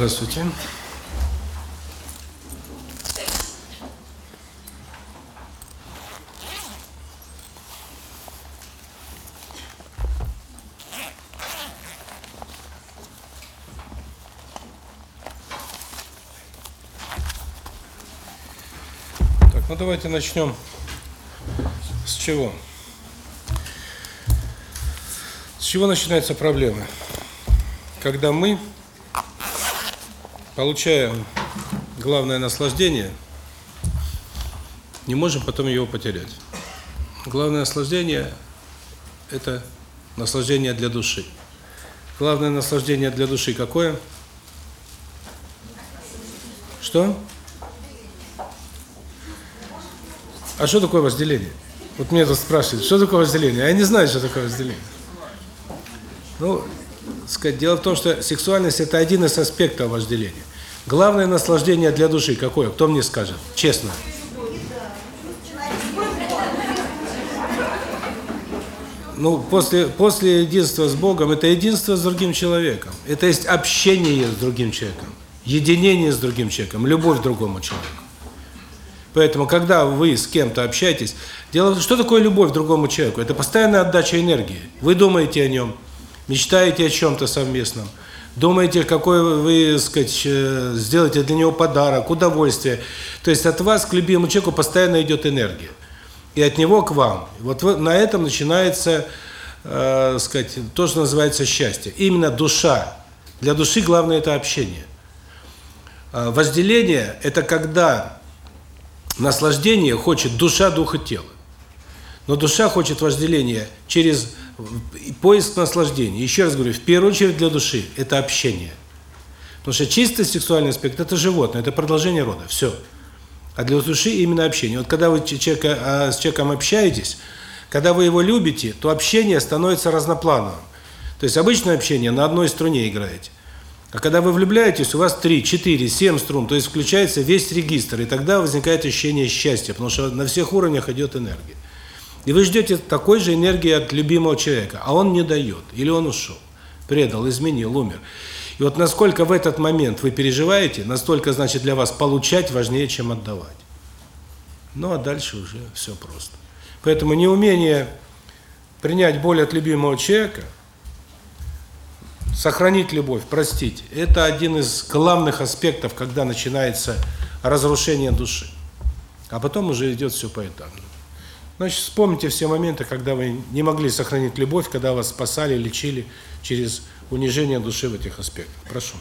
Здравствуйте. Так, ну давайте начнем с чего? С чего начинаются проблемы? Когда мы получаем главное наслаждение, не можем потом его потерять. Главное наслаждение – это наслаждение для души. Главное наслаждение для души какое? Что? А что такое возделение? Вот меня тут спрашивают, что такое возделение? А я не знаю, что такое возделение. Ну, сказать, дело в том, что сексуальность – это один из аспектов вожделения. Главное наслаждение для души какое? Кто мне скажет? Честно. Ну, после, после единства с Богом, это единство с другим человеком. Это есть общение с другим человеком, единение с другим человеком, любовь к другому человеку. Поэтому, когда вы с кем-то общаетесь, дело что такое любовь к другому человеку? Это постоянная отдача энергии. Вы думаете о нем, мечтаете о чем-то совместном, думаете, какой вы, сказать, э, сделаете для него подарок, удовольствие. То есть от вас к любимому человеку постоянно идет энергия. И от него к вам. Вот на этом начинается, э, сказать, то, что называется счастье. Именно душа. Для души главное это общение. Э, возделение – это когда наслаждение хочет душа, дух и тело. Но душа хочет вожделения через поиск наслаждения. Еще раз говорю, в первую очередь для души это общение. Потому что чисто сексуальный аспект – это животное, это продолжение рода, все. А для души именно общение. Вот когда вы человека, а, с человеком общаетесь, когда вы его любите, то общение становится разноплановым. То есть обычное общение на одной струне играете. А когда вы влюбляетесь, у вас 3, 4, 7 струн, то есть включается весь регистр, и тогда возникает ощущение счастья, потому что на всех уровнях идет энергия. И вы ждете такой же энергии от любимого человека, а он не дает, или он ушел, предал, изменил, умер. И вот насколько в этот момент вы переживаете, настолько, значит, для вас получать важнее, чем отдавать. Ну, а дальше уже все просто. Поэтому неумение принять боль от любимого человека, сохранить любовь, простить, это один из главных аспектов, когда начинается разрушение души. А потом уже идет все поэтапно. Значит, вспомните все моменты, когда вы не могли сохранить любовь, когда вас спасали, лечили через унижение души в этих аспектах. Прошу.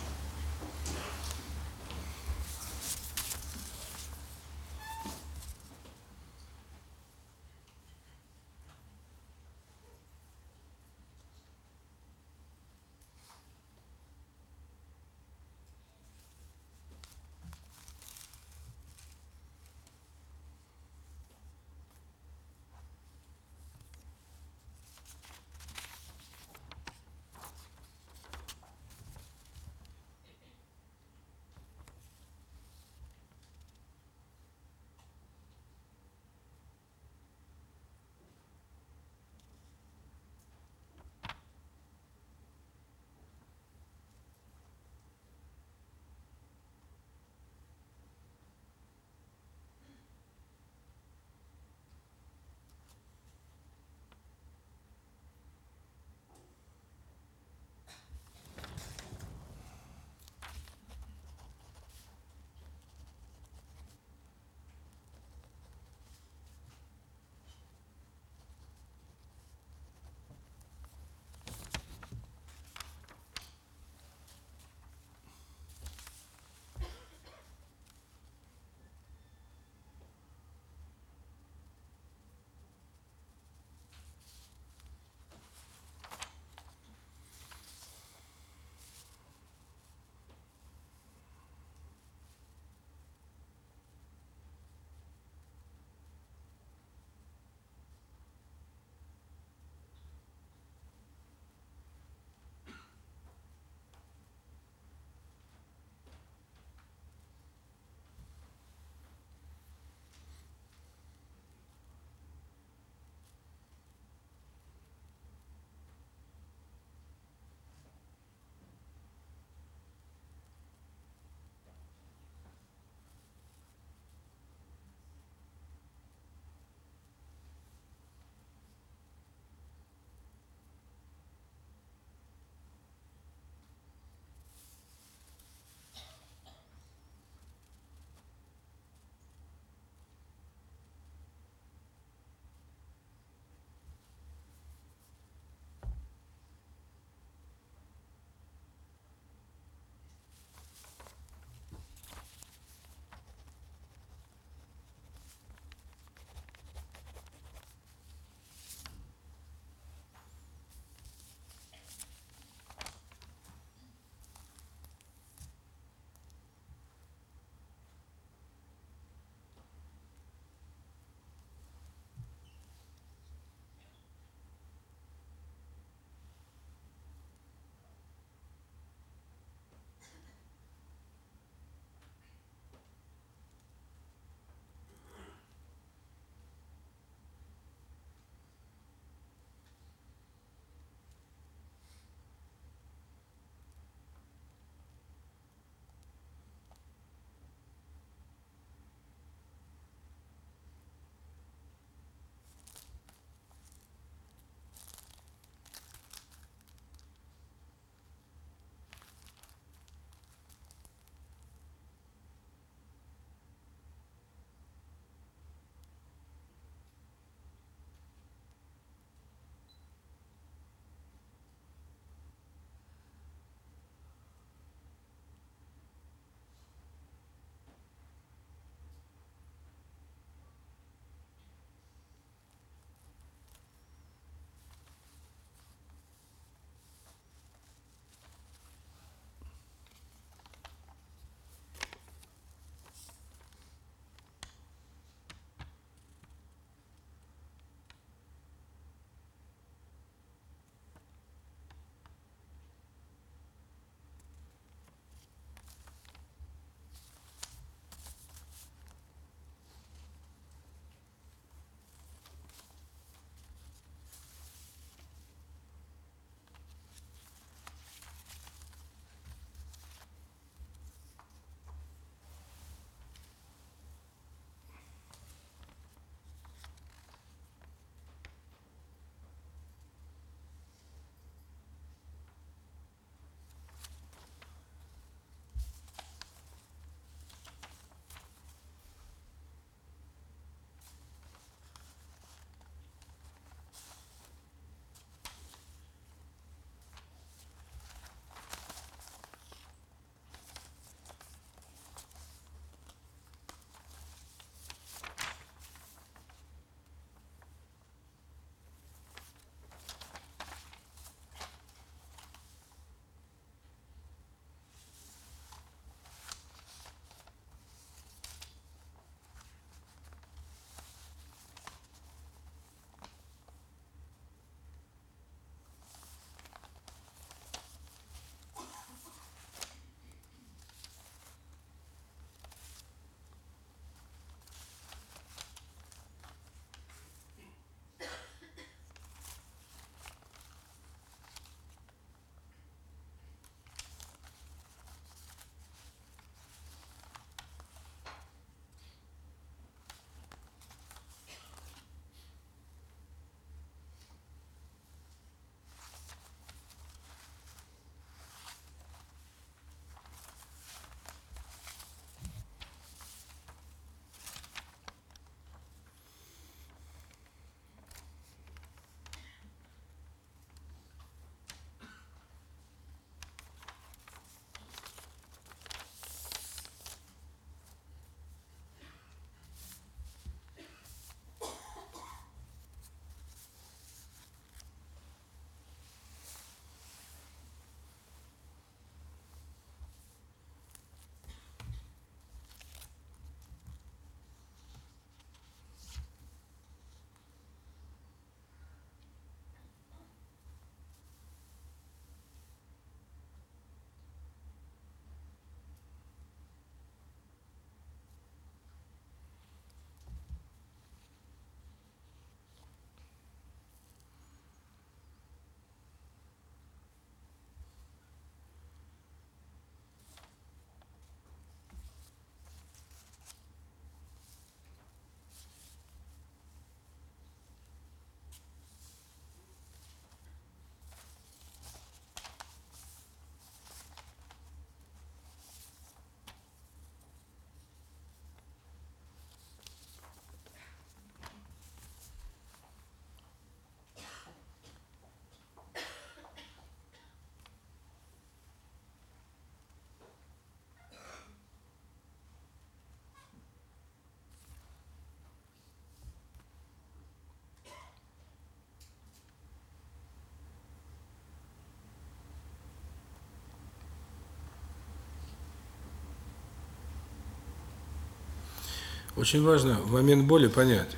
Очень важно в момент боли понять,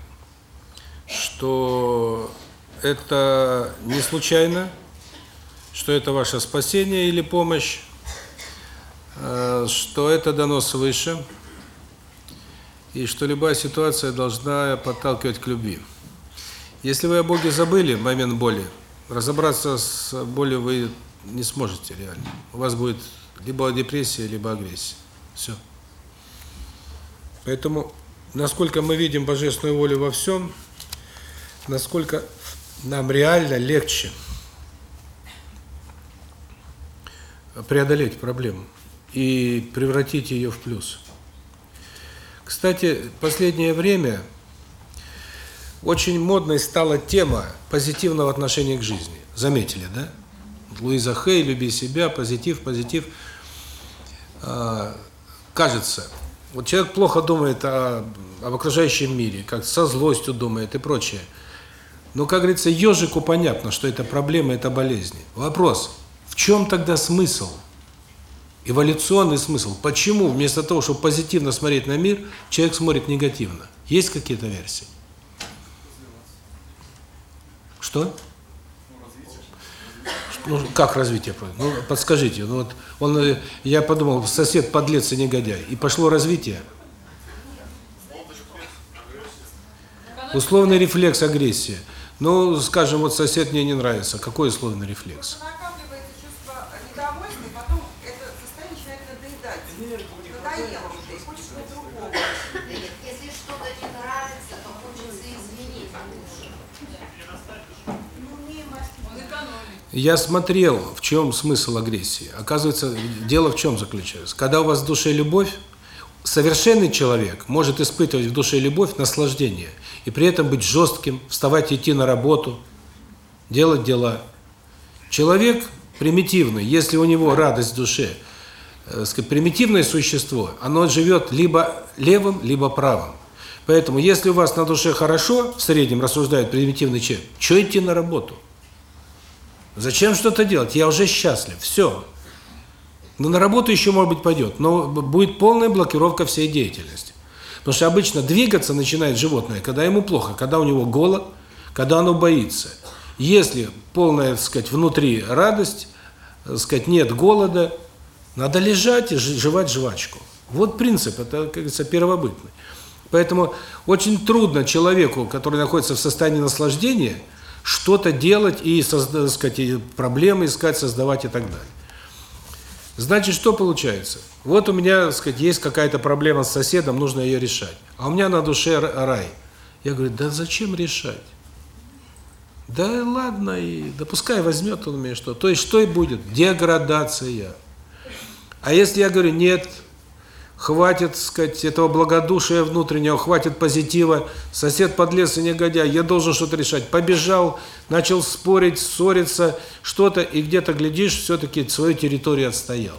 что это не случайно, что это ваше спасение или помощь, э, что это дано свыше, и что любая ситуация должна подталкивать к любви. Если вы о Боге забыли в момент боли, разобраться с болью вы не сможете реально. У вас будет либо депрессия, либо агрессия. Все. Поэтому, насколько мы видим Божественную волю во всем, насколько нам реально легче преодолеть проблему и превратить ее в плюс. Кстати, последнее время очень модной стала тема позитивного отношения к жизни. Заметили, да? Луиза Хей, люби себя, позитив, позитив. А, кажется, вот человек плохо думает о, об окружающем мире, как со злостью думает и прочее. Но, как говорится, ежику понятно, что это проблема, это болезни. Вопрос, в чем тогда смысл? Эволюционный смысл. Почему вместо того, чтобы позитивно смотреть на мир, человек смотрит негативно? Есть какие-то версии? Что? Ну, как развитие? Ну, подскажите. Ну, вот он, я подумал, сосед подлец и негодяй. И пошло развитие. Условный рефлекс агрессии. Ну, скажем, вот сосед мне не нравится. Какой условный рефлекс? Я смотрел, в чем смысл агрессии. Оказывается, дело в чем заключается. Когда у вас в душе любовь, совершенный человек может испытывать в душе любовь, наслаждение, и при этом быть жестким, вставать идти на работу, делать дела. Человек примитивный, если у него радость в душе, э, сказать, примитивное существо, оно живет либо левым, либо правым. Поэтому, если у вас на душе хорошо, в среднем рассуждает примитивный человек, что идти на работу? Зачем что-то делать? Я уже счастлив. Все. Но на работу еще, может быть, пойдет. Но будет полная блокировка всей деятельности. Потому что обычно двигаться начинает животное, когда ему плохо, когда у него голод, когда оно боится. Если полная, так сказать, внутри радость, так сказать, нет голода, надо лежать и жевать жвачку. Вот принцип, это, как говорится, первобытный. Поэтому очень трудно человеку, который находится в состоянии наслаждения, что-то делать и, создать, сказать, проблемы искать, создавать и так далее. Значит, что получается? Вот у меня, так сказать, есть какая-то проблема с соседом, нужно ее решать. А у меня на душе рай. Я говорю, да зачем решать? Да ладно, и да пускай возьмет он меня что. То есть что и будет? Деградация. А если я говорю, нет, хватит, сказать, этого благодушия внутреннего, хватит позитива, сосед подлез и негодяй, я должен что-то решать. Побежал, начал спорить, ссориться, что-то, и где-то, глядишь, все-таки свою территорию отстоял.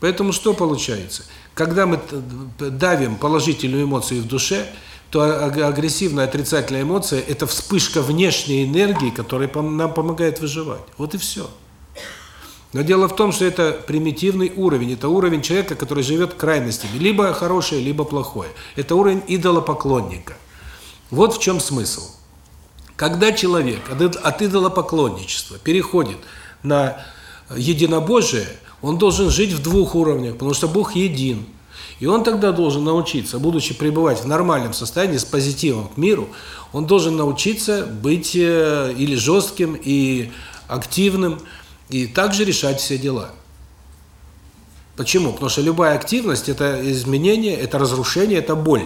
Поэтому что получается? Когда мы давим положительную эмоцию в душе, то агрессивная отрицательная эмоция – это вспышка внешней энергии, которая нам помогает выживать. Вот и все. Но дело в том, что это примитивный уровень. Это уровень человека, который живет крайностями. Либо хорошее, либо плохое. Это уровень идолопоклонника. Вот в чем смысл. Когда человек от идолопоклонничества переходит на единобожие, он должен жить в двух уровнях, потому что Бог един. И он тогда должен научиться, будучи пребывать в нормальном состоянии, с позитивом к миру, он должен научиться быть э, или жестким, и активным, и также решать все дела. Почему? Потому что любая активность – это изменение, это разрушение, это боль.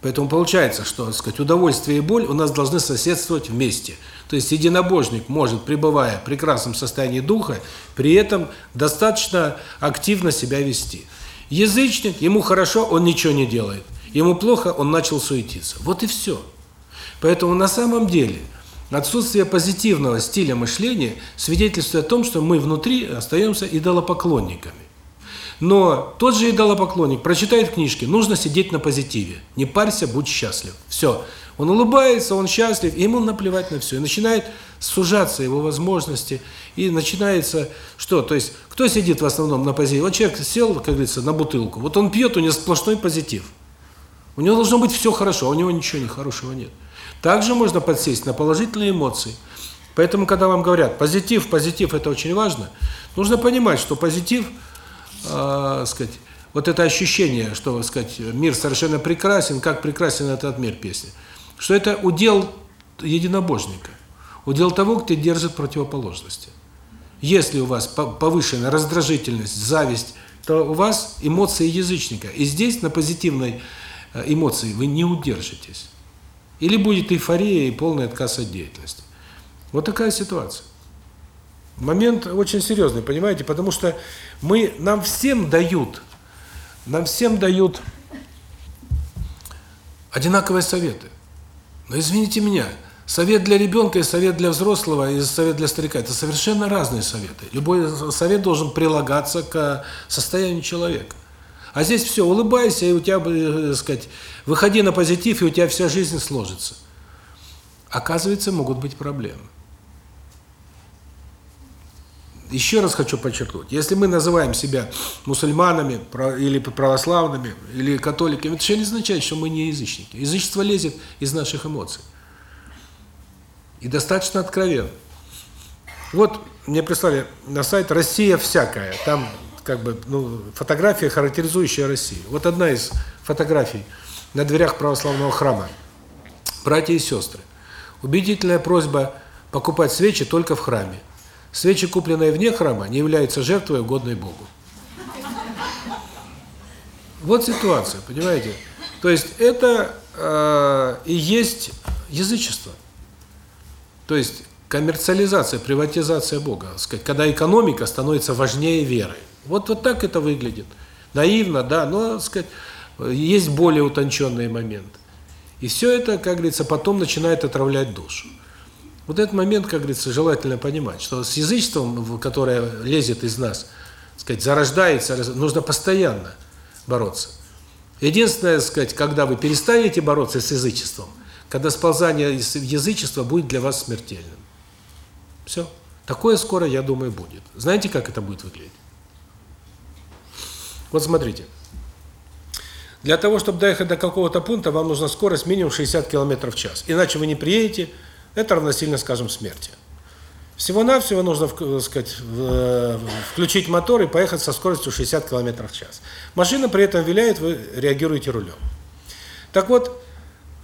Поэтому получается, что, сказать, удовольствие и боль у нас должны соседствовать вместе. То есть единобожник может, пребывая в прекрасном состоянии духа, при этом достаточно активно себя вести. Язычник, ему хорошо, он ничего не делает. Ему плохо, он начал суетиться. Вот и все. Поэтому на самом деле – Отсутствие позитивного стиля мышления свидетельствует о том, что мы внутри остаемся идолопоклонниками. Но тот же идолопоклонник прочитает книжки, нужно сидеть на позитиве. Не парься, будь счастлив. Все. Он улыбается, он счастлив, ему наплевать на все. И начинает сужаться его возможности, и начинается что? То есть, кто сидит в основном на позитиве? Вот человек сел, как говорится, на бутылку. Вот он пьет, у него сплошной позитив. У него должно быть все хорошо, а у него ничего не хорошего нет. Также можно подсесть на положительные эмоции. Поэтому, когда вам говорят позитив, позитив, это очень важно, нужно понимать, что позитив, э, сказать, вот это ощущение, что, сказать, мир совершенно прекрасен, как прекрасен этот мир песни, что это удел единобожника, удел того, кто держит противоположности. Если у вас повышенная раздражительность, зависть, то у вас эмоции язычника. И здесь на позитивной э, эмоции вы не удержитесь. Или будет эйфория и полный отказ от деятельности. Вот такая ситуация. Момент очень серьезный, понимаете, потому что мы нам всем дают нам всем дают одинаковые советы. Но извините меня, совет для ребенка и совет для взрослого и совет для старика – это совершенно разные советы. Любой совет должен прилагаться к состоянию человека. А здесь все, улыбайся, и у тебя, так э, сказать, выходи на позитив, и у тебя вся жизнь сложится. Оказывается, могут быть проблемы. Еще раз хочу подчеркнуть, если мы называем себя мусульманами или православными, или католиками, это еще не означает, что мы не язычники. Язычество лезет из наших эмоций. И достаточно откровенно. Вот мне прислали на сайт «Россия всякая». Там как бы ну, фотография, характеризующая Россию. Вот одна из фотографий на дверях православного храма. Братья и сестры, убедительная просьба покупать свечи только в храме. Свечи, купленные вне храма, не являются жертвой, угодной Богу. Вот ситуация, понимаете? То есть это э, и есть язычество. То есть коммерциализация, приватизация Бога, сказать, когда экономика становится важнее веры. Вот вот так это выглядит. Наивно, да, но, сказать, есть более утонченные моменты. И все это, как говорится, потом начинает отравлять душу. Вот этот момент, как говорится, желательно понимать, что с язычеством, которое лезет из нас, сказать, зарождается, нужно постоянно бороться. Единственное, сказать, когда вы перестанете бороться с язычеством, когда сползание из язычества будет для вас смертельным. Все. Такое скоро, я думаю, будет. Знаете, как это будет выглядеть? Вот смотрите. Для того, чтобы доехать до какого-то пункта, вам нужна скорость минимум 60 км в час. Иначе вы не приедете, это равносильно, скажем, смерти. Всего-навсего нужно, так сказать, включить мотор и поехать со скоростью 60 км в час. Машина при этом виляет, вы реагируете рулем. Так вот,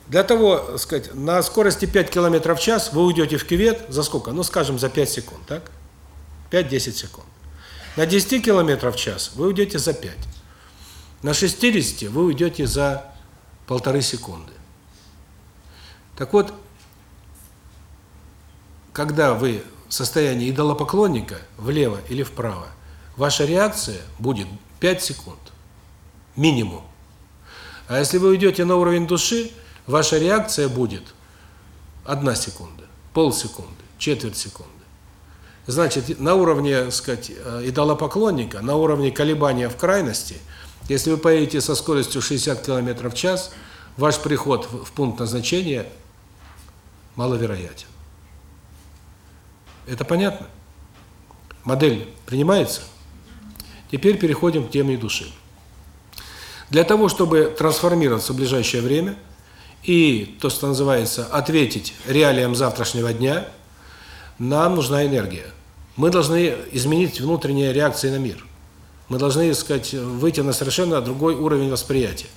для того, так сказать, на скорости 5 км в час вы уйдете в кювет за сколько? Ну, скажем, за 5 секунд, так? 5-10 секунд. На 10 км в час вы уйдете за 5. На 60 вы уйдете за полторы секунды. Так вот, когда вы в состоянии идолопоклонника, влево или вправо, ваша реакция будет 5 секунд. Минимум. А если вы уйдете на уровень души, ваша реакция будет 1 секунда, полсекунды, четверть секунды. Значит, на уровне, так сказать, идолопоклонника, на уровне колебания в крайности, если вы поедете со скоростью 60 км в час, ваш приход в пункт назначения маловероятен. Это понятно? Модель принимается? Теперь переходим к теме души. Для того, чтобы трансформироваться в ближайшее время и, то, что называется, ответить реалиям завтрашнего дня, нам нужна энергия. Мы должны изменить внутренние реакции на мир. Мы должны, сказать, выйти на совершенно другой уровень восприятия.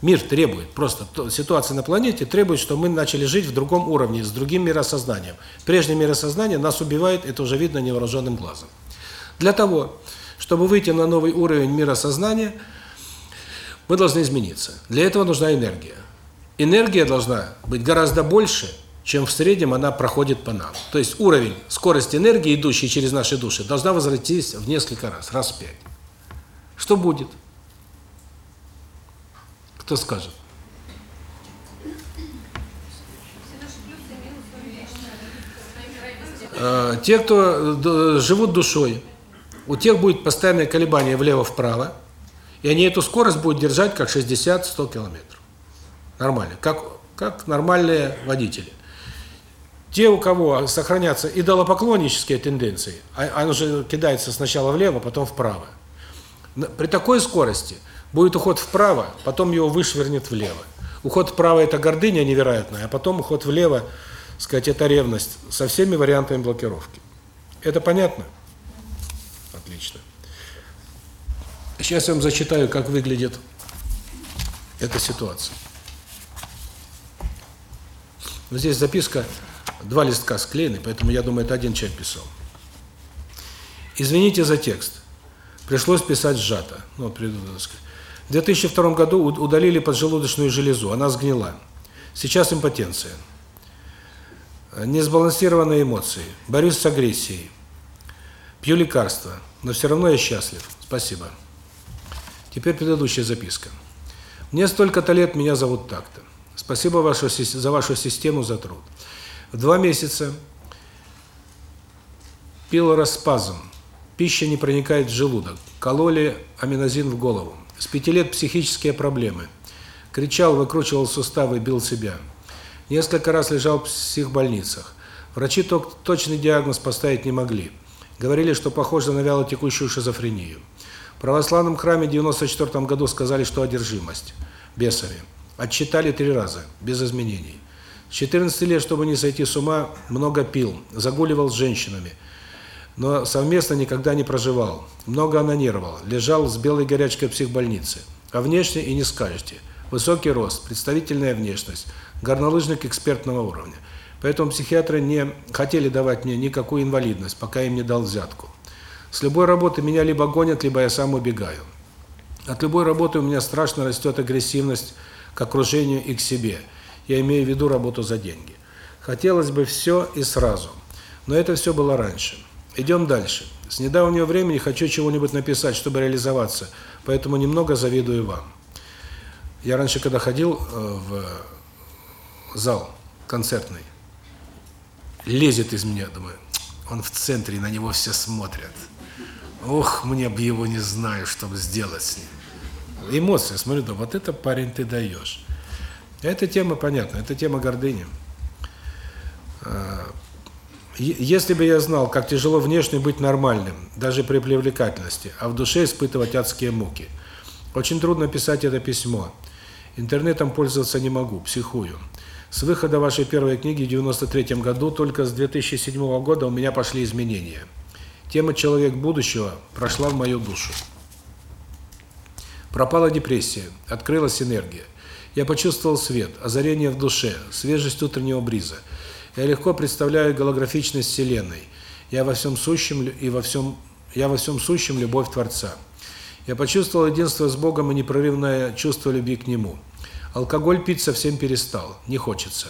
Мир требует, просто ситуация на планете требует, чтобы мы начали жить в другом уровне, с другим миросознанием. Прежнее миросознание нас убивает, это уже видно невооруженным глазом. Для того, чтобы выйти на новый уровень миросознания, мы должны измениться. Для этого нужна энергия. Энергия должна быть гораздо больше, чем в среднем она проходит по нам. То есть уровень, скорость энергии, идущей через наши души, должна возрастись в несколько раз, раз в пять. Что будет? Кто скажет? Э, те, кто э, живут душой, у тех будет постоянное колебание влево-вправо, и они эту скорость будут держать как 60-100 километров. Нормально, как, как нормальные водители. Те, у кого сохранятся идолопоклоннические тенденции, а, он же кидается сначала влево, потом вправо. При такой скорости Будет уход вправо, потом его вышвырнет влево. Уход вправо – это гордыня невероятная, а потом уход влево, сказать, это ревность со всеми вариантами блокировки. Это понятно? Отлично. Сейчас я вам зачитаю, как выглядит эта ситуация. Вот здесь записка, два листка склеены, поэтому я думаю, это один человек писал. Извините за текст. Пришлось писать сжато. Ну, вот в 2002 году удалили поджелудочную железу, она сгнила. Сейчас импотенция. Несбалансированные эмоции. Борюсь с агрессией. Пью лекарства, но все равно я счастлив. Спасибо. Теперь предыдущая записка. Мне столько-то лет, меня зовут так-то. Спасибо вашу, за вашу систему, за труд. Два месяца пил распазм. Пища не проникает в желудок. Кололи аминозин в голову. С пяти лет психические проблемы. Кричал, выкручивал суставы, бил себя. Несколько раз лежал в психбольницах. Врачи точный диагноз поставить не могли. Говорили, что похоже на вялотекущую шизофрению. В православном храме в 94 году сказали, что одержимость бесами. Отчитали три раза, без изменений. С 14 лет, чтобы не сойти с ума, много пил, загуливал с женщинами – но совместно никогда не проживал. Много анонировал, лежал с белой горячкой в психбольнице. А внешне и не скажете. Высокий рост, представительная внешность, горнолыжник экспертного уровня. Поэтому психиатры не хотели давать мне никакую инвалидность, пока им не дал взятку. С любой работы меня либо гонят, либо я сам убегаю. От любой работы у меня страшно растет агрессивность к окружению и к себе. Я имею в виду работу за деньги. Хотелось бы все и сразу. Но это все было раньше. Идем дальше. С недавнего времени хочу чего-нибудь написать, чтобы реализоваться, поэтому немного завидую вам. Я раньше, когда ходил э, в зал концертный, лезет из меня, думаю, он в центре, на него все смотрят. Ох, мне бы его не знаю, чтобы сделать с ним. Эмоции, смотрю, да вот это парень ты даешь. Эта тема понятна, это тема гордыни. А, если бы я знал, как тяжело внешне быть нормальным, даже при привлекательности, а в душе испытывать адские муки. Очень трудно писать это письмо. Интернетом пользоваться не могу, психую. С выхода вашей первой книги в 93 году только с 2007 года у меня пошли изменения. Тема «Человек будущего» прошла в мою душу. Пропала депрессия, открылась энергия. Я почувствовал свет, озарение в душе, свежесть утреннего бриза – я легко представляю голографичность Вселенной. Я во всем сущем и во всем я во всем сущем любовь Творца. Я почувствовал единство с Богом и непрерывное чувство любви к Нему. Алкоголь пить совсем перестал, не хочется.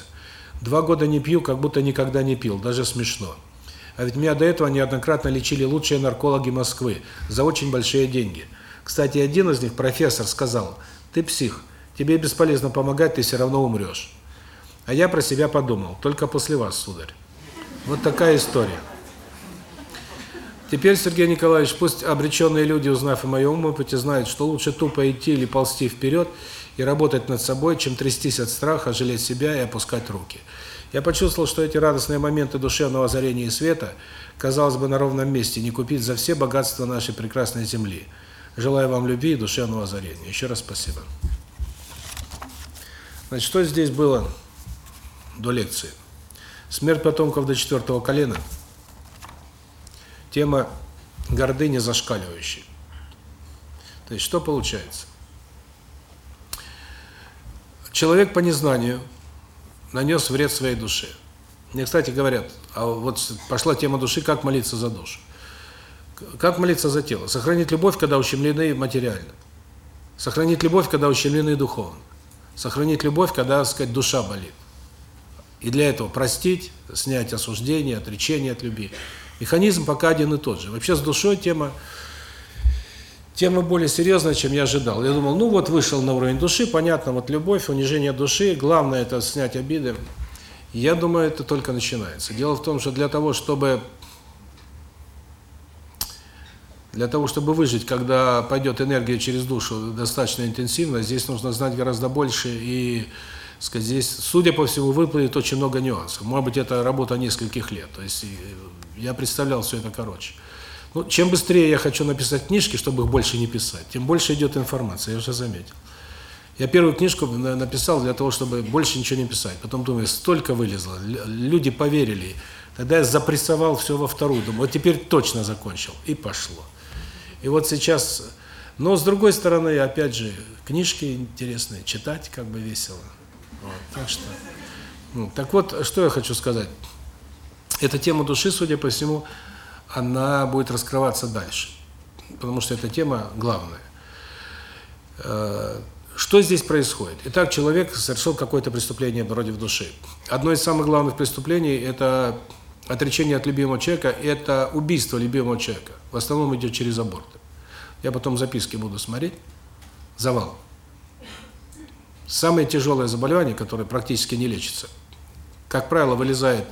Два года не пью, как будто никогда не пил, даже смешно. А ведь меня до этого неоднократно лечили лучшие наркологи Москвы за очень большие деньги. Кстати, один из них, профессор, сказал, «Ты псих, тебе бесполезно помогать, ты все равно умрешь». А я про себя подумал, только после вас, сударь. Вот такая история. Теперь, Сергей Николаевич, пусть обреченные люди, узнав о моем опыте, знают, что лучше тупо идти или ползти вперед и работать над собой, чем трястись от страха, жалеть себя и опускать руки. Я почувствовал, что эти радостные моменты душевного озарения и света, казалось бы, на ровном месте не купить за все богатства нашей прекрасной земли. Желаю вам любви и душевного озарения. Еще раз спасибо. Значит, что здесь было? до лекции. Смерть потомков до четвертого колена. Тема гордыни зашкаливающей. То есть что получается? Человек по незнанию нанес вред своей душе. Мне, кстати, говорят, а вот пошла тема души, как молиться за душу. Как молиться за тело? Сохранить любовь, когда ущемлены материально. Сохранить любовь, когда ущемлены духовно. Сохранить любовь, когда, так сказать, душа болит. И для этого простить, снять осуждение, отречение от любви. Механизм пока один и тот же. Вообще с душой тема тема более серьезная, чем я ожидал. Я думал, ну вот вышел на уровень души, понятно, вот любовь, унижение души, главное это снять обиды. Я думаю, это только начинается. Дело в том, что для того, чтобы для того, чтобы выжить, когда пойдет энергия через душу достаточно интенсивно, здесь нужно знать гораздо больше и сказать, здесь, судя по всему, выплывет очень много нюансов. Может быть, это работа нескольких лет. То есть я представлял все это короче. Ну, чем быстрее я хочу написать книжки, чтобы их больше не писать, тем больше идет информация, я уже заметил. Я первую книжку написал для того, чтобы больше ничего не писать. Потом думаю, столько вылезло, люди поверили. Тогда я запрессовал все во вторую, думаю, вот теперь точно закончил. И пошло. И вот сейчас... Но с другой стороны, опять же, книжки интересные, читать как бы весело. Вот, так что... Ну, так вот, что я хочу сказать. Эта тема души, судя по всему, она будет раскрываться дальше. Потому что эта тема главная. Э, что здесь происходит? Итак, человек совершил какое-то преступление вроде в душе. Одно из самых главных преступлений – это отречение от любимого человека, это убийство любимого человека. В основном идет через аборт. Я потом записки буду смотреть. Завал. Самое тяжелое заболевание, которое практически не лечится, как правило, вылезает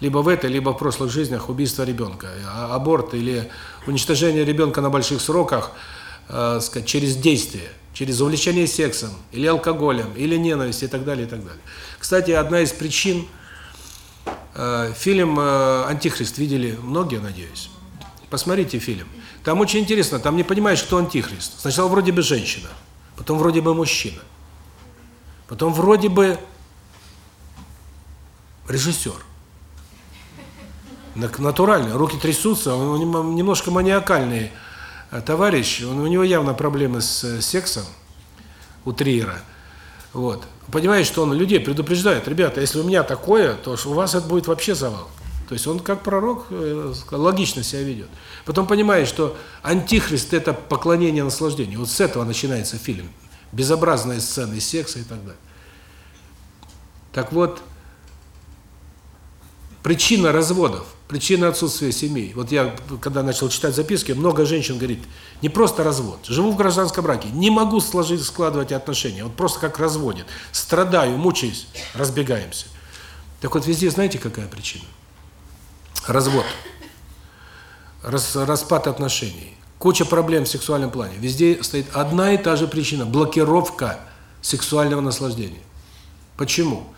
либо в этой, либо в прошлых жизнях убийство ребенка, а аборт или уничтожение ребенка на больших сроках, э, сказать, через действие, через увлечение сексом, или алкоголем, или ненависть и так далее, и так далее. Кстати, одна из причин фильм э, Антихрист видели многие, надеюсь. Посмотрите фильм. Там очень интересно, там не понимаешь, кто антихрист. Сначала вроде бы женщина, потом вроде бы мужчина. Потом вроде бы режиссер натурально, руки трясутся, он немножко маниакальный э, товарищ, у него явно проблемы с э, сексом, у Триера. Вот. Понимаешь, что он людей предупреждает, ребята, если у меня такое, то у вас это будет вообще завал. То есть он как пророк э, логично себя ведет. Потом понимаешь, что антихрист – это поклонение наслаждению. Вот с этого начинается фильм. Безобразные сцены секса и так далее. Так вот, причина разводов Причина отсутствия семей. Вот я, когда начал читать записки, много женщин говорит, не просто развод, живу в гражданском браке, не могу сложить, складывать отношения, вот просто как разводит. Страдаю, мучаюсь, разбегаемся. Так вот везде знаете, какая причина? Развод. Рас, распад отношений. Куча проблем в сексуальном плане. Везде стоит одна и та же причина – блокировка сексуального наслаждения. Почему?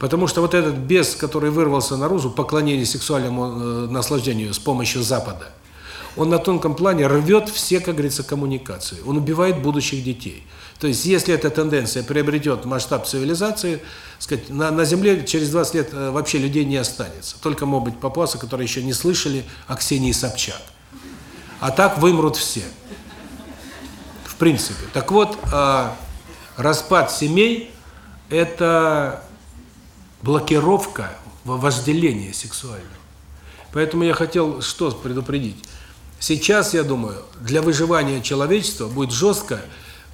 Потому что вот этот бес, который вырвался наружу, поклонение сексуальному э, наслаждению с помощью Запада, он на тонком плане рвет все, как говорится, коммуникации. Он убивает будущих детей. То есть, если эта тенденция приобретет масштаб цивилизации, сказать, на, на Земле через 20 лет э, вообще людей не останется. Только, могут быть, папуасы, которые еще не слышали о Ксении Собчак. А так вымрут все. В принципе. Так вот, э, распад семей – это блокировка вожделения сексуального. Поэтому я хотел что предупредить. Сейчас, я думаю, для выживания человечества будет жестко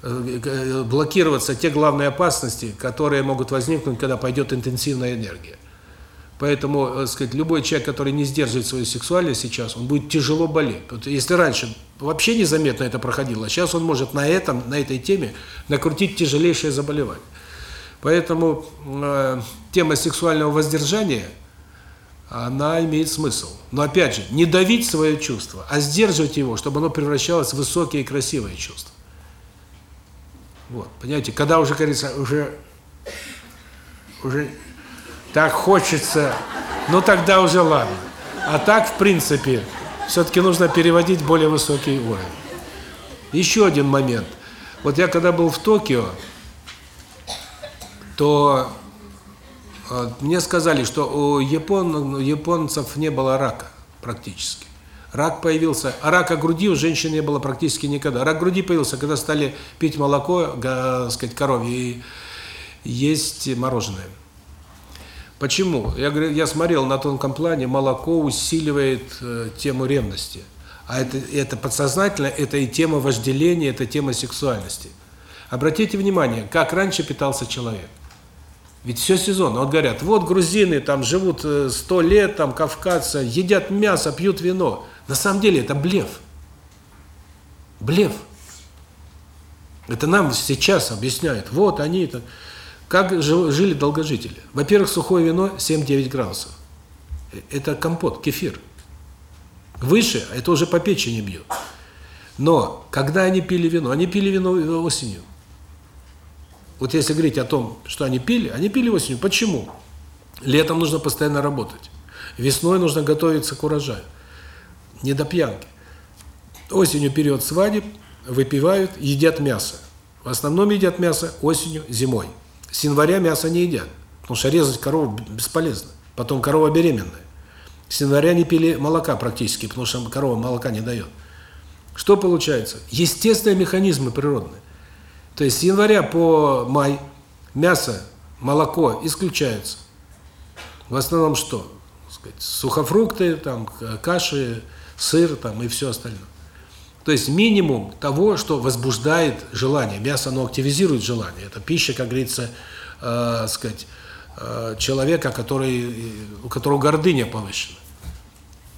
э, э, блокироваться те главные опасности, которые могут возникнуть, когда пойдет интенсивная энергия. Поэтому, э, сказать, любой человек, который не сдерживает свою сексуальность сейчас, он будет тяжело болеть. Вот если раньше вообще незаметно это проходило, сейчас он может на этом, на этой теме накрутить тяжелейшее заболевание. Поэтому э, тема сексуального воздержания, она имеет смысл. Но опять же, не давить свое чувство, а сдерживать его, чтобы оно превращалось в высокие и красивые чувства. Вот, понимаете, когда уже, говорится, уже уже так хочется, ну тогда уже ладно. А так, в принципе, все-таки нужно переводить более высокий уровень. Еще один момент. Вот я когда был в Токио, то э, мне сказали, что у япон, японцев не было рака практически. Рак появился, а рака груди у женщин не было практически никогда. Рак груди появился, когда стали пить молоко, га, сказать, коровье и есть мороженое. Почему? Я говорю, я смотрел на тонком плане, молоко усиливает э, тему ревности. А это это подсознательно, это и тема вожделения, это тема сексуальности. Обратите внимание, как раньше питался человек. Ведь все сезонно. Вот говорят, вот грузины там живут э, сто лет, там кавказцы, едят мясо, пьют вино. На самом деле это блеф. Блеф. Это нам сейчас объясняют. Вот они это как жили долгожители. Во-первых, сухое вино 7-9 градусов. Это компот, кефир. Выше, это уже по печени бьет. Но когда они пили вино, они пили вино осенью. Вот если говорить о том, что они пили, они пили осенью. Почему? Летом нужно постоянно работать. Весной нужно готовиться к урожаю. Не до пьянки. Осенью период свадеб, выпивают, едят мясо. В основном едят мясо осенью, зимой. С января мясо не едят, потому что резать корову бесполезно. Потом корова беременная. С января не пили молока практически, потому что корова молока не дает. Что получается? Естественные механизмы природные. То есть с января по май мясо, молоко исключаются. В основном что? Сказать, сухофрукты, там, каши, сыр там, и все остальное. То есть минимум того, что возбуждает желание. Мясо, оно активизирует желание. Это пища, как говорится, э, сказать, э, человека, который, у которого гордыня повышена.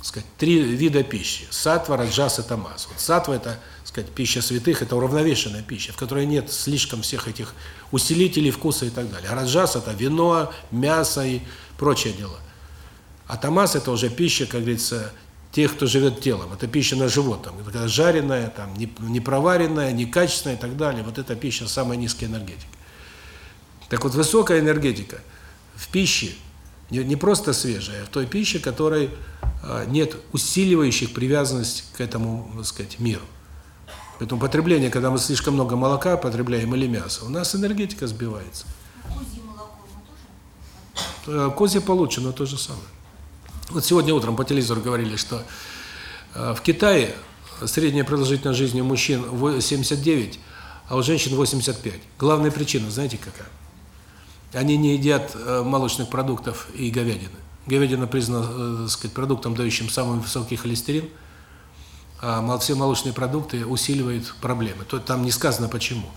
Сказать, три вида пищи. Сатва, раджас и тамас. Вот сатва – это сказать, пища святых – это уравновешенная пища, в которой нет слишком всех этих усилителей вкуса и так далее. А раджас – это вино, мясо и прочие дела. А тамас – это уже пища, как говорится, тех, кто живет телом. Это пища на животном. Это жареная, там, не, проваренная, некачественная и так далее. Вот эта пища самая низкая энергетика. Так вот, высокая энергетика в пище, не, не просто свежая, а в той пище, которой а, нет усиливающих привязанность к этому, так сказать, миру. Поэтому потребление, когда мы слишком много молока потребляем или мяса, у нас энергетика сбивается. Козье молоко тоже? Э, козье получше, но то же самое. Вот сегодня утром по телевизору говорили, что э, в Китае средняя продолжительность жизни у мужчин 79, а у женщин 85. Главная причина, знаете какая? Они не едят э, молочных продуктов и говядины. Говядина признана, так сказать, продуктом, дающим самый высокий холестерин, все молочные продукты усиливают проблемы. То там не сказано почему.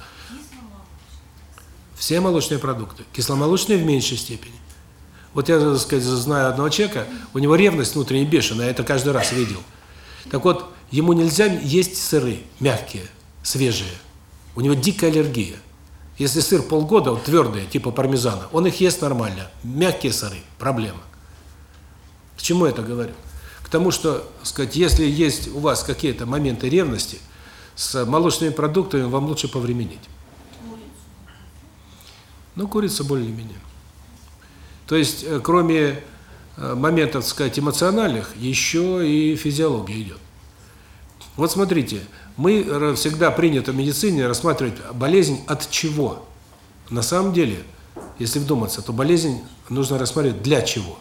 Все молочные продукты. Кисломолочные в меньшей степени. Вот я, так сказать, знаю одного человека, у него ревность внутренняя бешеная, я это каждый раз видел. Так вот, ему нельзя есть сыры, мягкие, свежие. У него дикая аллергия. Если сыр полгода, вот твердые, типа пармезана, он их ест нормально. Мягкие сыры – проблема. К чему я это говорю? Тому, что, сказать, если есть у вас какие-то моменты ревности, с молочными продуктами вам лучше повременить. Ну, курица более-менее. То есть, э, кроме э, моментов, сказать, эмоциональных, еще и физиология идет. Вот смотрите, мы всегда принято в медицине рассматривать болезнь от чего. На самом деле, если вдуматься, то болезнь нужно рассматривать для чего.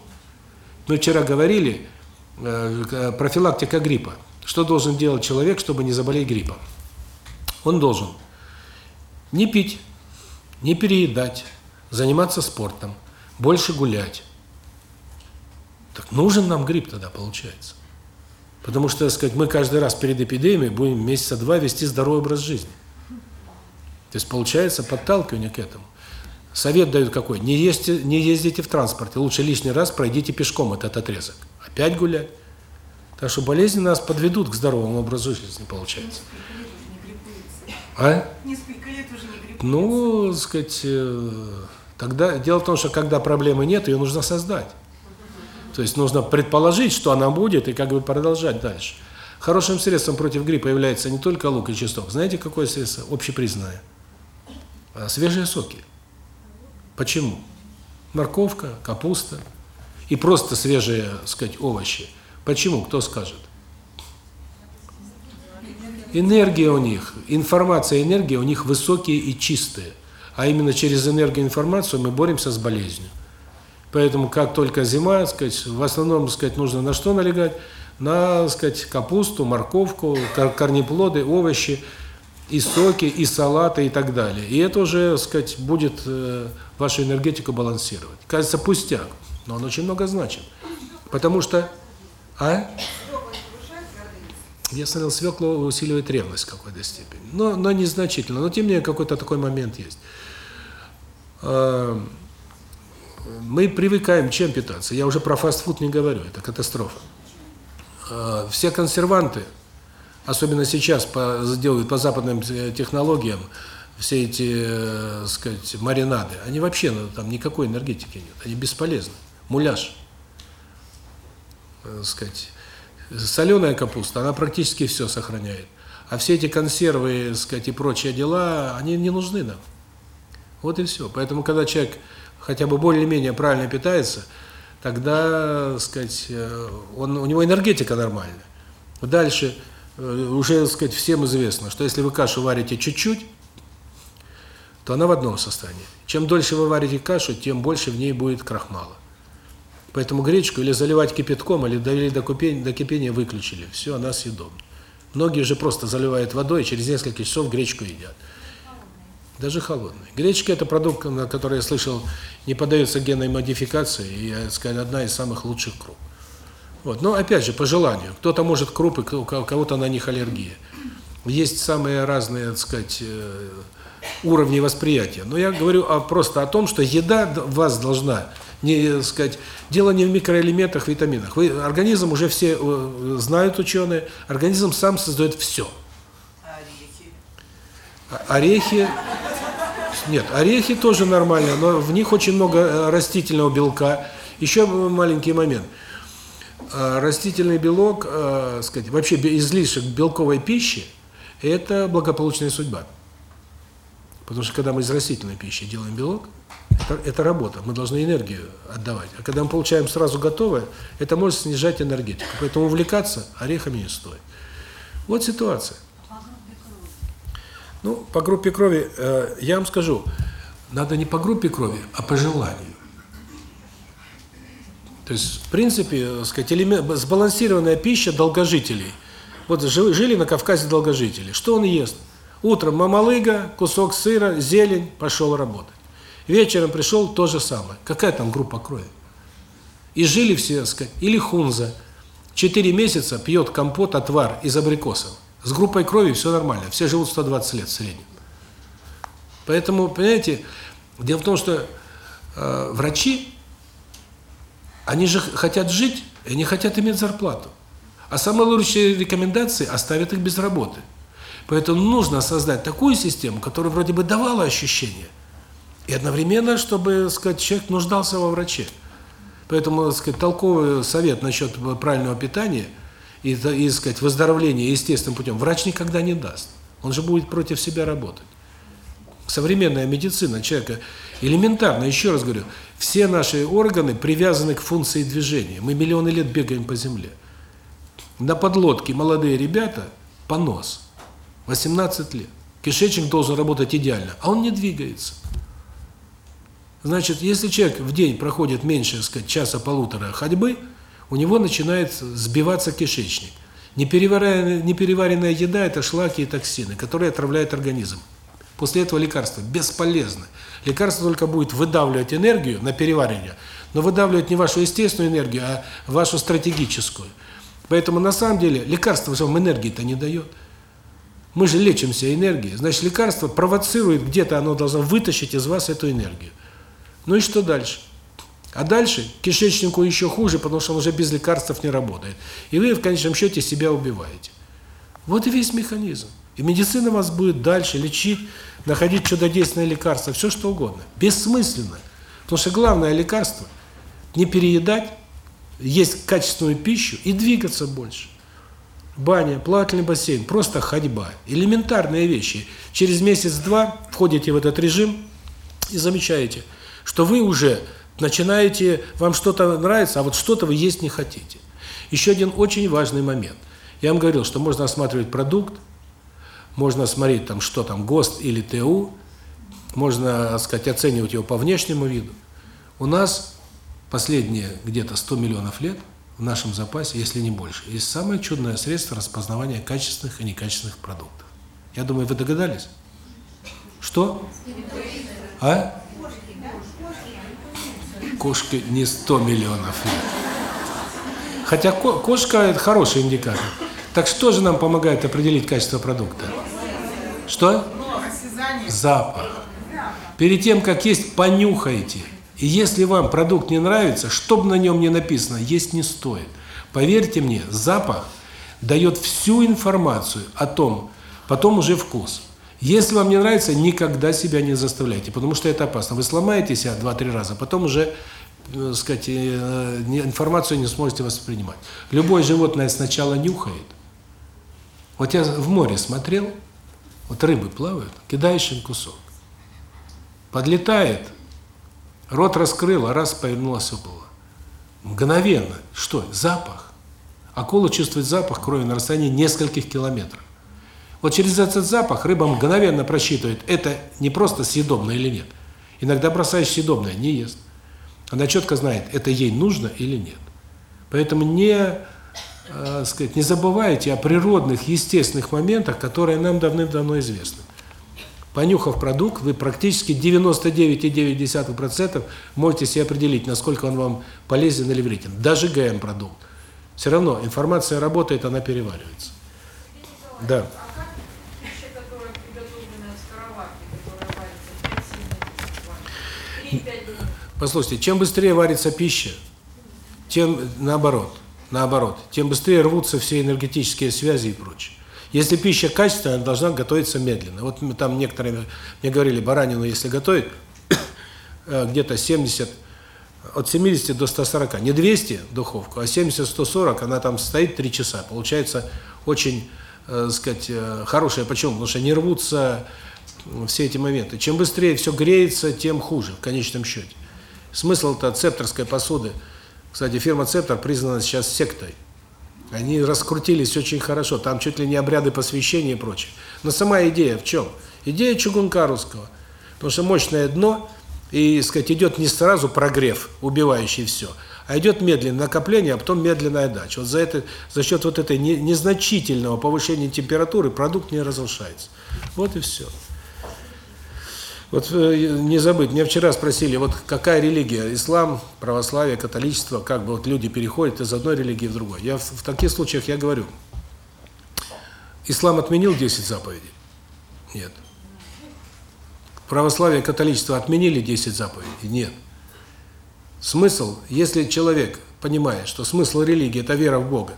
Мы вчера говорили, э, профилактика гриппа. Что должен делать человек, чтобы не заболеть гриппом? Он должен не пить, не переедать, заниматься спортом, больше гулять. Так нужен нам грипп тогда, получается. Потому что, так сказать, мы каждый раз перед эпидемией будем месяца два вести здоровый образ жизни. То есть получается подталкивание к этому. Совет дают какой? Не ездите, не ездите в транспорте, лучше лишний раз пройдите пешком этот отрезок. Опять гулять. Так что болезни нас подведут к здоровому образу жизни, получается. А? Несколько лет уже не гриппуется. Ну, сказать, э, Тогда дело в том, что когда проблемы нет, ее нужно создать. То есть нужно предположить, что она будет, и как бы продолжать дальше. Хорошим средством против гриппа является не только лук и чеснок. Знаете, какое средство? Общепризнанное. А, свежие соки. Почему? Морковка, капуста и просто свежие, так сказать, овощи. Почему? Кто скажет? Энергия у них, информация, энергия у них высокие и чистые а именно через энергоинформацию мы боремся с болезнью. Поэтому как только зима, сказать, в основном, сказать, нужно на что налегать? На, сказать, капусту, морковку, корнеплоды, овощи, и соки, и салаты, и так далее. И это уже, сказать, будет э, вашу энергетику балансировать. Кажется, пустяк, но он очень много значит. Потому что... А? Я смотрел, свекла усиливает ревность в какой-то степени. Но, но незначительно. Но тем не менее, какой-то такой момент есть. Эм, мы привыкаем чем питаться. Я уже про фастфуд не говорю, это катастрофа. Э, все консерванты, особенно сейчас по, делают по западным технологиям, все эти, э, сказать, маринады, они вообще, ну, там никакой энергетики нет, они бесполезны. Муляж. Э, сказать, соленая капуста, она практически все сохраняет. А все эти консервы, сказать, и прочие дела, они не нужны нам. Вот и все. Поэтому, когда человек хотя бы более-менее правильно питается, тогда, сказать, э, он, у него энергетика нормальная. Дальше, э, уже, так сказать, всем известно, что если вы кашу варите чуть-чуть, то она в одном состоянии. Чем дольше вы варите кашу, тем больше в ней будет крахмала. Поэтому гречку или заливать кипятком, или довели до кипения, до кипения выключили. Все, она съедобна. Многие же просто заливают водой, и через несколько часов гречку едят. Даже холодный. Гречка – это продукт, на который я слышал, не поддается генной модификации, и, я сказать, одна из самых лучших круп. Вот. Но, опять же, по желанию. Кто-то может крупы, у кого-то на них аллергия. Есть самые разные, так сказать, э, уровни восприятия. Но я говорю просто о том, что еда вас должна, не так сказать, дело не в микроэлементах, витаминах. Вы, организм уже все э, знают ученые, организм сам создает все. Орехи. Нет, орехи тоже нормально, но в них очень много э, растительного белка. Еще маленький момент. Э, растительный белок, э, сказать, вообще излишек белковой пищи – это благополучная судьба. Потому что когда мы из растительной пищи делаем белок, это, это работа, мы должны энергию отдавать. А когда мы получаем сразу готовое, это может снижать энергетику. Поэтому увлекаться орехами не стоит. Вот ситуация. Ну, по группе крови, э, я вам скажу, надо не по группе крови, а по желанию. То есть, в принципе, э, сказать, элемент, сбалансированная пища долгожителей. Вот жили на Кавказе долгожители. Что он ест? Утром мамалыга, кусок сыра, зелень, пошел работать. Вечером пришел то же самое. Какая там группа крови? И жили все, так или хунза. Четыре месяца пьет компот, отвар из абрикосов. С группой крови все нормально, все живут 120 лет в среднем. Поэтому, понимаете, дело в том, что э, врачи, они же хотят жить, и они хотят иметь зарплату. А самые лучшие рекомендации оставят их без работы. Поэтому нужно создать такую систему, которая вроде бы давала ощущение, и одновременно, чтобы, сказать, человек нуждался во враче. Поэтому, сказать, толковый совет насчет правильного питания – и, и сказать, выздоровление естественным путем врач никогда не даст. Он же будет против себя работать. Современная медицина человека элементарно, еще раз говорю, все наши органы привязаны к функции движения. Мы миллионы лет бегаем по земле. На подлодке молодые ребята понос. 18 лет. Кишечник должен работать идеально, а он не двигается. Значит, если человек в день проходит меньше, сказать, часа-полутора ходьбы, у него начинает сбиваться кишечник. Непереваренная, непереваренная еда – это шлаки и токсины, которые отравляют организм. После этого лекарство бесполезно. Лекарство только будет выдавливать энергию на переваривание, но выдавливать не вашу естественную энергию, а вашу стратегическую. Поэтому на самом деле лекарство вам энергии-то не дает. Мы же лечимся энергией. Значит, лекарство провоцирует, где-то оно должно вытащить из вас эту энергию. Ну и что дальше? А дальше кишечнику еще хуже, потому что он уже без лекарств не работает. И вы в конечном счете себя убиваете. Вот и весь механизм. И медицина вас будет дальше лечить, находить чудодейственное лекарство, все что угодно. Бессмысленно. Потому что главное лекарство – не переедать, есть качественную пищу и двигаться больше. Баня, плавательный бассейн, просто ходьба. Элементарные вещи. Через месяц-два входите в этот режим и замечаете, что вы уже начинаете, вам что-то нравится, а вот что-то вы есть не хотите. Еще один очень важный момент. Я вам говорил, что можно осматривать продукт, можно смотреть там, что там, ГОСТ или ТУ, можно, так сказать, оценивать его по внешнему виду. У нас последние где-то 100 миллионов лет в нашем запасе, если не больше, есть самое чудное средство распознавания качественных и некачественных продуктов. Я думаю, вы догадались? Что? А? Кошке не 100 миллионов лет. Хотя кошка – это хороший индикатор. Так что же нам помогает определить качество продукта? Что? Запах. Перед тем, как есть, понюхайте. И если вам продукт не нравится, что бы на нем ни написано, есть не стоит. Поверьте мне, запах дает всю информацию о том, потом уже вкус. Если вам не нравится, никогда себя не заставляйте, потому что это опасно. Вы сломаете себя два-три раза, потом уже, э, сказать, э, информацию не сможете воспринимать. Любое животное сначала нюхает. Вот я в море смотрел, вот рыбы плавают, кидаешь им кусок. Подлетает, рот раскрыл, а раз повернулась уплыла. Мгновенно. Что? Запах. Акула чувствует запах крови на расстоянии нескольких километров. Вот через этот запах рыба мгновенно просчитывает, это не просто съедобное или нет. Иногда бросаешь съедобное, не ест. Она четко знает, это ей нужно или нет. Поэтому не, э, сказать, не забывайте о природных, естественных моментах, которые нам давным-давно известны. Понюхав продукт, вы практически 99,9% можете себе определить, насколько он вам полезен или вреден. Даже ГМ-продукт. Все равно информация работает, она переваривается. Да. Послушайте, чем быстрее варится пища, тем наоборот, наоборот, тем быстрее рвутся все энергетические связи и прочее. Если пища качественная, она должна готовиться медленно. Вот там некоторые мне говорили, баранину если готовить, э, где-то 70, от 70 до 140, не 200 духовку, а 70-140, она там стоит 3 часа. Получается очень, э, сказать, э, хорошая. Почему? Потому что не рвутся все эти моменты. Чем быстрее все греется, тем хуже в конечном счете. Смысл-то цепторской посуды. Кстати, фирма Цептор признана сейчас сектой. Они раскрутились очень хорошо, там чуть ли не обряды посвящения и прочее. Но сама идея в чем? Идея чугунка русского. Потому что мощное дно, и, сказать, идет не сразу прогрев, убивающий все, а идет медленное накопление, а потом медленная отдача. Вот за это, за счет вот этой незначительного повышения температуры продукт не разрушается. Вот и все. Вот э, не забыть, меня вчера спросили, вот какая религия, ислам, православие, католичество, как бы вот люди переходят из одной религии в другую. Я в, в таких случаях я говорю, ислам отменил 10 заповедей? Нет. Православие, католичество отменили 10 заповедей? Нет. Смысл, если человек понимает, что смысл религии – это вера в Бога,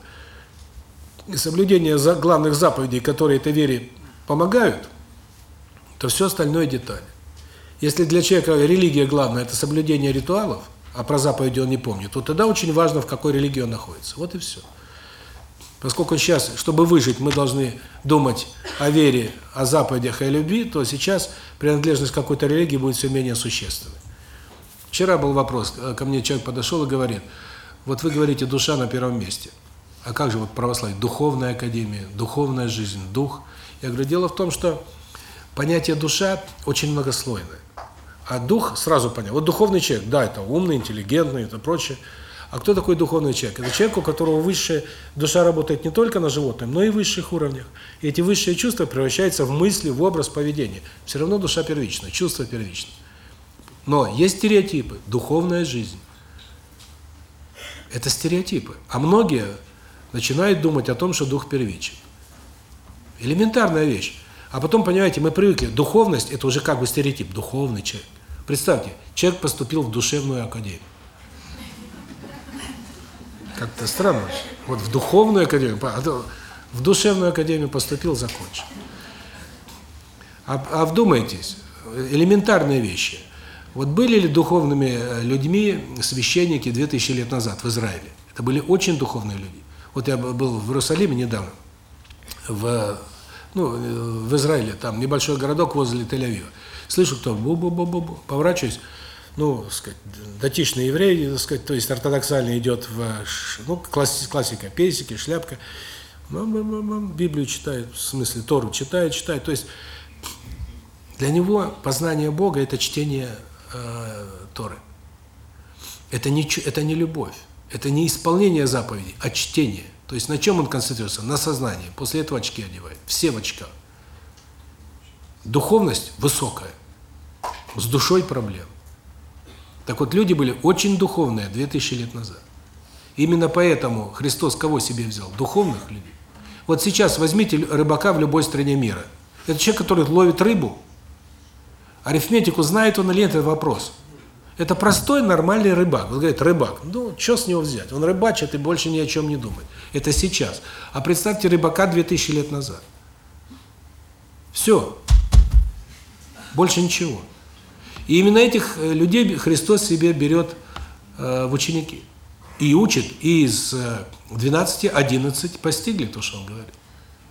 и соблюдение главных заповедей, которые этой вере помогают, то все остальное детали. Если для человека религия главное – это соблюдение ритуалов, а про заповеди он не помнит, то тогда очень важно, в какой религии он находится. Вот и все. Поскольку сейчас, чтобы выжить, мы должны думать о вере, о заповедях и о любви, то сейчас принадлежность какой-то религии будет все менее существенной. Вчера был вопрос, э, ко мне человек подошел и говорит, вот вы говорите, душа на первом месте. А как же вот православие? Духовная академия, духовная жизнь, дух. Я говорю, дело в том, что понятие душа очень многослойное. А дух сразу понятно. Вот духовный человек, да, это умный, интеллигентный, это прочее. А кто такой духовный человек? Это человек, у которого высшая душа работает не только на животном, но и в высших уровнях. И эти высшие чувства превращаются в мысли, в образ поведения. Все равно душа первична, чувство первично. Но есть стереотипы. Духовная жизнь. Это стереотипы. А многие начинают думать о том, что дух первичен. Элементарная вещь. А потом, понимаете, мы привыкли, духовность – это уже как бы стереотип, духовный человек. Представьте, человек поступил в душевную академию. Как-то странно. Вот в духовную академию, а в душевную академию поступил, закончил. А, а вдумайтесь, элементарные вещи. Вот были ли духовными э, людьми священники 2000 лет назад в Израиле? Это были очень духовные люди. Вот я был в Иерусалиме недавно, в ну, э, в Израиле, там небольшой городок возле Тель-Авива. Слышу, кто бу-бу-бу-бу-бу, поворачиваюсь, ну, сказать, датичный еврей, так сказать, то есть ортодоксальный идет в, ну, классика, песики, шляпка, Библию читает, в смысле Тору читает, читает, то есть для него познание Бога – это чтение э, Торы. Это не, это не любовь, это не исполнение заповедей, а чтение. То есть на чем он концентрируется? На сознании. После этого очки одевает. Все в очках. Духовность высокая. С душой проблем. Так вот, люди были очень духовные 2000 лет назад. Именно поэтому Христос кого себе взял? Духовных людей. Вот сейчас возьмите рыбака в любой стране мира. Это человек, который ловит рыбу. Арифметику знает он или нет, это вопрос. Это простой, нормальный рыбак. Он говорит, рыбак, ну, что с него взять? Он рыбачит и больше ни о чем не думает. Это сейчас. А представьте рыбака 2000 лет назад. Все. Больше ничего. И именно этих э, людей Христос себе берет э, в ученики. И учит, и из 12, э, 11 постигли то, что он говорит.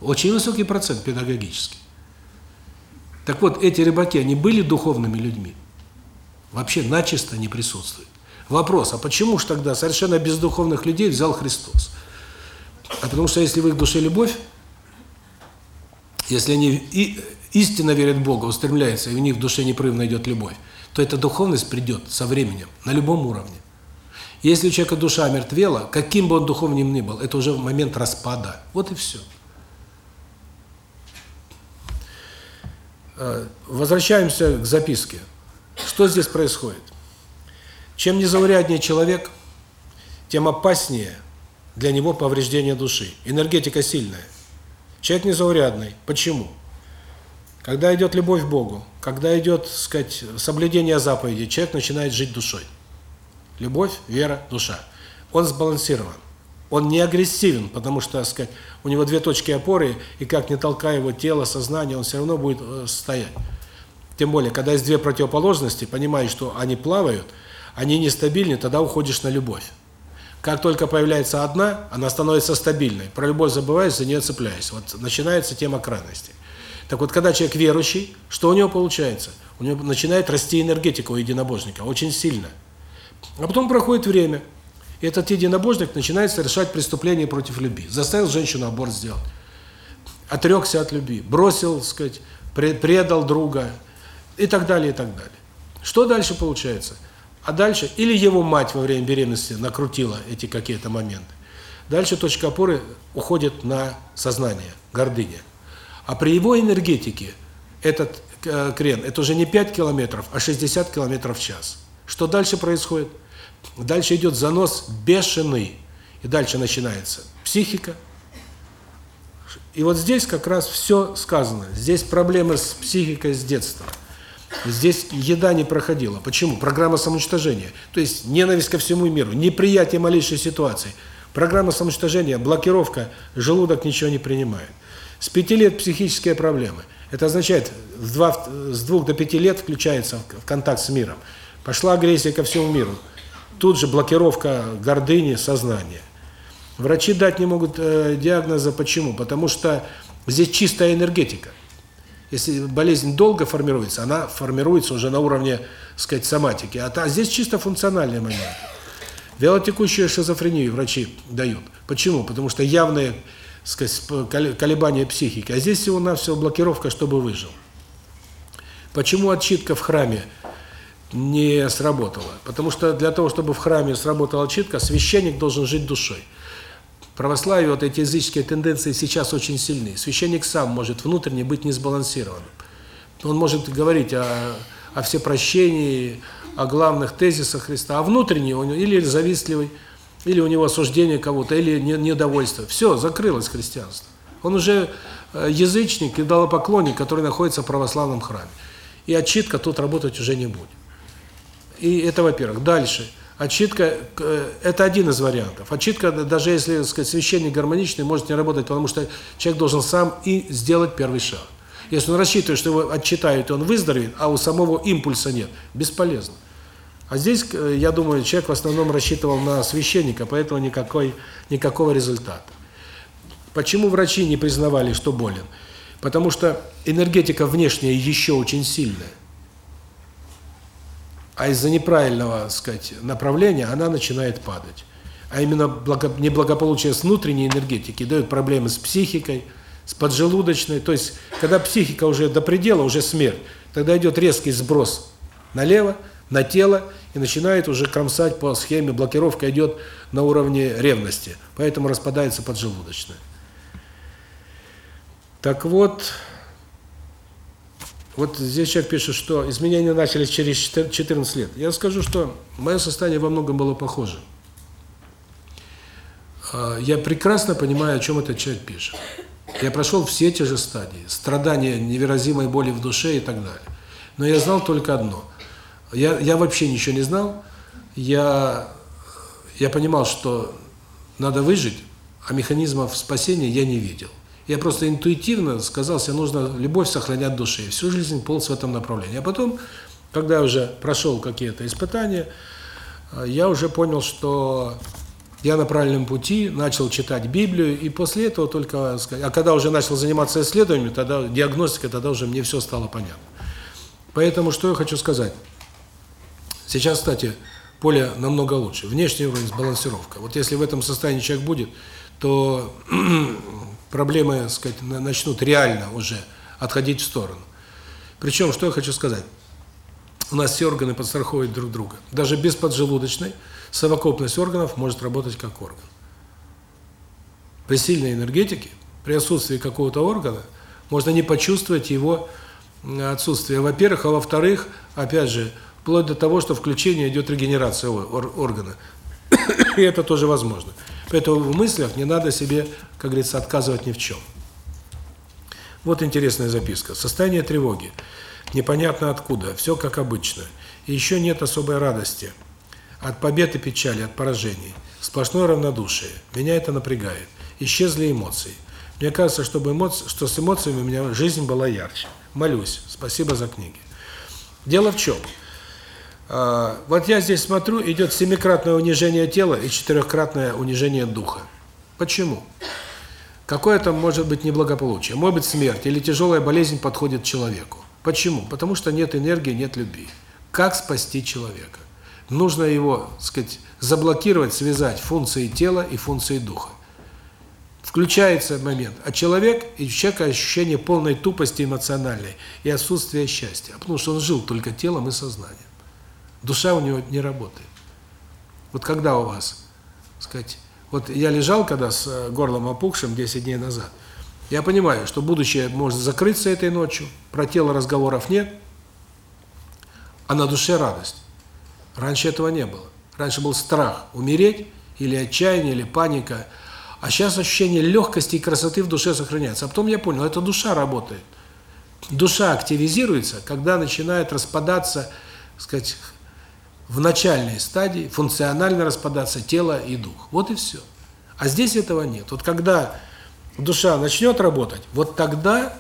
Очень высокий процент педагогический. Так вот, эти рыбаки, они были духовными людьми? Вообще начисто не присутствует. Вопрос, а почему же тогда совершенно бездуховных людей взял Христос? А потому что если в их душе любовь, если они и истинно верят в Бога, устремляются, и у них в душе непрерывно идет любовь, то эта духовность придет со временем, на любом уровне. Если у человека душа мертвела, каким бы он духовным ни был, это уже момент распада. Вот и все. Э, возвращаемся к записке. Что здесь происходит? Чем незауряднее человек, тем опаснее для него повреждение души. Энергетика сильная. Человек незаурядный. Почему? Когда идет любовь к Богу, когда идет, сказать, соблюдение заповедей, человек начинает жить душой. Любовь, вера, душа. Он сбалансирован. Он не агрессивен, потому что, так сказать, у него две точки опоры, и как не толкая его тело, сознание, он все равно будет э, стоять. Тем более, когда есть две противоположности, понимаешь, что они плавают, они нестабильны, тогда уходишь на любовь. Как только появляется одна, она становится стабильной. Про любовь забываешь, за нее цепляешься. Вот начинается тема крайности. Так вот, когда человек верующий, что у него получается? У него начинает расти энергетика у единобожника, очень сильно. А потом проходит время, и этот единобожник начинает совершать преступление против любви. Заставил женщину аборт сделать. Отрекся от любви, бросил, так сказать, предал друга и так далее, и так далее. Что дальше получается? А дальше, или его мать во время беременности накрутила эти какие-то моменты. Дальше точка опоры уходит на сознание, гордыня. А при его энергетике этот э, крен, это уже не 5 километров, а 60 километров в час. Что дальше происходит? Дальше идет занос бешеный. И дальше начинается психика. И вот здесь как раз все сказано. Здесь проблемы с психикой с детства. Здесь еда не проходила. Почему? Программа самоуничтожения. То есть ненависть ко всему миру, неприятие малейшей ситуации. Программа самоуничтожения, блокировка, желудок ничего не принимает. С пяти лет психические проблемы. Это означает, с, два, с двух до пяти лет включается в контакт с миром. Пошла агрессия ко всему миру. Тут же блокировка гордыни, сознания. Врачи дать не могут э, диагноза. Почему? Потому что здесь чистая энергетика. Если болезнь долго формируется, она формируется уже на уровне, сказать, соматики. А, а здесь чисто функциональные моменты. Вялотекущую шизофрению врачи дают. Почему? Потому что явные, сказать, колебания психики. А здесь всего-навсего блокировка, чтобы выжил. Почему отчитка в храме не сработала. Потому что для того, чтобы в храме сработала читка, священник должен жить душой. Православие, вот эти языческие тенденции сейчас очень сильны. Священник сам может внутренне быть несбалансированным. Он может говорить о, о всепрощении, о главных тезисах Христа, а внутренне он или завистливый, или у него осуждение кого-то, или недовольство. Все, закрылось христианство. Он уже э, язычник, и идолопоклонник, который находится в православном храме. И отчитка тут работать уже не будет. И это, во-первых. Дальше. Отчитка э, – это один из вариантов. Отчитка, даже если, сказать, священник гармоничный, может не работать, потому что человек должен сам и сделать первый шаг. Если он рассчитывает, что его отчитают, и он выздоровеет, а у самого импульса нет, бесполезно. А здесь, э, я думаю, человек в основном рассчитывал на священника, поэтому никакой никакого результата. Почему врачи не признавали, что болен? Потому что энергетика внешняя еще очень сильная а из-за неправильного, так сказать, направления она начинает падать. А именно благо, неблагополучие с внутренней энергетики дает проблемы с психикой, с поджелудочной. То есть, когда психика уже до предела, уже смерть, тогда идет резкий сброс налево, на тело, и начинает уже кромсать по схеме, блокировка идет на уровне ревности. Поэтому распадается поджелудочная. Так вот, вот здесь человек пишет, что изменения начались через 14 лет. Я скажу, что мое состояние во многом было похоже. А, я прекрасно понимаю, о чем этот человек пишет. Я прошел все те же стадии. Страдания, невыразимой боли в душе и так далее. Но я знал только одно. Я, я вообще ничего не знал. Я, я понимал, что надо выжить, а механизмов спасения я не видел. Я просто интуитивно сказал себе, нужно любовь сохранять в душе. Всю жизнь полз в этом направлении. А потом, когда я уже прошел какие-то испытания, э, я уже понял, что я на правильном пути, начал читать Библию, и после этого только, а когда уже начал заниматься исследованиями, тогда диагностикой, тогда уже мне все стало понятно. Поэтому что я хочу сказать. Сейчас, кстати, поле намного лучше. Внешний уровень, сбалансировка. Вот если в этом состоянии человек будет, то проблемы, так сказать, начнут реально уже отходить в сторону. Причем, что я хочу сказать, у нас все органы подстраховывают друг друга. Даже без поджелудочной совокупность органов может работать как орган. При сильной энергетике, при отсутствии какого-то органа, можно не почувствовать его отсутствие, во-первых, а во-вторых, опять же, вплоть до того, что включение идет регенерация органа. И это тоже возможно. Поэтому в мыслях не надо себе, как говорится, отказывать ни в чем. Вот интересная записка. Состояние тревоги. Непонятно откуда. Все как обычно. И еще нет особой радости. От побед и печали, от поражений. Сплошное равнодушие. Меня это напрягает. Исчезли эмоции. Мне кажется, чтобы эмоции, что с эмоциями у меня жизнь была ярче. Молюсь. Спасибо за книги. Дело в чем? А, вот я здесь смотрю, идет семикратное унижение тела и четырехкратное унижение духа. Почему? Какое там может быть неблагополучие? Может быть смерть или тяжелая болезнь подходит человеку. Почему? Потому что нет энергии, нет любви. Как спасти человека? Нужно его, так сказать, заблокировать, связать функции тела и функции духа. Включается момент, а человек, и у человека ощущение полной тупости эмоциональной и отсутствия счастья, потому что он жил только телом и сознанием. Душа у него не работает. Вот когда у вас, сказать, вот я лежал когда с э, горлом опухшим 10 дней назад, я понимаю, что будущее может закрыться этой ночью, про тело разговоров нет, а на душе радость. Раньше этого не было. Раньше был страх умереть, или отчаяние, или паника, а сейчас ощущение легкости и красоты в душе сохраняется. А потом я понял, это душа работает. Душа активизируется, когда начинает распадаться, сказать, в начальной стадии функционально распадаться тело и дух. Вот и все. А здесь этого нет. Вот когда душа начнет работать, вот тогда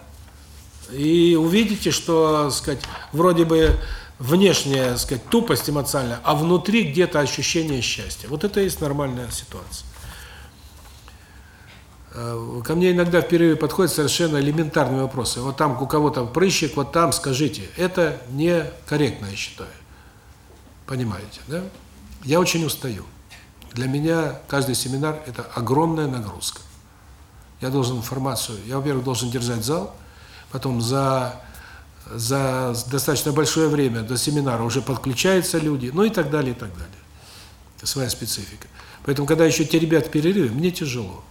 и увидите, что, сказать, вроде бы внешняя, сказать, тупость эмоциональная, а внутри где-то ощущение счастья. Вот это и есть нормальная ситуация. Э, ко мне иногда в перерыве подходят совершенно элементарные вопросы. Вот там у кого-то прыщик, вот там скажите. Это некорректно, я считаю. Понимаете, да? Я очень устаю. Для меня каждый семинар – это огромная нагрузка. Я должен информацию, я, во-первых, должен держать зал, потом за за достаточно большое время до семинара уже подключаются люди, ну и так далее, и так далее. Это своя специфика. Поэтому, когда еще те ребят в перерыве, мне тяжело.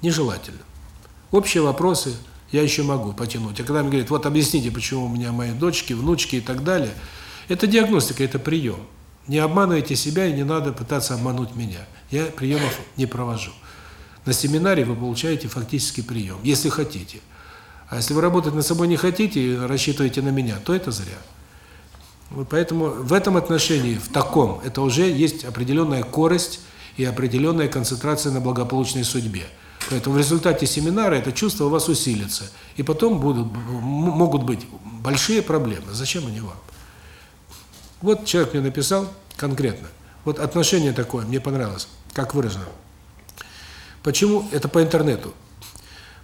Нежелательно. Общие вопросы я еще могу потянуть. А когда мне говорят, вот объясните, почему у меня мои дочки, внучки и так далее – это диагностика, это прием. Не обманывайте себя и не надо пытаться обмануть меня. Я приемов не провожу. На семинаре вы получаете фактически прием, если хотите. А если вы работать над собой не хотите и рассчитываете на меня, то это зря. Поэтому в этом отношении, в таком, это уже есть определенная корость и определенная концентрация на благополучной судьбе. Поэтому в результате семинара это чувство у вас усилится. И потом будут могут быть большие проблемы. Зачем они вам? Вот человек мне написал конкретно. Вот отношение такое, мне понравилось, как выражено. Почему, это по интернету,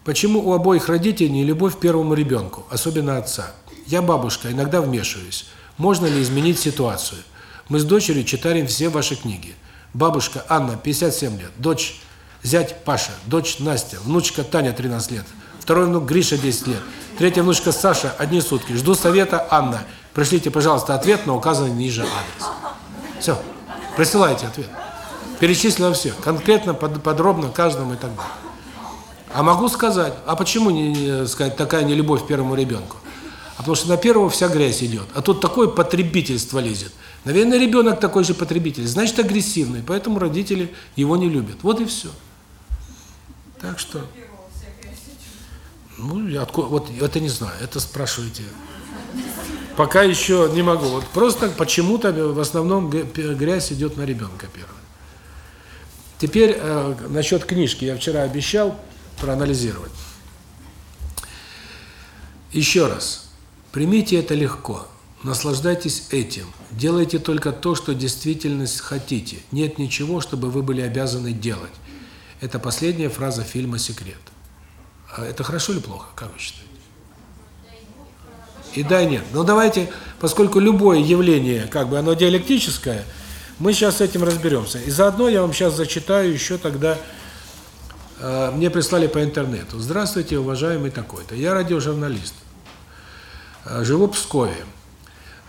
почему у обоих родителей не любовь первому ребенку, особенно отца? Я бабушка, иногда вмешиваюсь. Можно ли изменить ситуацию? Мы с дочерью читаем все ваши книги. Бабушка Анна, 57 лет, дочь, зять Паша, дочь Настя, внучка Таня, 13 лет, второй внук Гриша, 10 лет, третья внучка Саша, одни сутки. Жду совета Анна, Пришлите, пожалуйста, ответ на указанный ниже адрес. Все. Присылайте ответ. Перечислено все. Конкретно, подробно, каждому и так далее. А могу сказать, а почему не, не сказать такая нелюбовь к первому ребенку? А потому что на первого вся грязь идет. А тут такое потребительство лезет. Наверное, ребенок такой же потребитель, значит агрессивный, поэтому родители его не любят. Вот и все. Так что... Ну, откуда, вот это не знаю, это спрашиваете Пока еще не могу. Вот просто почему-то в основном грязь идет на ребенка первым. Теперь э, насчет книжки. Я вчера обещал проанализировать. Еще раз. Примите это легко. Наслаждайтесь этим. Делайте только то, что действительно хотите. Нет ничего, чтобы вы были обязаны делать. Это последняя фраза фильма «Секрет». А это хорошо или плохо, как вы считаете? И да, и нет. Но давайте, поскольку любое явление, как бы оно диалектическое, мы сейчас с этим разберемся. И заодно я вам сейчас зачитаю еще тогда Э, мне прислали по интернету. Здравствуйте, уважаемый такой-то. Я радиожурналист. Э, живу в Пскове.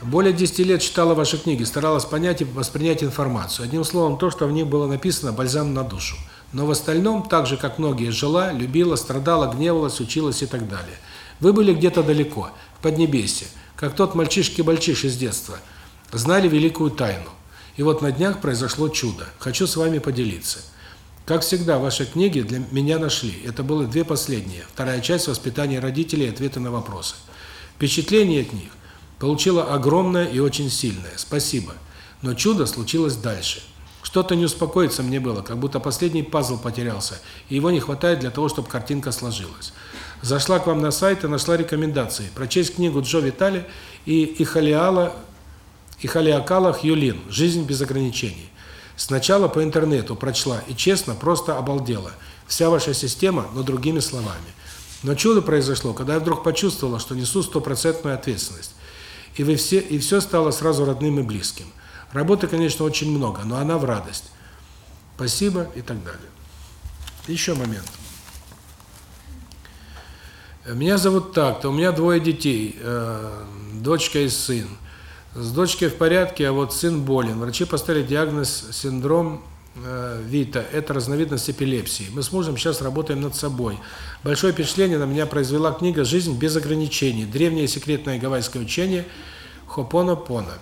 Более 10 лет читала ваши книги, старалась понять и воспринять информацию. Одним словом, то, что в них было написано, бальзам на душу. Но в остальном, так же, как многие, жила, любила, страдала, гневалась, училась и так далее. Вы были где-то далеко, Поднебесье, как тот мальчишки-бальчиш из детства, знали великую тайну. И вот на днях произошло чудо. Хочу с вами поделиться. Как всегда, ваши книги для меня нашли. Это было две последние. Вторая часть «Воспитание родителей. Ответы на вопросы». Впечатление от них получила огромное и очень сильное. Спасибо. Но чудо случилось дальше. Что-то не успокоиться мне было, как будто последний пазл потерялся, и его не хватает для того, чтобы картинка сложилась. Зашла к вам на сайт и нашла рекомендации. Прочесть книгу Джо Витали и Ихалиала, Ихалиакала Хьюлин «Жизнь без ограничений». Сначала по интернету прочла и, честно, просто обалдела. Вся ваша система, но другими словами. Но чудо произошло, когда я вдруг почувствовала, что несу стопроцентную ответственность. И вы все и все стало сразу родным и близким. Работы, конечно, очень много, но она в радость. Спасибо и так далее. Еще момент. Меня зовут так-то, у меня двое детей, э, дочка и сын. С дочкой в порядке, а вот сын болен. Врачи поставили диагноз синдром э, Вита. Это разновидность эпилепсии. Мы с мужем сейчас работаем над собой. Большое впечатление на меня произвела книга «Жизнь без ограничений. Древнее секретное гавайское учение Хопона-Пона».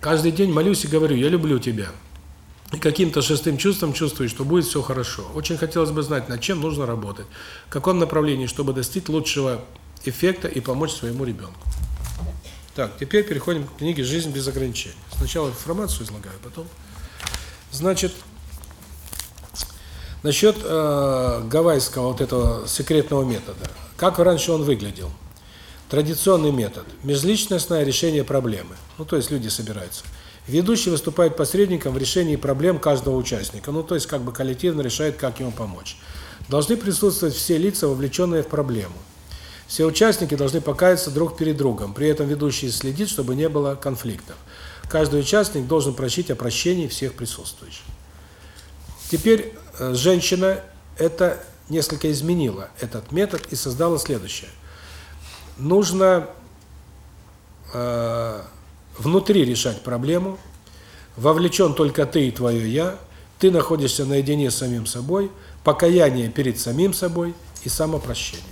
Каждый день молюсь и говорю «Я люблю тебя». И каким-то шестым чувством чувствую, что будет все хорошо. Очень хотелось бы знать, над чем нужно работать, в каком направлении, чтобы достичь лучшего эффекта и помочь своему ребенку. Так, теперь переходим к книге «Жизнь без ограничений». Сначала информацию излагаю, потом... Значит, насчет э, гавайского вот этого секретного метода. Как раньше он выглядел? Традиционный метод. Межличностное решение проблемы. Ну, то есть люди собираются. Ведущий выступает посредником в решении проблем каждого участника. Ну, то есть как бы коллективно решает, как ему помочь. Должны присутствовать все лица, вовлеченные в проблему. Все участники должны покаяться друг перед другом, при этом ведущий следит, чтобы не было конфликтов. Каждый участник должен просить о прощении всех присутствующих. Теперь э, женщина это несколько изменила, этот метод, и создала следующее. Нужно э, внутри решать проблему, вовлечен только ты и твое «я», ты находишься наедине с самим собой, покаяние перед самим собой и самопрощение.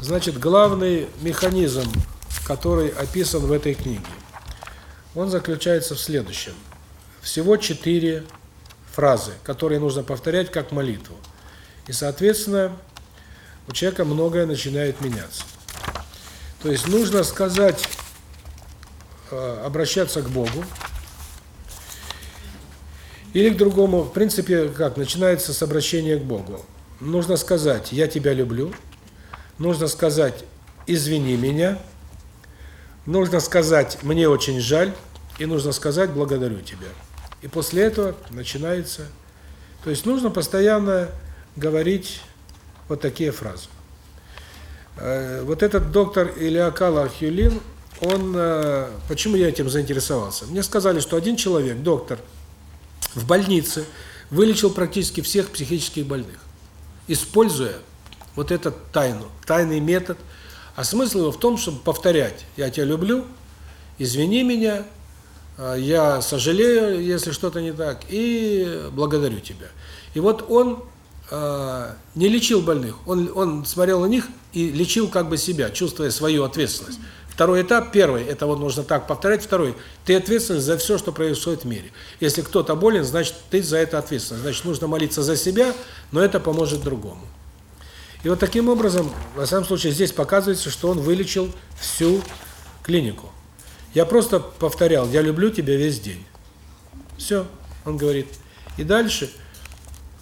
Значит, главный механизм, который описан в этой книге, он заключается в следующем. Всего четыре фразы, которые нужно повторять как молитву. И, соответственно, у человека многое начинает меняться. То есть нужно сказать, обращаться к Богу, или к другому, в принципе, как, начинается с обращения к Богу. Нужно сказать «я тебя люблю», нужно сказать «извини меня», нужно сказать «мне очень жаль» и нужно сказать «благодарю тебя». И после этого начинается... То есть нужно постоянно говорить вот такие фразы. Э, вот этот доктор Илиакала Хюлин, он... Э, почему я этим заинтересовался? Мне сказали, что один человек, доктор, в больнице вылечил практически всех психических больных, используя вот этот тайну, тайный метод. А смысл его в том, чтобы повторять «я тебя люблю», «извини меня», а, «я сожалею, если что-то не так» и «благодарю тебя». И вот он э, не лечил больных, он, он смотрел на них и лечил как бы себя, чувствуя свою ответственность. Второй этап, первый, это вот нужно так повторять, второй, ты ответственен за все, что происходит в мире. Если кто-то болен, значит, ты за это ответственен. Значит, нужно молиться за себя, но это поможет другому. И вот таким образом, на самом случае, здесь показывается, что он вылечил всю клинику. Я просто повторял, я люблю тебя весь день. Все, он говорит. И дальше,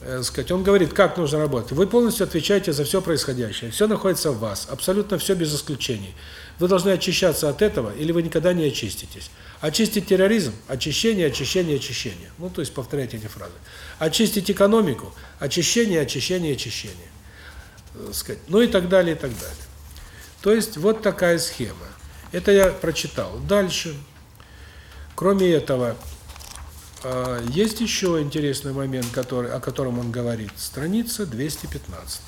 э, сказать, он говорит, как нужно работать. Вы полностью отвечаете за все происходящее. Все находится в вас, абсолютно все без исключений. Вы должны очищаться от этого, или вы никогда не очиститесь. Очистить терроризм, очищение, очищение, очищение. Ну, то есть повторяйте эти фразы. Очистить экономику, очищение, очищение, очищение сказать, ну и так далее, и так далее. То есть вот такая схема. Это я прочитал. Дальше. Кроме этого, А, есть еще интересный момент, который, о котором он говорит. Страница 215.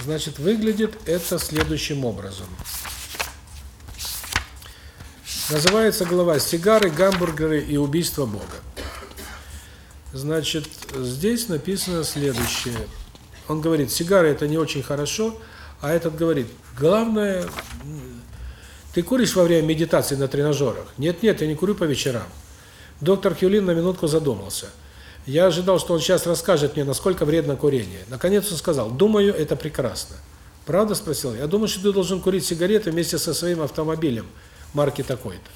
Значит, выглядит это следующим образом. Называется глава «Сигары, гамбургеры и убийство Бога». Значит, здесь написано следующее. Он говорит, сигары это не очень хорошо, а этот говорит, главное, ты куришь во время медитации на тренажерах? Нет, нет, я не курю по вечерам. Доктор Хюлин на минутку задумался. Я ожидал, что он сейчас расскажет мне, насколько вредно курение. Наконец он сказал, думаю, это прекрасно. Правда, спросил я? думаю, что ты должен курить сигареты вместе со своим автомобилем марки такой-то.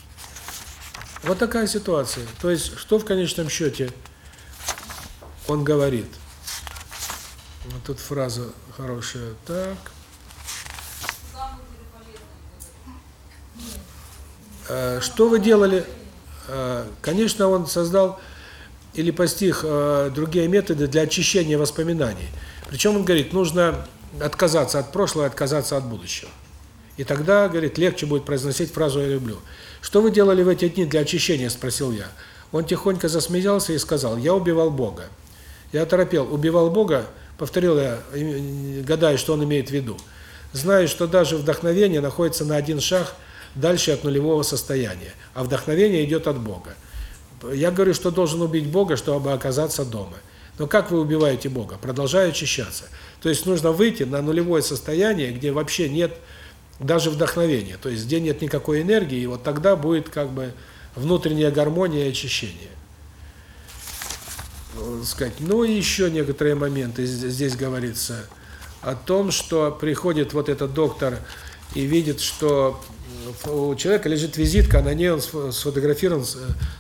Вот такая ситуация. То есть, что в конечном счете он говорит? Вот тут фраза хорошая. Так. Э, что вы делали? Э, конечно, он создал или постиг э, другие методы для очищения воспоминаний. Причем он говорит, нужно отказаться от прошлого отказаться от будущего. И тогда, говорит, легче будет произносить фразу «я люблю». «Что вы делали в эти дни для очищения?» – спросил я. Он тихонько засмеялся и сказал «я убивал Бога». Я торопел «убивал Бога», повторил я, гадая, что он имеет в виду. Знаю, что даже вдохновение находится на один шаг дальше от нулевого состояния, а вдохновение идет от Бога. Я говорю, что должен убить Бога, чтобы оказаться дома. Но как вы убиваете Бога? Продолжая очищаться. То есть нужно выйти на нулевое состояние, где вообще нет даже вдохновения, то есть где нет никакой энергии, и вот тогда будет как бы внутренняя гармония и очищение. Сказать. Ну и еще некоторые моменты здесь говорится о том, что приходит вот этот доктор и видит, что у человека лежит визитка, на ней он сфотографирован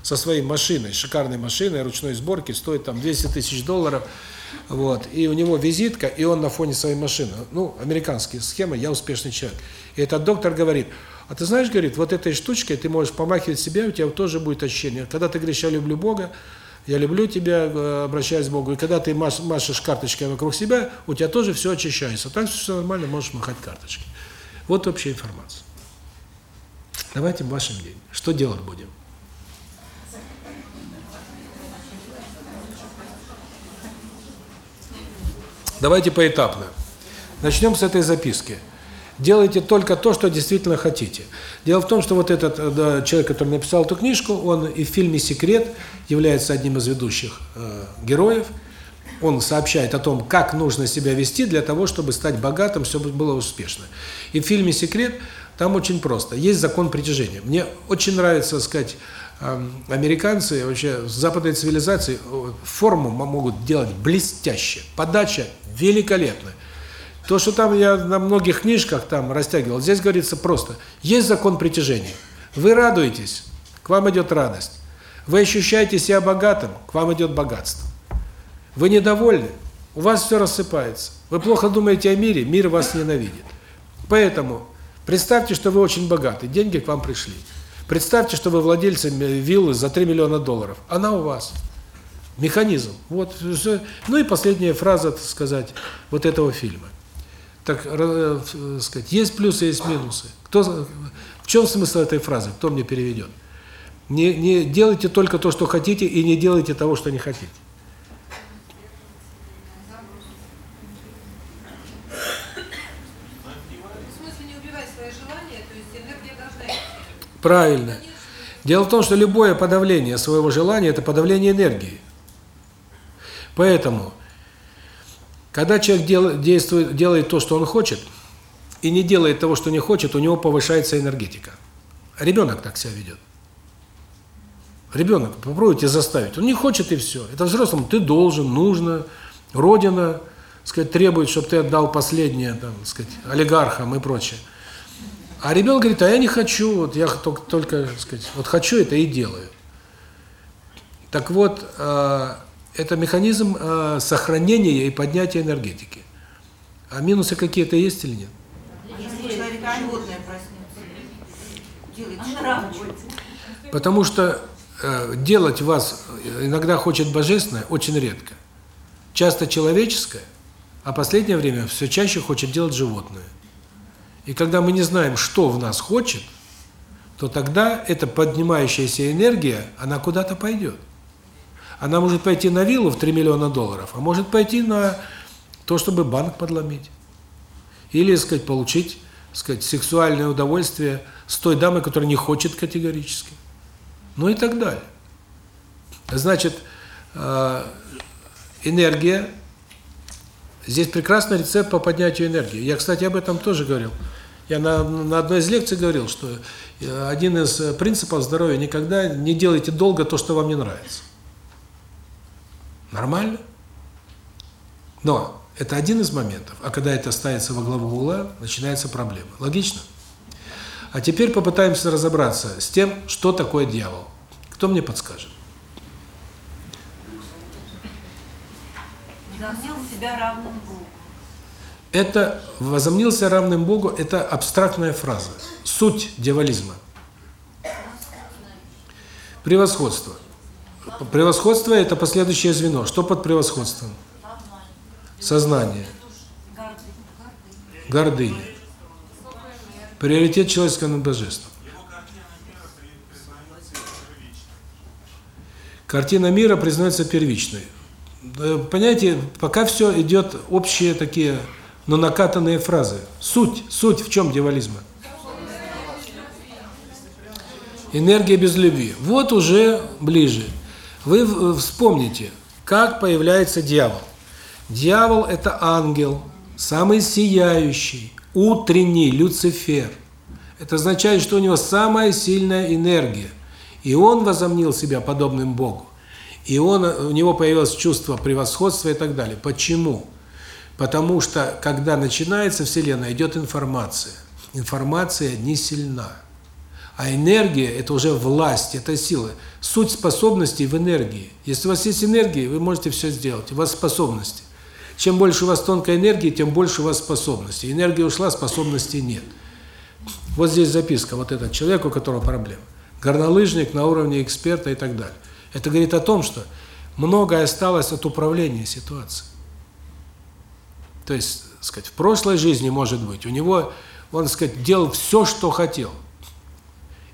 со своей машиной, шикарной машиной ручной сборки, стоит там 200 тысяч долларов. Вот. И у него визитка, и он на фоне своей машины. Ну, американские схемы, я успешный человек. И этот доктор говорит, а ты знаешь, говорит, вот этой штучкой ты можешь помахивать себя, у тебя тоже будет ощущение. Когда ты говоришь, я люблю Бога, я люблю тебя, э, обращаясь к Богу, и когда ты маш, машешь карточкой вокруг себя, у тебя тоже все очищается. Так все нормально, можешь махать карточки. Вот общая информация. Давайте ваше мнение. Что делать будем? Давайте поэтапно. Начнем с этой записки. Делайте только то, что действительно хотите. Дело в том, что вот этот э, да, человек, который написал эту книжку, он и в фильме «Секрет» является одним из ведущих э, героев. Он сообщает о том, как нужно себя вести для того, чтобы стать богатым, чтобы было успешно. И в фильме «Секрет» там очень просто. Есть закон притяжения. Мне очень нравится, сказать, э, американцы, вообще западной цивилизации э, форму могут делать блестяще. Подача великолепная. То, что там я на многих книжках там растягивал, здесь говорится просто. Есть закон притяжения. Вы радуетесь, к вам идет радость. Вы ощущаете себя богатым, к вам идет богатство. Вы недовольны, у вас все рассыпается. Вы плохо думаете о мире, мир вас ненавидит. Поэтому представьте, что вы очень богаты, деньги к вам пришли. Представьте, что вы владельцы виллы за 3 миллиона долларов. Она у вас. Механизм. Вот. Ну и последняя фраза, так сказать, вот этого фильма. Так, э, сказать, есть плюсы, есть минусы. Кто, в чем смысл этой фразы? Кто мне переведет? Не, не делайте только то, что хотите, и не делайте того, что не хотите. Правильно. Дело в том, что любое подавление своего желания – это подавление энергии. Поэтому когда человек дел, действует, делает то, что он хочет, и не делает того, что не хочет, у него повышается энергетика. Ребенок так себя ведет. Ребенок, попробуйте заставить. Он не хочет и все. Это взрослым ты должен, нужно. Родина, сказать, требует, чтобы ты отдал последнее, там, сказать, олигархам и прочее. А ребенок говорит, а я не хочу, вот я только, только сказать, вот хочу это и делаю. Так вот, э, это механизм э, сохранения и поднятия энергетики. А минусы какие-то есть или нет? Если животное проснется, Потому что э, делать вас иногда хочет божественное очень редко. Часто человеческое, а последнее время все чаще хочет делать животное. И когда мы не знаем, что в нас хочет, то тогда эта поднимающаяся энергия, она куда-то пойдет. Она может пойти на виллу в 3 миллиона долларов, а может пойти на то, чтобы банк подломить. Или, сказать, получить, сказать, сексуальное удовольствие с той дамой, которая не хочет категорически. Ну и так далее. Значит, э, энергия. Здесь прекрасный рецепт по поднятию энергии. Я, кстати, об этом тоже говорил. Я на, на одной из лекций говорил, что э, один из принципов здоровья – никогда не делайте долго то, что вам не нравится. Нормально? Но это один из моментов. А когда это ставится во главу угла, начинается проблема. Логично? А теперь попытаемся разобраться с тем, что такое дьявол. Кто мне подскажет? Возомнил себя равным Богу. Это «возомнился равным Богу» – это абстрактная фраза. Суть дьяволизма. Превосходство. Превосходство – это последующее звено. Что под превосходством? Сознание. Гордыня. Приоритет человеческого над божественным. Картина мира признается первичной. Понимаете, пока все идет общие такие, но накатанные фразы. Суть, суть в чем дьяволизма? Энергия без любви. Вот уже ближе. Вы вспомните, как появляется дьявол. Дьявол – это ангел, самый сияющий, утренний Люцифер. Это означает, что у него самая сильная энергия. И он возомнил себя подобным Богу. И он, у него появилось чувство превосходства и так далее. Почему? Потому что, когда начинается Вселенная, идет информация. Информация не сильна. А энергия – это уже власть, это сила. Суть способностей в энергии. Если у вас есть энергия, вы можете все сделать. У вас способности. Чем больше у вас тонкой энергии, тем больше у вас способностей. Энергия ушла, способностей нет. Вот здесь записка, вот этот человек, у которого проблема. Горнолыжник на уровне эксперта и так далее. Это говорит о том, что многое осталось от управления ситуацией. То есть, сказать, в прошлой жизни, может быть, у него, он, сказать, делал все, что хотел.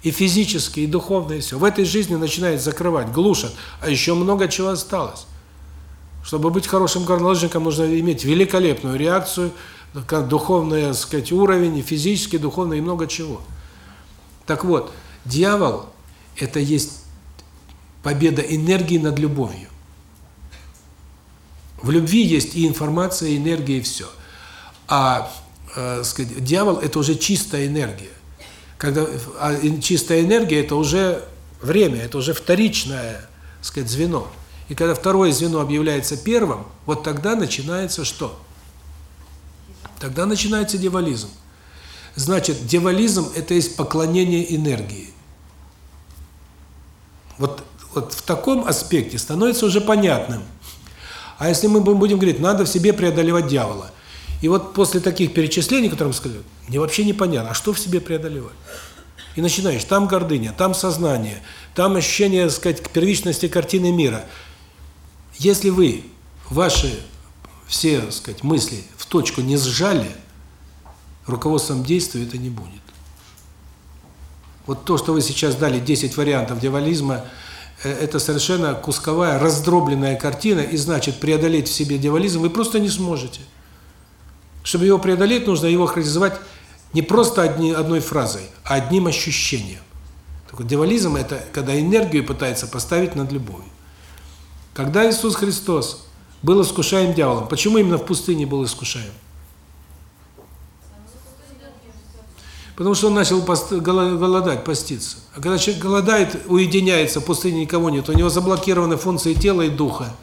И физически, и духовно, и все. В этой жизни начинает закрывать, глушат, а еще много чего осталось. Чтобы быть хорошим горнолыжником, нужно иметь великолепную реакцию, духовный, сказать, уровень, и физический, духовный, и много чего. Так вот, дьявол – это есть победа энергии над любовью. В любви есть и информация, и энергия, и все. А, э, сказать, дьявол – это уже чистая энергия. Когда а чистая энергия – это уже время, это уже вторичное, сказать, звено. И когда второе звено объявляется первым, вот тогда начинается что? Тогда начинается дьяволизм. Значит, дьяволизм – это есть поклонение энергии. Вот вот в таком аспекте становится уже понятным. А если мы будем говорить, надо в себе преодолевать дьявола, и вот после таких перечислений, которые мы сказали, мне вообще непонятно, а что в себе преодолевать? И начинаешь, там гордыня, там сознание, там ощущение, так сказать, первичности картины мира. Если вы ваши все, так сказать, мысли в точку не сжали, руководством действия это не будет. Вот то, что вы сейчас дали 10 вариантов дьяволизма – это совершенно кусковая, раздробленная картина, и значит, преодолеть в себе дьяволизм вы просто не сможете. Чтобы его преодолеть, нужно его характеризовать не просто одни, одной фразой, а одним ощущением. Вот, дьяволизм – это когда энергию пытается поставить над любовью. Когда Иисус Христос был искушаем дьяволом, почему именно в пустыне был искушаем? Потому что он начал голодать, поститься. А когда человек голодает, уединяется, в пустыне никого нет, у него заблокированы функции тела и духа.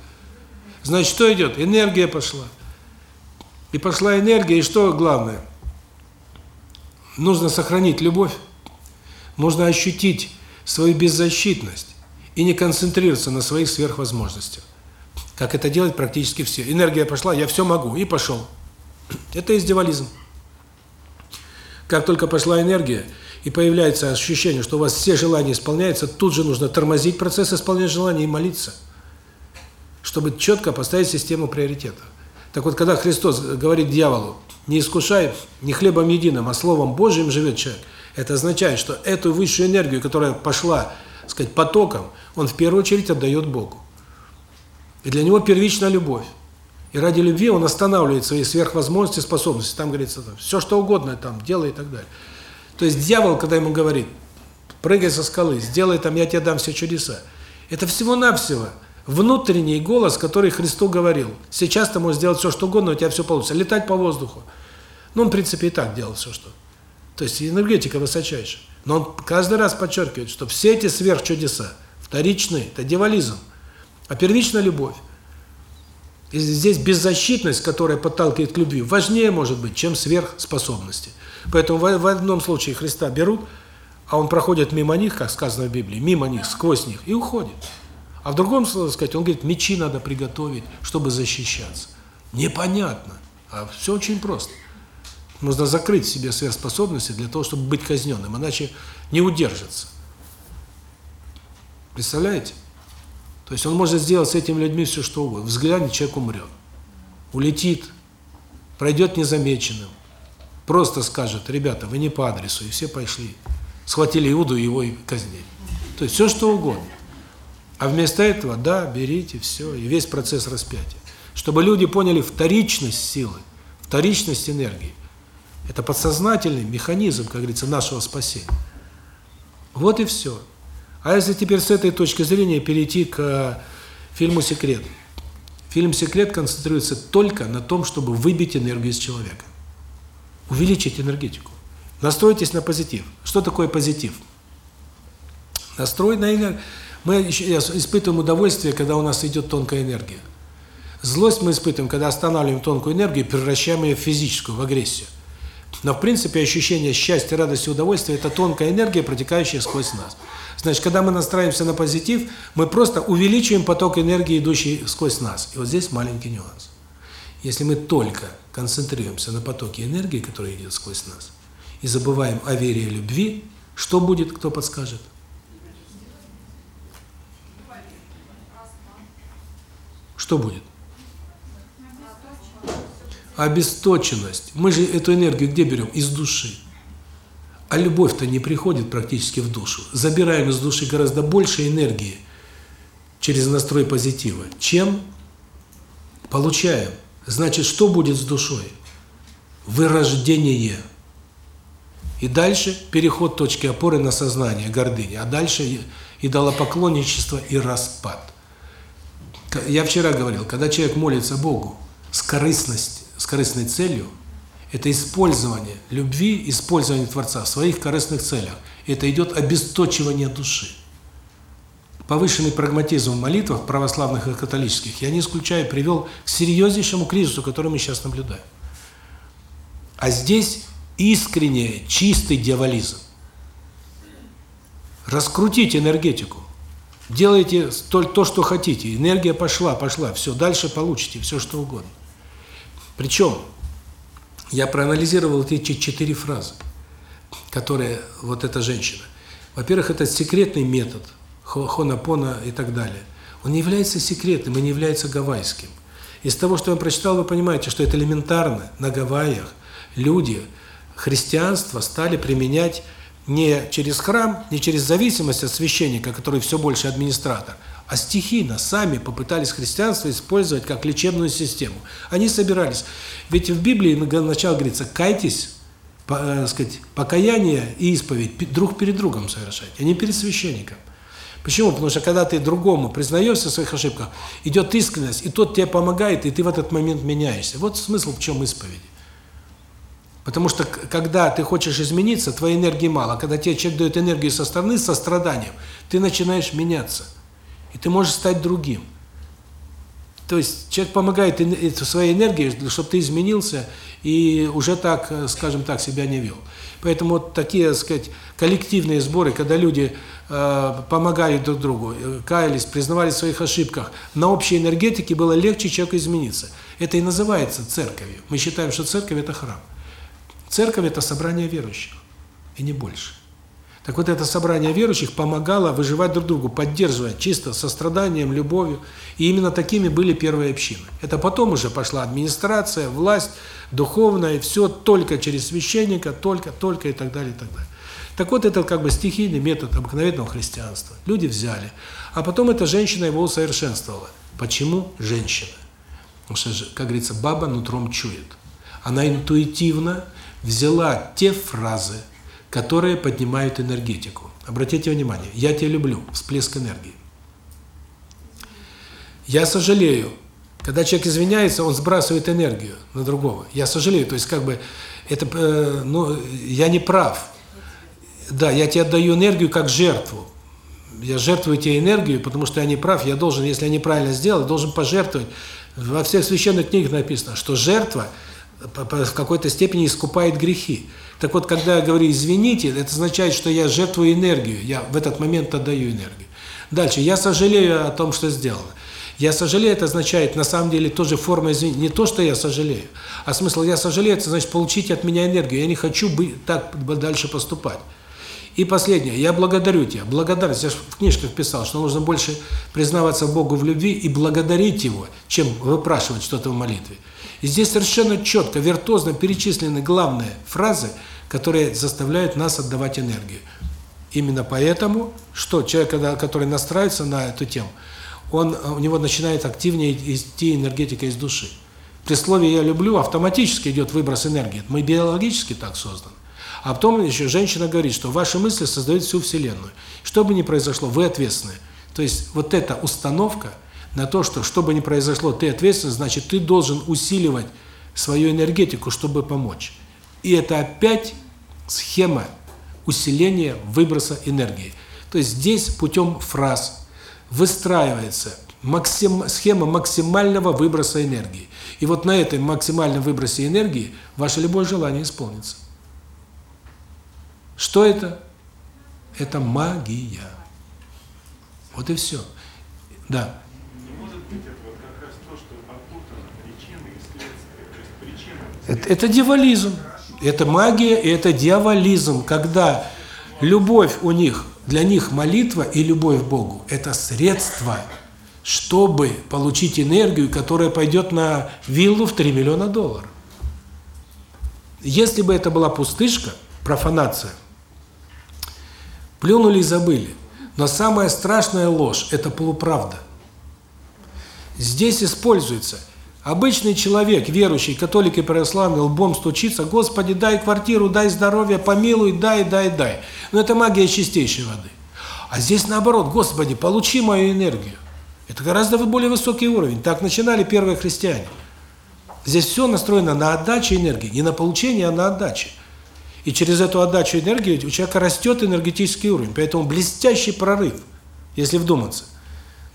Значит, что идет? Энергия пошла. И пошла энергия, и что главное? Нужно сохранить любовь. Нужно ощутить свою беззащитность и не концентрироваться на своих сверхвозможностях. Как это делать практически все. Энергия пошла, я все могу, и пошел. Это издевализм. Как только пошла энергия, и появляется ощущение, что у вас все желания исполняются, тут же нужно тормозить процесс исполнения желаний и молиться, чтобы четко поставить систему приоритетов. Так вот, когда Христос говорит дьяволу, не искушай не хлебом единым, а Словом Божьим живет человек, это означает, что эту высшую энергию, которая пошла, сказать, потоком, он в первую очередь отдает Богу. И для него первична любовь. И ради любви он останавливает свои сверхвозможности, способности. Там говорится, все что угодно там делай и так далее. То есть дьявол, когда ему говорит, прыгай со скалы, сделай там, я тебе дам все чудеса. Это всего-навсего внутренний голос, который Христу говорил. Сейчас ты можешь сделать все, что угодно, у тебя все получится. Летать по воздуху. Ну, он, в принципе, и так делал все, что. То есть энергетика высочайшая. Но он каждый раз подчеркивает, что все эти сверхчудеса, вторичные, это дьяволизм. А первичная любовь. Здесь беззащитность, которая подталкивает к любви, важнее может быть, чем сверхспособности. Поэтому в, одном случае Христа берут, а он проходит мимо них, как сказано в Библии, мимо них, сквозь них, и уходит. А в другом случае, сказать, он говорит, мечи надо приготовить, чтобы защищаться. Непонятно. А все очень просто. Нужно закрыть в себе сверхспособности для того, чтобы быть казненным, иначе не удержится. Представляете? То есть он может сделать с этими людьми все, что угодно. Взглянет, человек умрет. Улетит, пройдет незамеченным. Просто скажет, ребята, вы не по адресу, и все пошли. Схватили Иуду его и казнили. То есть все, что угодно. А вместо этого, да, берите все, и весь процесс распятия. Чтобы люди поняли вторичность силы, вторичность энергии. Это подсознательный механизм, как говорится, нашего спасения. Вот и все. А если теперь с этой точки зрения перейти к э, фильму «Секрет». Фильм «Секрет» концентрируется только на том, чтобы выбить энергию из человека. Увеличить энергетику. Настройтесь на позитив. Что такое позитив? Настрой на энергию. Мы испытываем удовольствие, когда у нас идет тонкая энергия. Злость мы испытываем, когда останавливаем тонкую энергию и превращаем ее в физическую, в агрессию. Но в принципе ощущение счастья, радости, удовольствия – это тонкая энергия, протекающая сквозь нас. Значит, когда мы настраиваемся на позитив, мы просто увеличиваем поток энергии, идущий сквозь нас. И вот здесь маленький нюанс. Если мы только концентрируемся на потоке энергии, который идет сквозь нас, и забываем о вере и любви, что будет, кто подскажет? Что будет? Обесточенность. Мы же эту энергию где берем? Из души. А любовь-то не приходит практически в душу. Забираем из души гораздо больше энергии через настрой позитива, чем получаем. Значит, что будет с душой? Вырождение. И дальше переход точки опоры на сознание, гордыня. А дальше идолопоклонничество и распад. Я вчера говорил, когда человек молится Богу с корыстностью, с корыстной целью, это использование любви, использование Творца в своих корыстных целях. Это идет обесточивание души. Повышенный прагматизм в молитвах православных и католических, я не исключаю, привел к серьезнейшему кризису, который мы сейчас наблюдаем. А здесь искренне чистый дьяволизм. Раскрутите энергетику. Делайте то, что хотите. Энергия пошла, пошла. Все, дальше получите все, что угодно. Причем я проанализировал эти четыре фразы, которые вот эта женщина. Во-первых, это секретный метод, хонапона и так далее. Он не является секретным и не является гавайским. Из того, что я прочитал, вы понимаете, что это элементарно. На Гавайях люди христианство стали применять не через храм, не через зависимость от священника, который все больше администратор, а стихийно сами попытались христианство использовать как лечебную систему. Они собирались. Ведь в Библии начало говорится «кайтесь», по, э, сказать, покаяние и исповедь друг перед другом совершать, а не перед священником. Почему? Потому что когда ты другому признаешься в своих ошибках, идет искренность, и тот тебе помогает, и ты в этот момент меняешься. Вот смысл в чем исповеди. Потому что когда ты хочешь измениться, твоей энергии мало. Когда тебе человек дает энергию со стороны, со страданием, ты начинаешь меняться. И ты можешь стать другим. То есть человек помогает своей энергией, чтобы ты изменился и уже так, э, скажем так, себя не вел. Поэтому вот такие, так сказать, коллективные сборы, когда люди э, помогали друг другу, э, каялись, признавали в своих ошибках, на общей энергетике было легче человеку измениться. Это и называется церковью. Мы считаем, что церковь – это храм. Церковь – это собрание верующих, и не больше. Так вот, это собрание верующих помогало выживать друг другу, поддерживая чисто состраданием, любовью. И именно такими были первые общины. Это потом уже пошла администрация, власть, духовная, все только через священника, только, только и так далее, и так далее. Так вот, это как бы стихийный метод обыкновенного христианства. Люди взяли. А потом эта женщина его усовершенствовала. Почему женщина? Потому что, как говорится, баба нутром чует. Она интуитивно взяла те фразы, которые поднимают энергетику. Обратите внимание, я тебя люблю, всплеск энергии. Я сожалею, когда человек извиняется, он сбрасывает энергию на другого. Я сожалею, то есть как бы это, э, ну, я не прав. Да, я тебе отдаю энергию как жертву. Я жертвую тебе энергию, потому что я не прав, я должен, если я неправильно сделал, должен пожертвовать. Во всех священных книгах написано, что жертва в какой-то степени искупает грехи. Так вот, когда я говорю «извините», это означает, что я жертвую энергию, я в этот момент отдаю энергию. Дальше, я сожалею о том, что сделано. Я сожалею, это означает, на самом деле, тоже форма извинения. Не то, что я сожалею, а смысл «я сожалею» – это значит получить от меня энергию. Я не хочу быть так дальше поступать. И последнее. Я благодарю тебя. Благодарность. Я же в книжках писал, что нужно больше признаваться Богу в любви и благодарить Его, чем выпрашивать что-то в молитве. Здесь совершенно четко, виртуозно перечислены главные фразы, которые заставляют нас отдавать энергию. Именно поэтому, что человек, который настраивается на эту тему, он у него начинает активнее идти энергетика из души. При слове «я люблю» автоматически идет выброс энергии. Мы биологически так созданы. А потом еще женщина говорит, что ваши мысли создают всю Вселенную. Что бы ни произошло, вы ответственны. То есть вот эта установка на то, что что бы ни произошло, ты ответственен, значит, ты должен усиливать свою энергетику, чтобы помочь. И это опять схема усиления выброса энергии. То есть здесь путем фраз выстраивается максим, схема максимального выброса энергии. И вот на этой максимальном выбросе энергии ваше любое желание исполнится. Что это? Это магия. Вот и все. Да. Это, это дьяволизм. Это магия и это дьяволизм, когда любовь у них, для них молитва и любовь к Богу – это средство, чтобы получить энергию, которая пойдет на виллу в 3 миллиона долларов. Если бы это была пустышка, профанация, плюнули и забыли. Но самая страшная ложь – это полуправда. Здесь используется Обычный человек, верующий, католик и православный, лбом стучится, «Господи, дай квартиру, дай здоровье, помилуй, дай, дай, дай». Но это магия чистейшей воды. А здесь наоборот, «Господи, получи мою энергию». Это гораздо более высокий уровень. Так начинали первые христиане. Здесь все настроено на отдачу энергии, не на получение, а на отдачу. И через эту отдачу энергии у человека растет энергетический уровень. Поэтому блестящий прорыв, если вдуматься.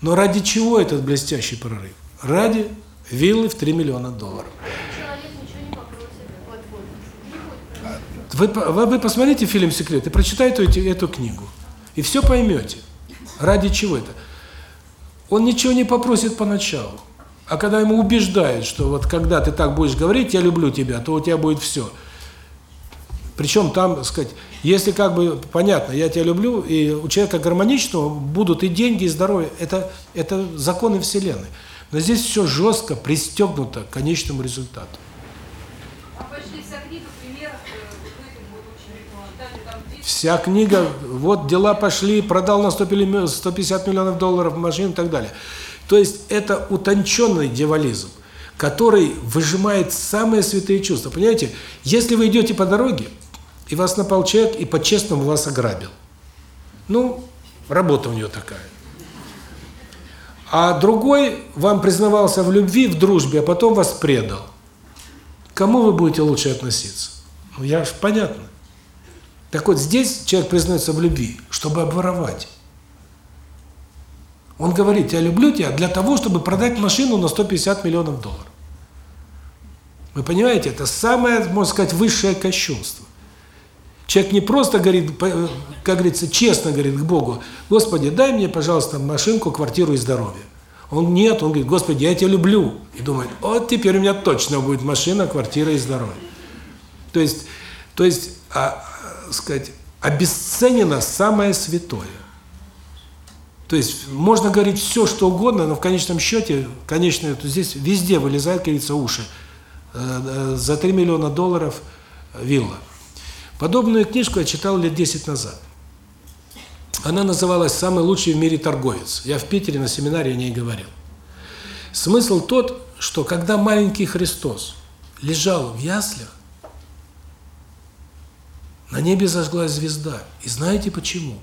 Но ради чего этот блестящий прорыв? Ради Виллы в 3 миллиона долларов. Вы, вы, посмотрите фильм «Секрет» и прочитайте эту, эту книгу. И все поймете. Ради чего это? Он ничего не попросит поначалу. А когда ему убеждают, что вот когда ты так будешь говорить, я люблю тебя, то у тебя будет все. Причем там, сказать, если как бы понятно, я тебя люблю, и у человека гармоничного будут и деньги, и здоровье, это, это законы Вселенной. Но здесь все жестко пристегнуто к конечному результату. А вся книга примеров э, Вся книга, вот дела пошли, продал на 150 миллионов долларов машин и так далее. То есть это утонченный дьяволизм, который выжимает самые святые чувства. Понимаете, если вы идете по дороге, и вас напал человек, и по-честному вас ограбил. Ну, работа у него такая. А другой вам признавался в любви, в дружбе, а потом вас предал. кому вы будете лучше относиться? Ну, я ж понятно. Так вот, здесь человек признается в любви, чтобы обворовать. Он говорит, я люблю тебя для того, чтобы продать машину на 150 миллионов долларов. Вы понимаете, это самое, можно сказать, высшее кощунство. Человек не просто говорит, как говорится, честно говорит к Богу, Господи, дай мне, пожалуйста, машинку, квартиру и здоровье. Он нет, он говорит, Господи, я тебя люблю. И думает, вот теперь у меня точно будет машина, квартира и здоровье. То есть, то есть, а, сказать, обесценено самое святое. То есть можно говорить все, что угодно, но в конечном счете, конечно, здесь везде вылезают, как говорится, уши. Э, э, за 3 миллиона долларов вилла. Подобную книжку я читал лет 10 назад. Она называлась «Самый лучший в мире торговец». Я в Питере на семинаре о ней говорил. Смысл тот, что когда маленький Христос лежал в яслях, на небе зажглась звезда. И знаете почему?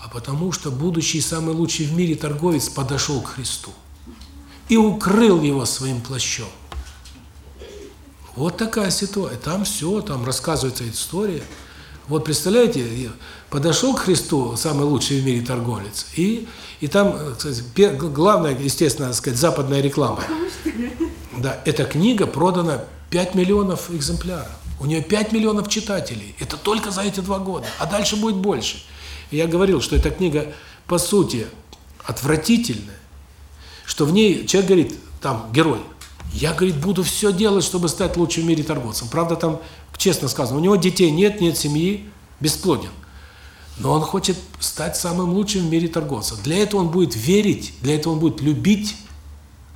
А потому что будущий самый лучший в мире торговец подошел к Христу и укрыл его своим плащом. Вот такая ситуация. Там все, там рассказывается история. Вот представляете, подошел к Христу самый лучший в мире торговец, и и там, э, кстати, главное, естественно, сказать, западная реклама. Да, эта книга продана 5 миллионов экземпляров. У нее 5 миллионов читателей. Это только за эти два года. А дальше будет больше. И я говорил, что эта книга, по сути, отвратительная. Что в ней человек говорит, там, герой, я, говорит, буду все делать, чтобы стать лучшим в мире торговцем. Правда, там, честно сказано, у него детей нет, нет семьи, бесплоден. Но он хочет стать самым лучшим в мире торговцем. Для этого он будет верить, для этого он будет любить,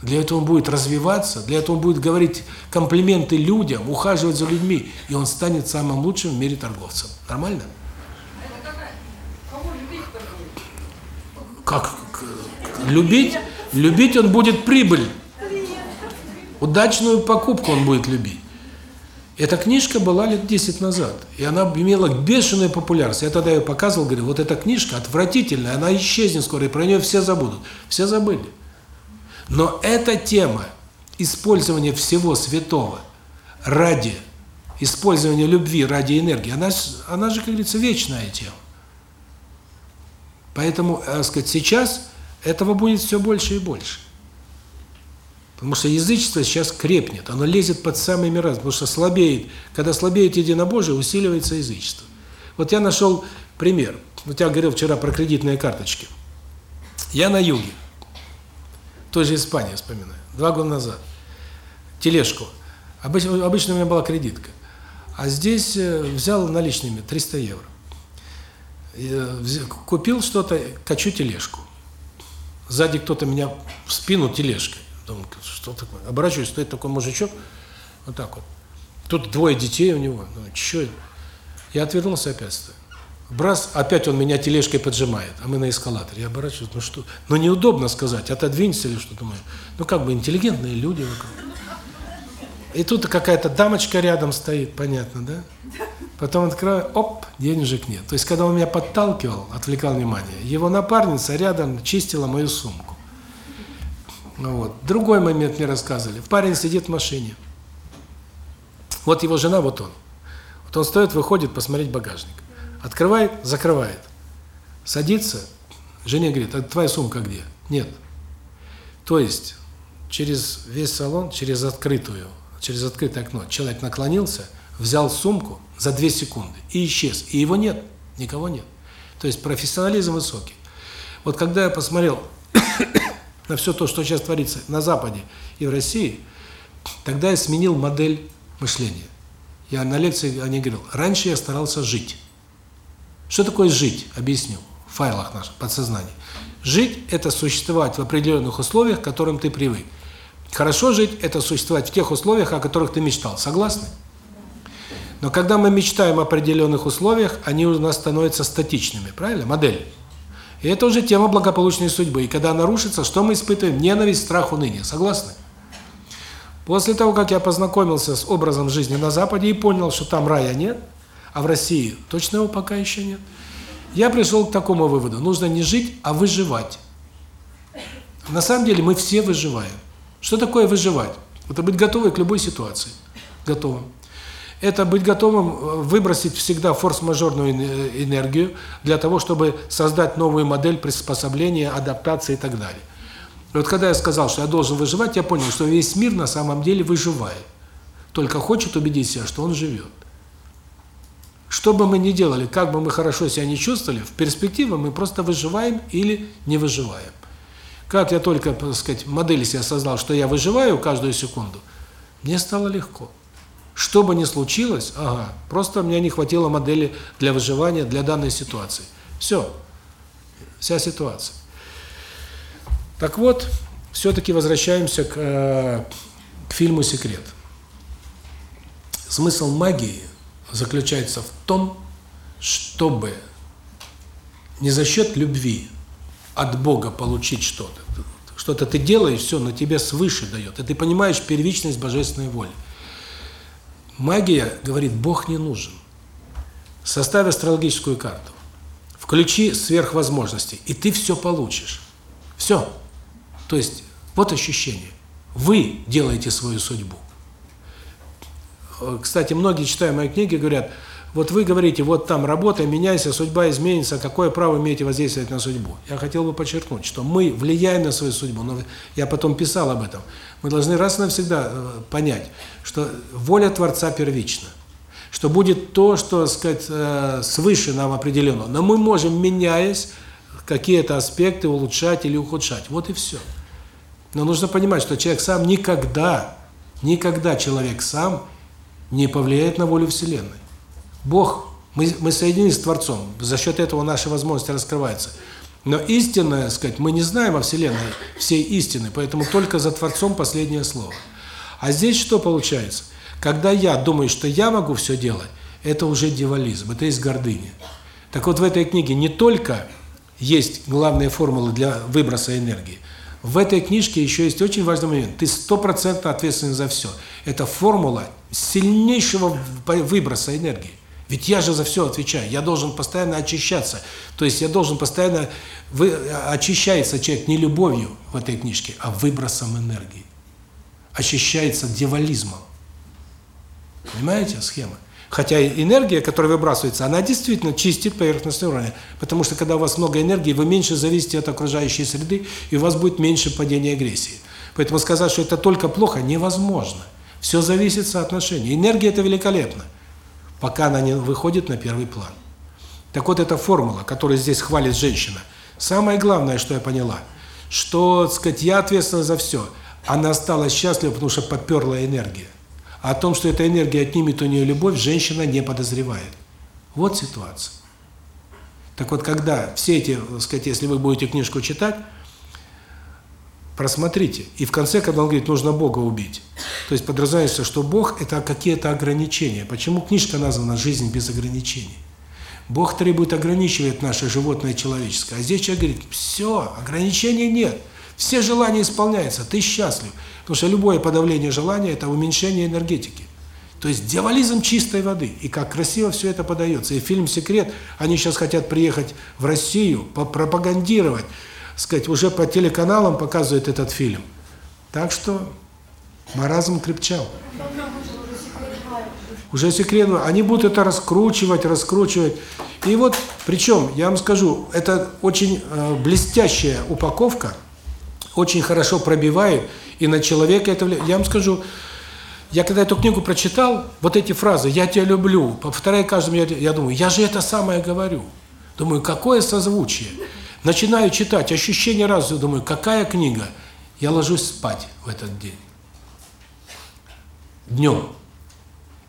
для этого он будет развиваться, для этого он будет говорить комплименты людям, ухаживать за людьми, и он станет самым лучшим в мире торговцем. Нормально? Как любить? Любить он будет прибыль. Удачную покупку он будет любить. Эта книжка была лет 10 назад, и она имела бешеную популярность. Я тогда ее показывал, говорю, вот эта книжка отвратительная, она исчезнет скоро, и про нее все забудут. Все забыли. Но эта тема использования всего святого ради использования любви, ради энергии, она, она же, как говорится, вечная тема. Поэтому, так сказать, сейчас этого будет все больше и больше. Потому что язычество сейчас крепнет, оно лезет под самые миры, потому что слабеет. Когда слабеет единобожие, усиливается язычество. Вот я нашел пример. Вот я говорил вчера про кредитные карточки. Я на юге, той же Испании вспоминаю, два года назад, тележку. Обычно, обычно у меня была кредитка. А здесь э, взял наличными 300 евро. Э, купил что-то, качу тележку. Сзади кто-то меня в спину тележкой. Думаю, что такое? Оборачиваюсь, стоит такой мужичок, вот так вот. Тут двое детей у него. Ну, что Я отвернулся опять стою. Брас, опять он меня тележкой поджимает, а мы на эскалаторе. Я оборачиваюсь, ну что? Ну неудобно сказать, отодвинься или что думаю. Ну как бы интеллигентные люди вокруг. И тут какая-то дамочка рядом стоит, понятно, да? Потом открываю, оп, денежек нет. То есть, когда он меня подталкивал, отвлекал внимание, его напарница рядом чистила мою сумку. Ну вот. Другой момент мне рассказывали. Парень сидит в машине. Вот его жена, вот он. Вот он стоит, выходит посмотреть багажник. Открывает, закрывает. Садится, жене говорит, а твоя сумка где? Нет. То есть, через весь салон, через открытую, через открытое окно, человек наклонился, взял сумку за две секунды и исчез. И его нет, никого нет. То есть, профессионализм высокий. Вот когда я посмотрел на все то, что сейчас творится на Западе и в России, тогда я сменил модель мышления. Я на лекции о ней говорил. Раньше я старался жить. Что такое жить? Объясню. В файлах наших, подсознания. Жить – это существовать в определенных условиях, к которым ты привык. Хорошо жить – это существовать в тех условиях, о которых ты мечтал. Согласны? Но когда мы мечтаем о определенных условиях, они у нас становятся статичными, правильно? Модель. И это уже тема благополучной судьбы. И когда нарушится, что мы испытываем? Ненависть, страх, уныние. Согласны? После того, как я познакомился с образом жизни на Западе и понял, что там рая нет, а в России точно его пока еще нет, я пришел к такому выводу. Нужно не жить, а выживать. На самом деле мы все выживаем. Что такое выживать? Это быть готовым к любой ситуации. Готовым это быть готовым э, выбросить всегда форс-мажорную энергию для того, чтобы создать новую модель приспособления, адаптации и так далее. Вот когда я сказал, что я должен выживать, я понял, что весь мир на самом деле выживает. Только хочет убедить себя, что он живет. Что бы мы ни делали, как бы мы хорошо себя не чувствовали, в перспективе мы просто выживаем или не выживаем. Как я только, так сказать, модель себя создал, что я выживаю каждую секунду, мне стало легко. Что бы ни случилось, ага, просто мне не хватило модели для выживания для данной ситуации. Все. Вся ситуация. Так вот, все-таки возвращаемся к, э, к фильму «Секрет». Смысл магии заключается в том, чтобы не за счет любви от Бога получить что-то, Что-то ты делаешь, все, но тебе свыше дает. И ты понимаешь первичность божественной воли. Магия говорит, Бог не нужен. Составь астрологическую карту. Включи сверхвозможности, и ты все получишь. Все. То есть, вот ощущение. Вы делаете свою судьбу. Кстати, многие, читая мои книги, говорят, вот вы говорите, вот там работа, меняйся, судьба изменится, какое право имеете воздействовать на судьбу? Я хотел бы подчеркнуть, что мы влияем на свою судьбу, но я потом писал об этом. Мы должны раз и навсегда э, понять, что воля Творца первична, что будет то, что, сказать, э, свыше нам определено, но мы можем, меняясь, какие-то аспекты улучшать или ухудшать. Вот и все. Но нужно понимать, что человек сам никогда, никогда человек сам не повлияет на волю Вселенной. Бог, мы, мы соединены с Творцом, за счет этого наши возможности раскрываются. Но истинное, сказать, мы не знаем о Вселенной всей истины, поэтому только за Творцом последнее слово. А здесь что получается? Когда я думаю, что я могу все делать, это уже дьяволизм, это есть гордыня. Так вот в этой книге не только есть главные формулы для выброса энергии, в этой книжке еще есть очень важный момент. Ты стопроцентно ответственен за все. Это формула сильнейшего выброса энергии. Ведь я же за все отвечаю. Я должен постоянно очищаться. То есть я должен постоянно... Вы, очищается человек не любовью в этой книжке, а выбросом энергии. Очищается дьяволизмом. Понимаете схема? Хотя энергия, которая выбрасывается, она действительно чистит поверхностный уровень. Потому что когда у вас много энергии, вы меньше зависите от окружающей среды, и у вас будет меньше падения агрессии. Поэтому сказать, что это только плохо, невозможно. Все зависит от соотношения. Энергия – это великолепно пока она не выходит на первый план. Так вот, эта формула, которую здесь хвалит женщина, самое главное, что я поняла, что, так сказать, я ответственна за все. Она стала счастлива, потому что поперла энергия. А о том, что эта энергия отнимет у нее любовь, женщина не подозревает. Вот ситуация. Так вот, когда все эти, так сказать, если вы будете книжку читать, просмотрите. И в конце, когда он говорит, нужно Бога убить, то есть подразумевается, что Бог – это какие-то ограничения. Почему книжка названа «Жизнь без ограничений»? Бог требует ограничивать наше животное человеческое. А здесь человек говорит, все, ограничений нет. Все желания исполняются, ты счастлив. Потому что любое подавление желания – это уменьшение энергетики. То есть дьяволизм чистой воды. И как красиво все это подается. И фильм «Секрет», они сейчас хотят приехать в Россию, пропагандировать сказать, уже по телеканалам показывают этот фильм. Так что маразм крепчал. Уже секрет, они будут это раскручивать, раскручивать. И вот, причем, я вам скажу, это очень э, блестящая упаковка, очень хорошо пробивает, и на человека это влияет. Я вам скажу, я когда эту книгу прочитал, вот эти фразы «я тебя люблю», повторяя каждому, я, я думаю, я же это самое говорю. Думаю, какое созвучие. Начинаю читать, ощущение разу, думаю, какая книга? Я ложусь спать в этот день. Днем.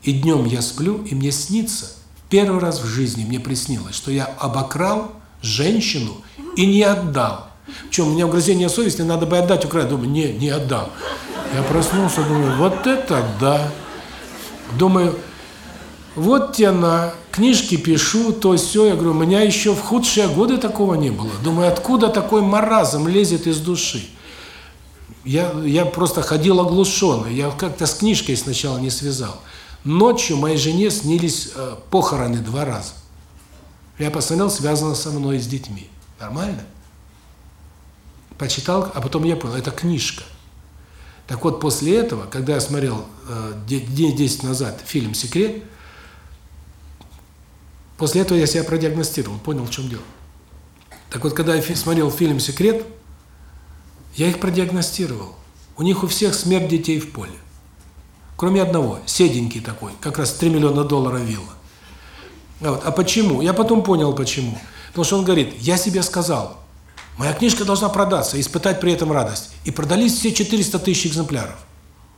И днем я сплю, и мне снится, первый раз в жизни мне приснилось, что я обокрал женщину и не отдал. Причем у меня угрызение совести, надо бы отдать украсть. Думаю, не, не отдам. Я проснулся, думаю, вот это да. Думаю, вот тебе на, книжки пишу, то все. Я говорю, у меня еще в худшие годы такого не было. Думаю, откуда такой маразм лезет из души? Я, я просто ходил оглушенный. Я как-то с книжкой сначала не связал. Ночью моей жене снились э, похороны два раза. Я посмотрел, связано со мной с детьми. Нормально? Почитал, а потом я понял, это книжка. Так вот, после этого, когда я смотрел э, день 10 назад фильм «Секрет», После этого я себя продиагностировал, понял, в чем дело. Так вот, когда я смотрел фильм «Секрет», я их продиагностировал. У них у всех смерть детей в поле. Кроме одного, седенький такой, как раз 3 миллиона долларов вилла. А, вот. а почему? Я потом понял, почему. Потому что он говорит, я себе сказал, моя книжка должна продаться, испытать при этом радость. И продались все 400 тысяч экземпляров.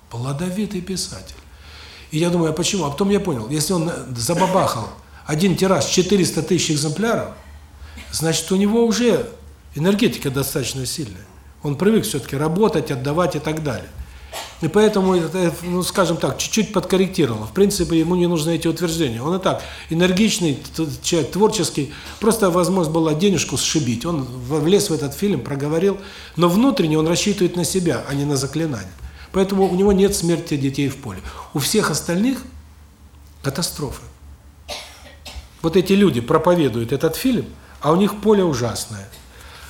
Плодовитый писатель. И я думаю, а почему? А потом я понял, если он забабахал один тираж 400 тысяч экземпляров, значит, у него уже энергетика достаточно сильная. Он привык все-таки работать, отдавать и так далее. И поэтому, это, ну, скажем так, чуть-чуть подкорректировало. В принципе, ему не нужны эти утверждения. Он и так энергичный, человек творческий. Просто возможность была денежку сшибить. Он влез в этот фильм, проговорил. Но внутренне он рассчитывает на себя, а не на заклинание. Поэтому у него нет смерти детей в поле. У всех остальных катастрофы. Вот эти люди проповедуют этот фильм, а у них поле ужасное.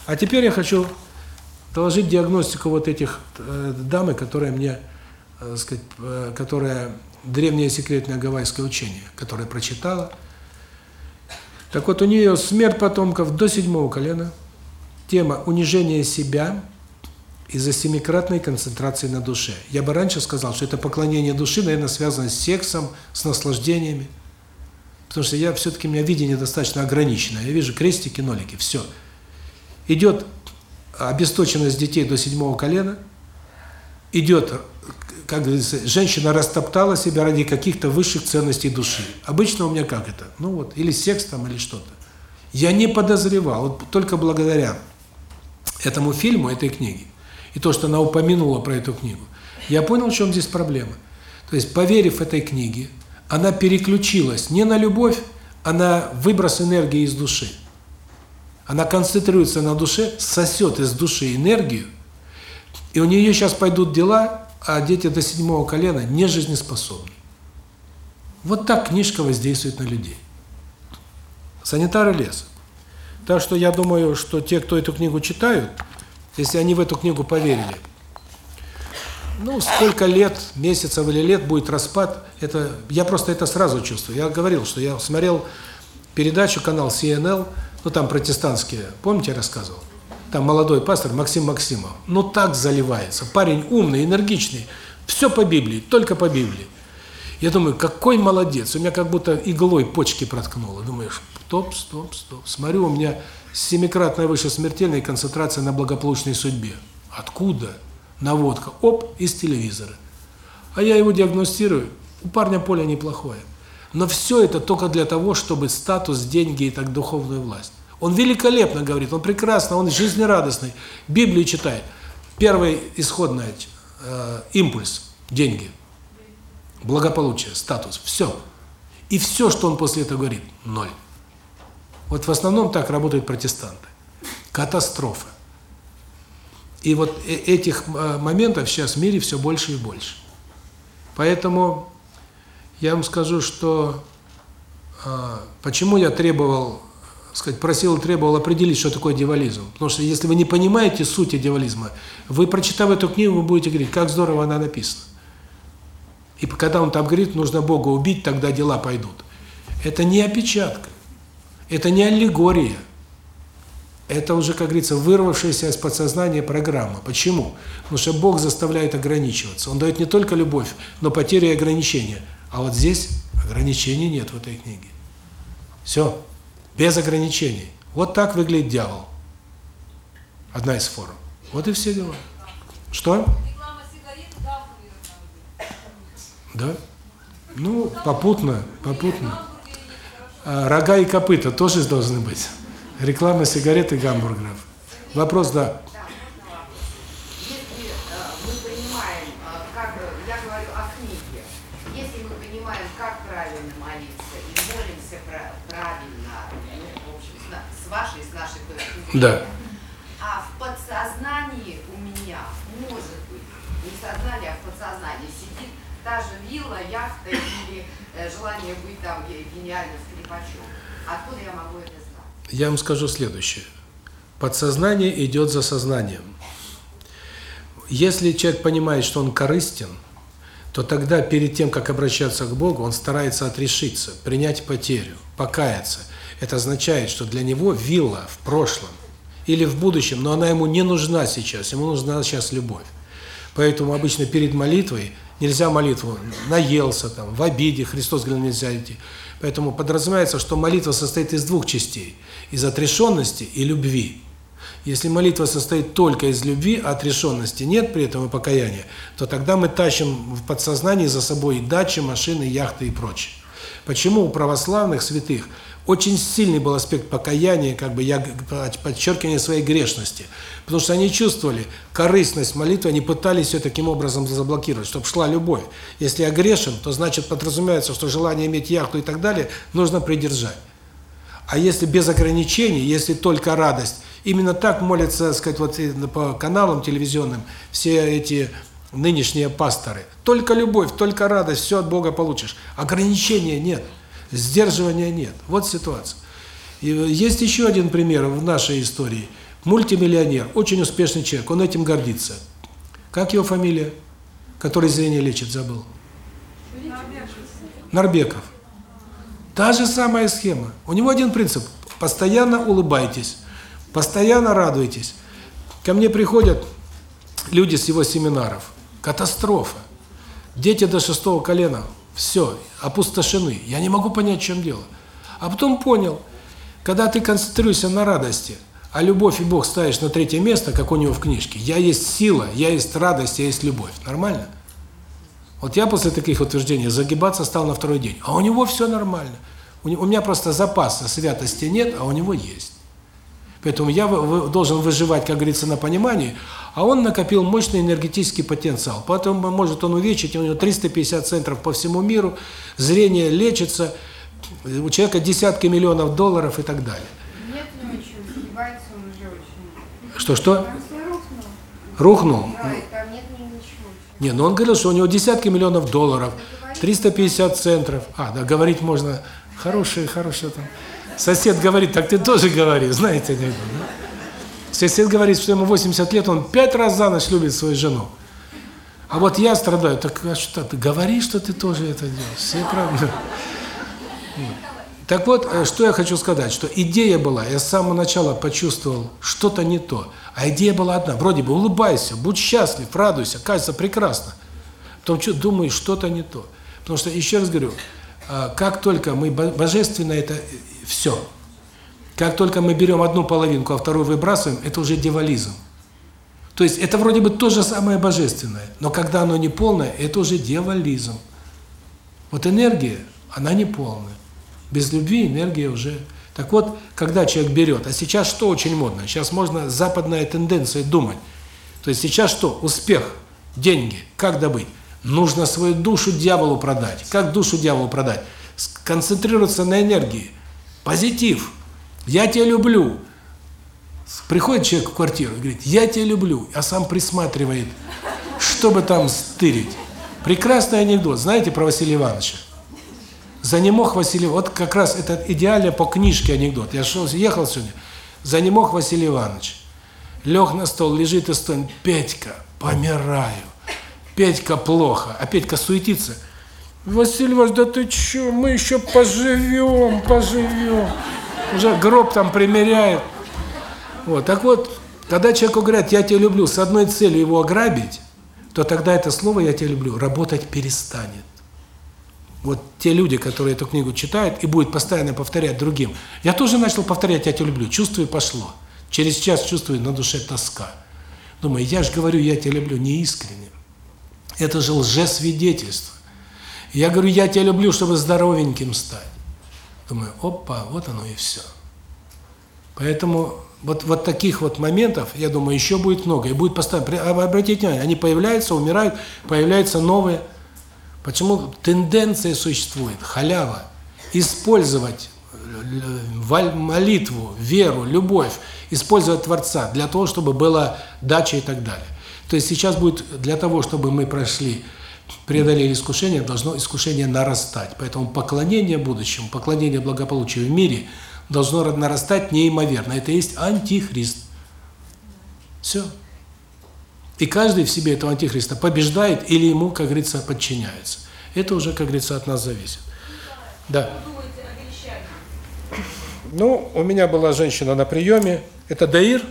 А теперь я хочу доложить диагностику вот этих э, дамы, которые мне, э, сказать, э, которая древнее секретное гавайское учение, которое прочитала. Так вот, у нее смерть потомков до седьмого колена, тема унижения себя из-за семикратной концентрации на душе. Я бы раньше сказал, что это поклонение души, наверное, связано с сексом, с наслаждениями. Потому что я все-таки, у меня видение достаточно ограниченное. Я вижу крестики, нолики, все. Идет обесточенность детей до седьмого колена, идет, как говорится, женщина растоптала себя ради каких-то высших ценностей души. Обычно у меня как это? Ну вот, или секс там, или что-то. Я не подозревал, вот только благодаря этому фильму, этой книге, и то, что она упомянула про эту книгу, я понял, в чем здесь проблема. То есть, поверив этой книге, она переключилась не на любовь, а на выброс энергии из души. Она концентрируется на душе, сосет из души энергию, и у нее сейчас пойдут дела, а дети до седьмого колена не жизнеспособны. Вот так книжка воздействует на людей. Санитары леса. Так что я думаю, что те, кто эту книгу читают, если они в эту книгу поверили, ну, сколько лет, месяцев или лет будет распад, это я просто это сразу чувствую. Я говорил, что я смотрел передачу, канал CNN, ну там протестантские, помните, я рассказывал? Там молодой пастор Максим Максимов. Ну так заливается. Парень умный, энергичный. Все по Библии, только по Библии. Я думаю, какой молодец. У меня как будто иглой почки проткнуло. Думаешь, стоп, стоп, стоп. Смотрю, у меня семикратная выше смертельная концентрация на благополучной судьбе. Откуда? Наводка. Оп, из телевизора. А я его диагностирую. У парня поле неплохое. Но все это только для того, чтобы статус, деньги и так духовную власть. Он великолепно говорит, он прекрасно, он жизнерадостный. Библию читает. Первый исходный э, импульс – деньги, благополучие, статус, все. И все, что он после этого говорит – ноль. Вот в основном так работают протестанты. Катастрофа. И вот э, этих э, моментов сейчас в мире все больше и больше. Поэтому я вам скажу, что э, почему я требовал, сказать, просил и требовал определить, что такое дьяволизм. Потому что если вы не понимаете сути дьяволизма, вы, прочитав эту книгу, вы будете говорить, как здорово она написана. И когда он там говорит, нужно Бога убить, тогда дела пойдут. Это не опечатка, это не аллегория. Это уже, как говорится, вырвавшаяся из подсознания программа. Почему? Потому что Бог заставляет ограничиваться. Он дает не только любовь, но потери и ограничения. А вот здесь ограничений нет в этой книге. Все. Без ограничений. Вот так выглядит дьявол. Одна из форм. Вот и все дела. Что? Да? Ну, попутно, попутно. А, рога и копыта тоже должны быть. Реклама сигарет и гамбургеров. Вопрос, да. Да. А в подсознании у меня, может быть, не в сознании, а в подсознании сидит та же вилла, яхта или э, желание быть там гениальным скрипачом. Откуда я могу это? Я вам скажу следующее. Подсознание идет за сознанием. Если человек понимает, что он корыстен, то тогда перед тем, как обращаться к Богу, он старается отрешиться, принять потерю, покаяться. Это означает, что для него вилла в прошлом или в будущем, но она ему не нужна сейчас, ему нужна сейчас любовь. Поэтому обычно перед молитвой нельзя молитву наелся там, в обиде, Христос говорил, нельзя идти. Поэтому подразумевается, что молитва состоит из двух частей: из отрешенности и любви. Если молитва состоит только из любви, а отрешенности нет при этом и покаяния, то тогда мы тащим в подсознании за собой дачи, машины, яхты и прочее. Почему у православных святых очень сильный был аспект покаяния, как бы я подчеркивание своей грешности. Потому что они чувствовали корыстность молитвы, они пытались ее таким образом заблокировать, чтобы шла любовь. Если я грешен, то значит подразумевается, что желание иметь яхту и так далее нужно придержать. А если без ограничений, если только радость, именно так молятся, сказать, вот по каналам телевизионным все эти нынешние пасторы. Только любовь, только радость, все от Бога получишь. Ограничения нет. Сдерживания нет. Вот ситуация. И есть еще один пример в нашей истории. Мультимиллионер, очень успешный человек, он этим гордится. Как его фамилия? Который зрение лечит, забыл. Нарбеков. Та же самая схема. У него один принцип. Постоянно улыбайтесь. Постоянно радуйтесь. Ко мне приходят люди с его семинаров. Катастрофа. Дети до шестого колена все, опустошены. Я не могу понять, в чем дело. А потом понял, когда ты концентрируешься на радости, а любовь и Бог ставишь на третье место, как у него в книжке, я есть сила, я есть радость, я есть любовь. Нормально? Вот я после таких утверждений загибаться стал на второй день. А у него все нормально. У, меня просто запаса святости нет, а у него есть. Поэтому я должен выживать, как говорится, на понимании, а он накопил мощный энергетический потенциал. Поэтому может он увеличить, у него 350 центров по всему миру, зрение лечится, у человека десятки миллионов долларов и так далее. Нет у него ничего, сгибается он уже очень. Что-что? Рухнул. Рухнул? Да, там нет ничего. Не, но он говорил, что у него десятки миллионов долларов, 350 центров. А, да, говорить можно хорошее, хорошее там. Сосед говорит, так ты тоже говори, знаете анекдот, да? Сосед говорит, что ему 80 лет, он пять раз за ночь любит свою жену. А вот я страдаю, так а что ты говори, что ты тоже это делаешь, все правда. Так вот, э, что я хочу сказать, что идея была, я с самого начала почувствовал, что-то не то. А идея была одна, вроде бы улыбайся, будь счастлив, радуйся, кажется прекрасно. Потом что, думаю, что-то не то. Потому что, еще раз говорю, а, как только мы божественно это все. Как только мы берем одну половинку, а вторую выбрасываем, это уже девализм. То есть это вроде бы то же самое божественное, но когда оно не полное, это уже девализм. Вот энергия, она не полная. Без любви энергия уже... Так вот, когда человек берет, а сейчас что очень модно? Сейчас можно западная тенденция думать. То есть сейчас что? Успех, деньги, как добыть? Нужно свою душу дьяволу продать. Как душу дьяволу продать? Концентрироваться на энергии. Позитив. Я тебя люблю. Приходит человек в квартиру и говорит, я тебя люблю, а сам присматривает, чтобы там стырить. Прекрасный анекдот. Знаете про Василия Ивановича? За немог Василий, вот как раз это идеально по книжке анекдот. Я шел, ехал сегодня. За немог Василий Иванович. Лег на стол, лежит и стонет. Петька, помираю. Петька плохо. А Петька суетится. Василий Иванович, да ты что, мы еще поживем, поживем. Уже гроб там примеряет. Вот, так вот, когда человеку говорят, я тебя люблю, с одной целью его ограбить, то тогда это слово «я тебя люблю» работать перестанет. Вот те люди, которые эту книгу читают и будут постоянно повторять другим. Я тоже начал повторять «я тебя люблю», чувствую, пошло. Через час чувствую на душе тоска. Думаю, я же говорю «я тебя люблю» неискренне. Это же лжесвидетельство. Я говорю, я тебя люблю, чтобы здоровеньким стать. Думаю, опа, вот оно и все. Поэтому вот, вот таких вот моментов, я думаю, еще будет много. И будет постоянно. Обратите внимание, они появляются, умирают, появляются новые. Почему тенденция существует, халява. Использовать э, молитву, веру, любовь, использовать Творца для того, чтобы была дача и так далее. То есть сейчас будет для того, чтобы мы прошли преодолели искушение, должно искушение нарастать. Поэтому поклонение будущему, поклонение благополучию в мире должно нарастать неимоверно. Это есть антихрист. Все. И каждый в себе этого антихриста побеждает или ему, как говорится, подчиняется. Это уже, как говорится, от нас зависит. Да. Ну, у меня была женщина на приеме. Это Даир.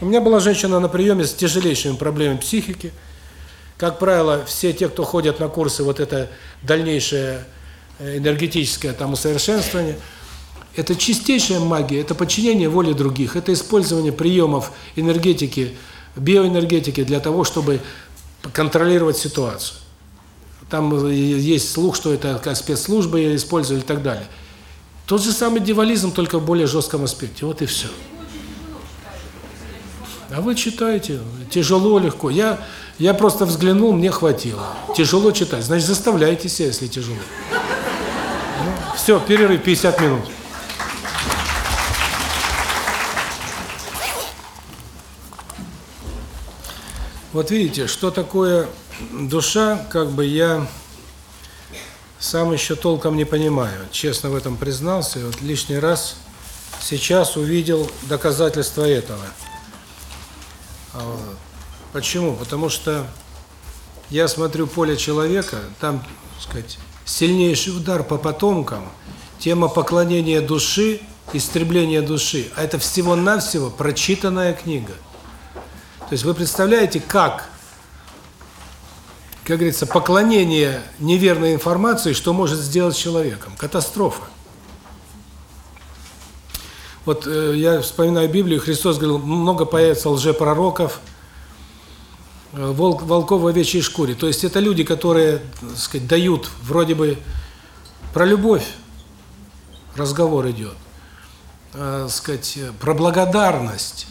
У меня была женщина на приеме с тяжелейшими проблемами психики. Как правило, все те, кто ходят на курсы, вот это дальнейшее э, энергетическое там усовершенствование, это чистейшая магия, это подчинение воле других, это использование приемов энергетики, биоэнергетики для того, чтобы контролировать ситуацию. там э, есть слух, что это как спецслужбы использовали и так далее. Тот же самый дьяволизм, только в более жестком аспекте. Вот и все. А вы читаете. Тяжело, легко. Я я просто взглянул, мне хватило. Тяжело читать. Значит, заставляйте себя, если тяжело. Ну, все, перерыв 50 минут. Вот видите, что такое душа, как бы я сам еще толком не понимаю. Честно в этом признался. И вот лишний раз сейчас увидел доказательства этого. Почему? Потому что я смотрю поле человека, там, так сказать, сильнейший удар по потомкам, тема поклонения души, истребления души, а это всего-навсего прочитанная книга. То есть вы представляете, как, как говорится, поклонение неверной информации, что может сделать человеком? Катастрофа. Вот э, я вспоминаю Библию, Христос говорил, много появится лжепророков, э, волк, волков в овечьей шкуре. То есть это люди, которые, так сказать, дают вроде бы про любовь разговор идет, э, сказать, про благодарность,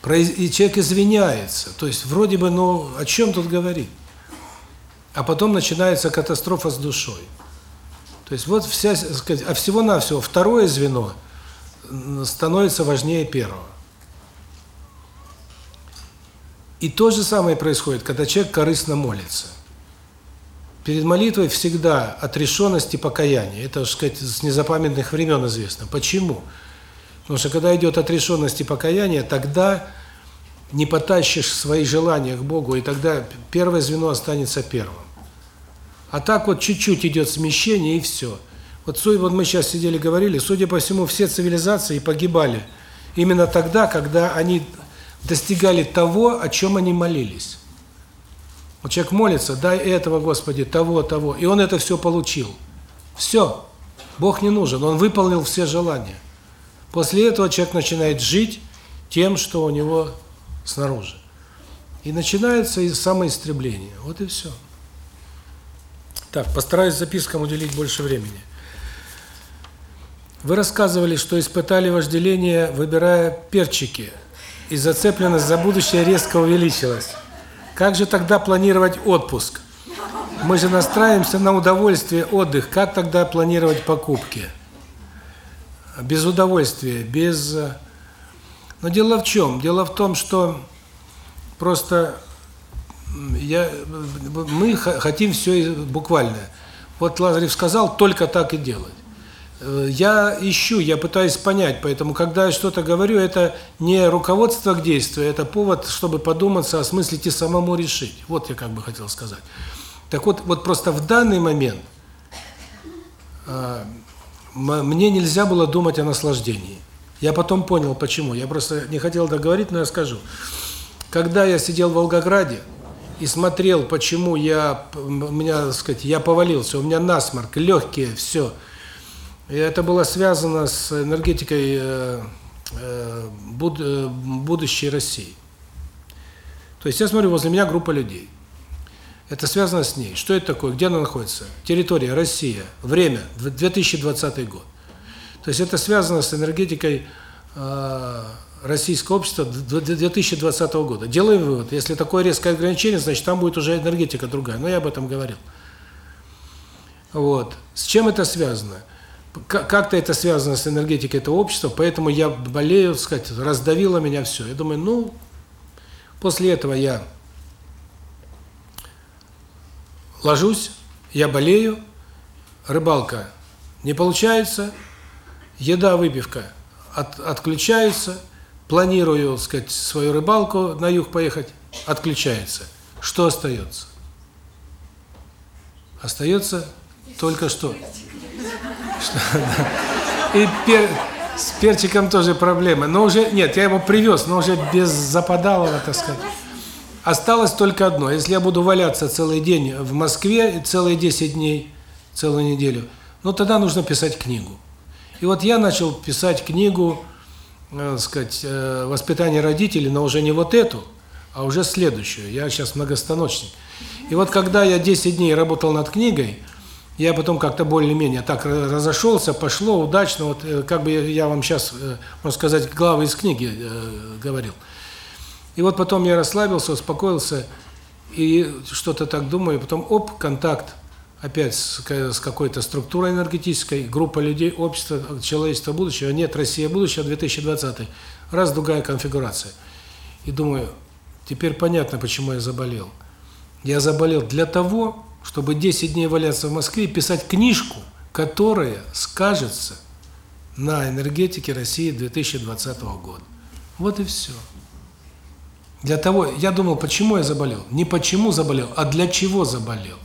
про, и человек извиняется. То есть вроде бы, ну, о чем тут говорить? А потом начинается катастрофа с душой. То есть вот вся, сказать, а всего-навсего второе звено становится важнее первого. И то же самое происходит, когда человек корыстно молится. Перед молитвой всегда отрешенность и покаяние. Это, так сказать, с незапамятных времен известно. Почему? Потому что когда идет отрешенность и покаяние, тогда не потащишь свои желания к Богу, и тогда первое звено останется первым. А так вот чуть-чуть идет смещение, и все. Вот, вот мы сейчас сидели говорили, судя по всему, все цивилизации погибали именно тогда, когда они достигали того, о чем они молились. Вот человек молится, дай этого, Господи, того, того, и он это все получил. Все. Бог не нужен, он выполнил все желания. После этого человек начинает жить тем, что у него снаружи. И начинается и самоистребление. Вот и все. Так, постараюсь запискам уделить больше времени. Вы рассказывали, что испытали вожделение, выбирая перчики, и зацепленность за будущее резко увеличилась. Как же тогда планировать отпуск? Мы же настраиваемся на удовольствие, отдых. Как тогда планировать покупки? Без удовольствия, без... Но дело в чем? Дело в том, что просто я мы хотим все буквально. Вот Лазарев сказал, только так и делать. Э, я ищу, я пытаюсь понять, поэтому когда я что-то говорю, это не руководство к действию, это повод, чтобы подуматься, осмыслить и самому решить. Вот я как бы хотел сказать. Так вот, вот просто в данный момент э, мне нельзя было думать о наслаждении. Я потом понял, почему. Я просто не хотел договорить, но я скажу. Когда я сидел в Волгограде и смотрел, почему я, у меня, так сказать, я повалился, у меня насморк, легкие, все – и это было связано с энергетикой э, э, э, будущей России. То есть я смотрю, возле меня группа людей. Это связано с ней. Что это такое? Где она находится? Территория, Россия. Время, 2020 год. То есть это связано с энергетикой российского общества 2020 года. Делаем вывод, если такое резкое ограничение, значит там будет уже энергетика другая. Но я об этом говорил. Вот. С чем это связано? Как-то это связано с энергетикой этого общества, поэтому я болею, сказать, раздавило меня все. Я думаю, ну, после этого я ложусь, я болею, рыбалка не получается, еда, выпивка от, отключается, планирую, сказать, свою рыбалку на юг поехать, отключается. Что остается? Остается только что и пер... с перчиком тоже проблема. Но уже, нет, я его привез, но уже без западалого, так сказать. Осталось только одно. Если я буду валяться целый день в Москве, целые 10 дней, целую неделю, ну тогда нужно писать книгу. И вот я начал писать книгу, э, сказать, э, «Воспитание родителей», но уже не вот эту, а уже следующую. Я сейчас многостаночник. И вот когда я 10 дней работал над книгой, я потом как-то более-менее так разошелся, пошло удачно, вот э, как бы я вам сейчас, э, можно сказать, главы из книги э, говорил. И вот потом я расслабился, успокоился, и что-то так думаю, потом оп, контакт опять с, с какой-то структурой энергетической, группа людей, общество, человечество будущего, нет, Россия будущего, 2020, раз другая конфигурация. И думаю, теперь понятно, почему я заболел. Я заболел для того, чтобы 10 дней валяться в Москве и писать книжку, которая скажется на энергетике России 2020 года. Вот и все. Для того, я думал, почему я заболел? Не почему заболел, а для чего заболел.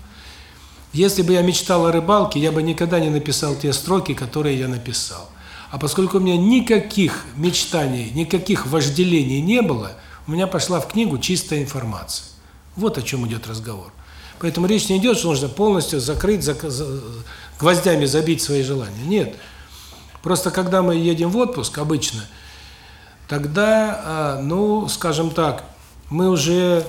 Если бы я мечтал о рыбалке, я бы никогда не написал те строки, которые я написал. А поскольку у меня никаких мечтаний, никаких вожделений не было, у меня пошла в книгу чистая информация. Вот о чем идет разговор. Поэтому речь не идет, что нужно полностью закрыть, зак... гвоздями забить свои желания. Нет. Просто когда мы едем в отпуск, обычно, тогда, а, ну, скажем так, мы уже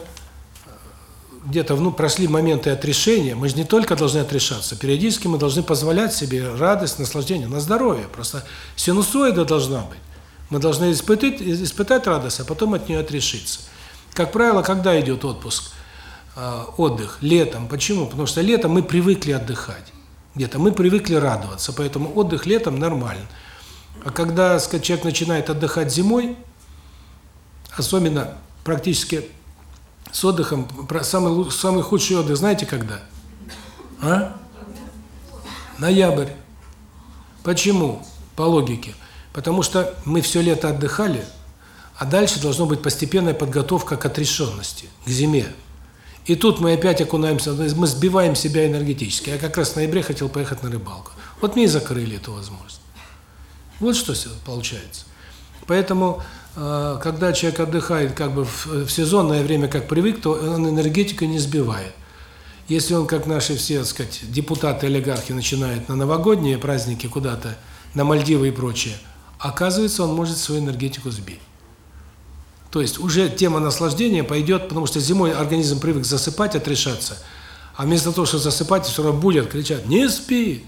где-то ну, прошли моменты отрешения, мы же не только должны отрешаться, периодически мы должны позволять себе радость, наслаждение, на здоровье. Просто синусоида должна быть. Мы должны испытать, испытать радость, а потом от нее отрешиться. Как правило, когда идет отпуск? Э, отдых летом. Почему? Потому что летом мы привыкли отдыхать. Где-то мы привыкли радоваться, поэтому отдых летом нормально. А когда сказать, человек начинает отдыхать зимой, особенно практически с отдыхом, самый самый худший отдых, знаете когда? А? Ноябрь. Почему? По логике. Потому что мы все лето отдыхали, а дальше должна быть постепенная подготовка к отрешенности, к зиме. И тут мы опять окунаемся, мы сбиваем себя энергетически. Я как раз в ноябре хотел поехать на рыбалку. Вот мне и закрыли эту возможность. Вот что получается. Поэтому, э, когда человек отдыхает как бы в сезонное время, как привык, то он энергетику не сбивает. Если он, как наши все, так сказать, депутаты-олигархи, начинает на новогодние праздники куда-то, на Мальдивы и прочее, оказывается, он может свою энергетику сбить. То есть уже тема наслаждения пойдет, потому что зимой организм привык засыпать, отрешаться, а вместо того, чтобы засыпать, все равно будет кричать «не спи!».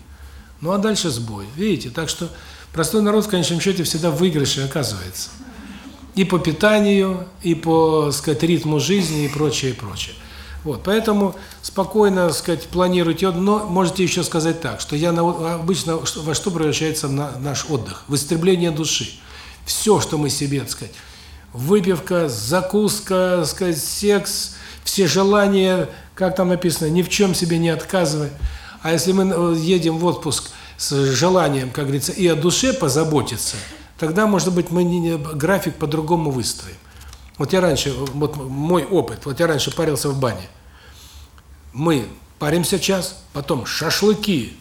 Ну а дальше сбой. Видите? Так что простой народ в конечном счете всегда в выигрыше оказывается. И по питанию, и по, сказать, ритму жизни, и прочее, и прочее. Вот, поэтому спокойно, сказать, планируйте, но можете еще сказать так, что я на, обычно во что превращается на, наш отдых? В истребление души. Все, что мы себе, сказать, выпивка, закуска, сказать, секс, все желания, как там написано, ни в чем себе не отказывай. А если мы э, едем в отпуск с желанием, как говорится, и о душе позаботиться, тогда, может быть, мы не, график по-другому выстроим. Вот я раньше, вот мой опыт, вот я раньше парился в бане. Мы паримся час, потом шашлыки,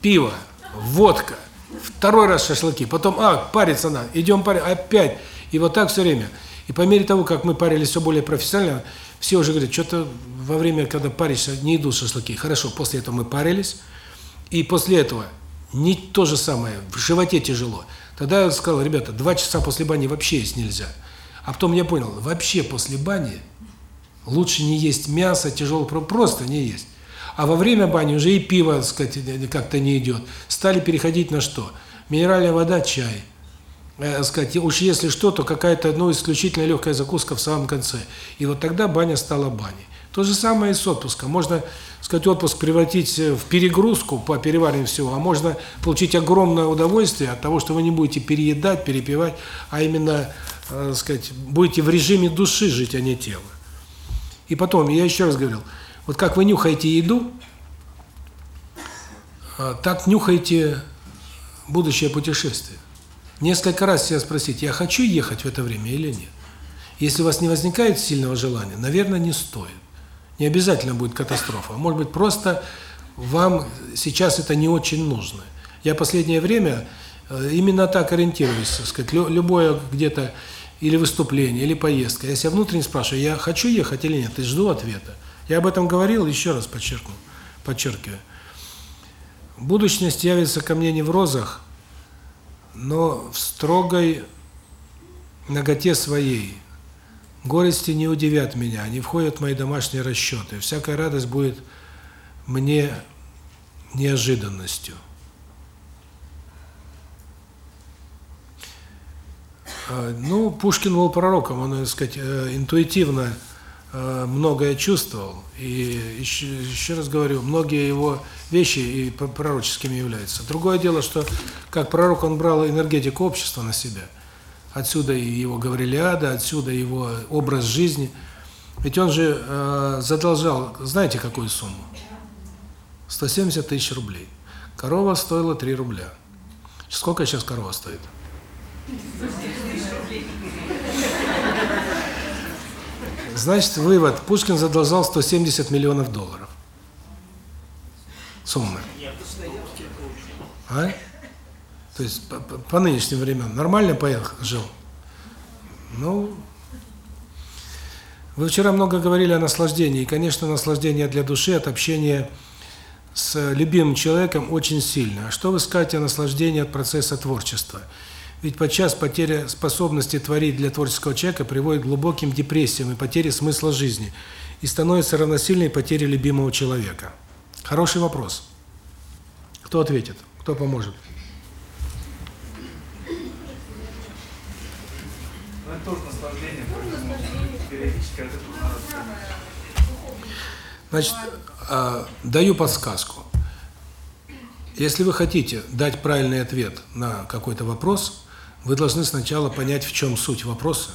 пиво, водка, второй раз шашлыки, потом, а, париться надо, идем парить, опять и вот так все время. И по мере того, как мы парились все более профессионально, все уже говорят, что-то во время, когда паришься, не идут шашлыки. Хорошо, после этого мы парились, и после этого не то же самое, в животе тяжело. Тогда я сказал, ребята, два часа после бани вообще есть нельзя. А потом я понял, вообще после бани лучше не есть мясо, тяжело, просто не есть. А во время бани уже и пиво, сказать, как-то не идет. Стали переходить на что? Минеральная вода, чай э, сказать, уж если что, то какая-то ну, исключительно легкая закуска в самом конце. И вот тогда баня стала баней. То же самое и с отпуском. Можно, сказать, отпуск превратить в перегрузку по перевариванию всего, а можно получить огромное удовольствие от того, что вы не будете переедать, перепивать, а именно, э, сказать, будете в режиме души жить, а не тела. И потом, я еще раз говорил, вот как вы нюхаете еду, э, так нюхайте будущее путешествие. Несколько раз себя спросить, я хочу ехать в это время или нет. Если у вас не возникает сильного желания, наверное, не стоит. Не обязательно будет катастрофа. Может быть, просто вам сейчас это не очень нужно. Я последнее время э, именно так ориентируюсь, сказать, любое где-то или выступление, или поездка. Я себя внутренне спрашиваю, я хочу ехать или нет, и жду ответа. Я об этом говорил, еще раз подчеркну, подчеркиваю. Будущность явится ко мне не в розах, но в строгой наготе своей, Горести не удивят меня, они входят в мои домашние расчеты. Всякая радость будет мне неожиданностью. А, Ну, Пушкин был пророком, он, так сказать, э, интуитивно многое чувствовал. И еще, еще раз говорю, многие его вещи и пророческими являются. Другое дело, что как пророк он брал энергетику общества на себя. Отсюда и его Гаврилиада, отсюда его образ жизни. Ведь он же э, задолжал, знаете, какую сумму? 170 тысяч рублей. Корова стоила 3 рубля. Сколько сейчас корова стоит? Значит, вывод. Пушкин задолжал 170 миллионов долларов. Сумма. А? То есть по, по- по нынешним временам нормально поехал, жил? Ну, вы вчера много говорили о наслаждении. И, конечно, наслаждение для души от общения с любимым человеком очень сильно. А что вы скажете о наслаждении от процесса творчества? Ведь подчас потеря способности творить для творческого человека приводит к глубоким депрессиям и потере смысла жизни и становится равносильной потере любимого человека. Хороший вопрос. Кто ответит? Кто поможет? Ну. Значит, э, даю подсказку. Если вы хотите дать правильный ответ на какой-то вопрос, вы должны сначала понять, в чем суть вопроса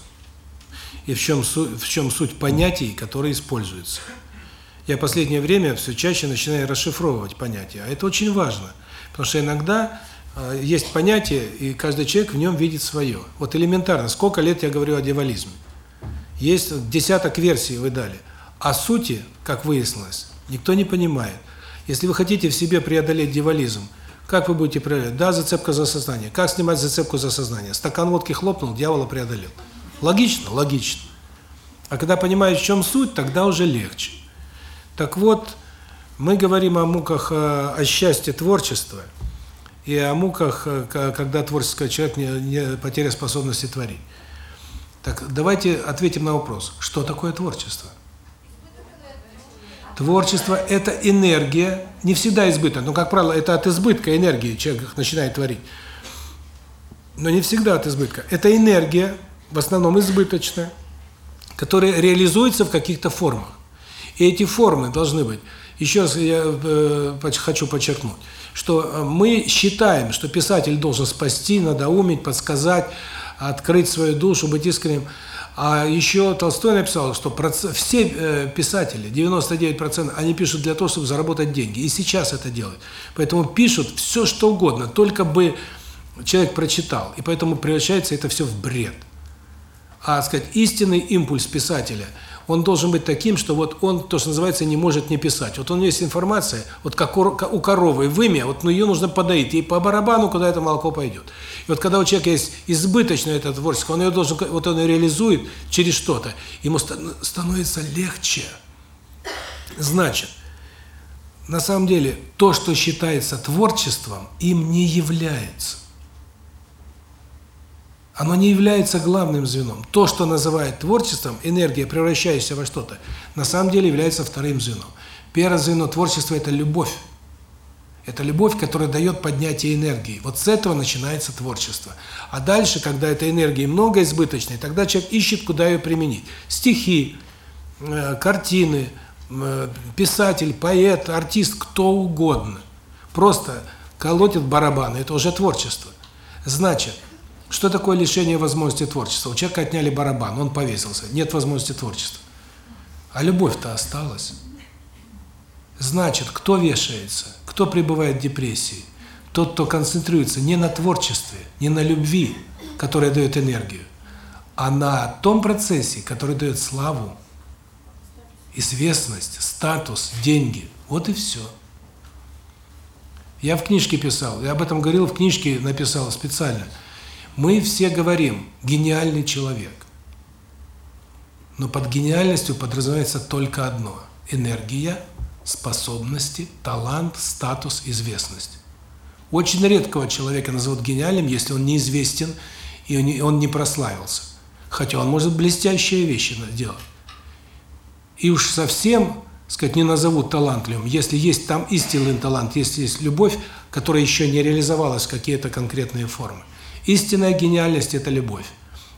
и в чем, суть, в чем суть понятий, которые используются. Я последнее время все чаще начинаю расшифровывать понятия, а это очень важно, потому что иногда э, есть понятие, и каждый человек в нем видит свое. Вот элементарно, сколько лет я говорю о дьяволизме. Есть десяток версий вы дали. А сути, как выяснилось, никто не понимает. Если вы хотите в себе преодолеть дьяволизм, как вы будете преодолевать? Да, зацепка за сознание. Как снимать зацепку за сознание? Стакан водки хлопнул, дьявола преодолел. Логично? Логично. А когда понимаешь, в чем суть, тогда уже легче. Так вот, мы говорим о муках, э, о счастье творчества и о муках, э, когда творческий человек не, не потеря способности творить. Так давайте ответим на вопрос, что такое творчество? Творчество – это энергия, не всегда избыток, но, как правило, это от избытка энергии человек начинает творить. Но не всегда от избытка. Это энергия, в основном избыточная, которая реализуется в каких-то формах. И эти формы должны быть. Еще раз я э, хочу подчеркнуть, что э, мы считаем, что писатель должен спасти, надоумить, подсказать, открыть свою душу, быть искренним. А еще Толстой написал, что все э, писатели, 99%, они пишут для того, чтобы заработать деньги. И сейчас это делают. Поэтому пишут все, что угодно, только бы человек прочитал. И поэтому превращается это все в бред. А, сказать, истинный импульс писателя, он должен быть таким, что вот он, то, что называется, не может не писать. Вот у него есть информация, вот как у коровы вымя, вот ну, ее нужно подоить, ей по барабану, куда это молоко пойдет. И вот когда у человека есть избыточное это творчество, он ее должен, вот он ее реализует через что-то, ему ста- становится легче. Значит, на самом деле, то, что считается творчеством, им не является. Оно не является главным звеном. То, что называют творчеством, энергия, превращающаяся во что-то, на самом деле является вторым звеном. Первое звено творчества – это любовь. Это любовь, которая дает поднятие энергии. Вот с этого начинается творчество. А дальше, когда этой энергии много избыточной, тогда человек ищет, куда ее применить. Стихи, э, картины, э, писатель, поэт, артист, кто угодно. Просто колотит барабаны – это уже творчество. Значит, что такое лишение возможности творчества? У человека отняли барабан, он повесился, нет возможности творчества. А любовь-то осталась. Значит, кто вешается, кто пребывает в депрессии? Тот, кто концентрируется не на творчестве, не на любви, которая дает энергию, а на том процессе, который дает славу, известность, статус, деньги. Вот и все. Я в книжке писал, я об этом говорил, в книжке написал специально. Мы все говорим «гениальный человек». Но под гениальностью подразумевается только одно – энергия, способности, талант, статус, известность. Очень редкого человека назовут гениальным, если он неизвестен и он не прославился. Хотя он может блестящие вещи делать. И уж совсем, сказать, не назовут талантливым, если есть там истинный талант, если есть любовь, которая еще не реализовалась в какие-то конкретные формы. Истинная гениальность – это любовь.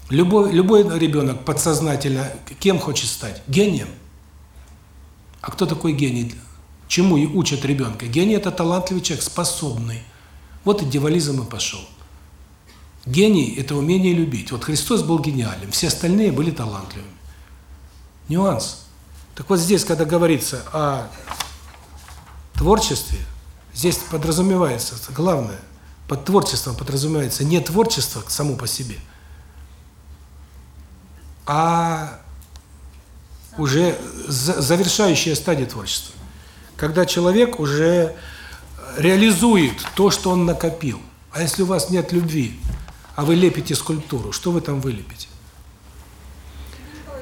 Любой, любой ребенок подсознательно кем хочет стать? Гением. А кто такой гений? Чему и учат ребенка? Гений – это талантливый человек, способный. Вот и дьяволизм и пошел. Гений – это умение любить. Вот Христос был гениален, все остальные были талантливыми. Нюанс. Так вот здесь, когда говорится о творчестве, здесь подразумевается, главное, под творчеством подразумевается не творчество само по себе, а уже завершающая стадия творчества. Когда человек уже реализует то, что он накопил. А если у вас нет любви, а вы лепите скульптуру, что вы там вылепите? А?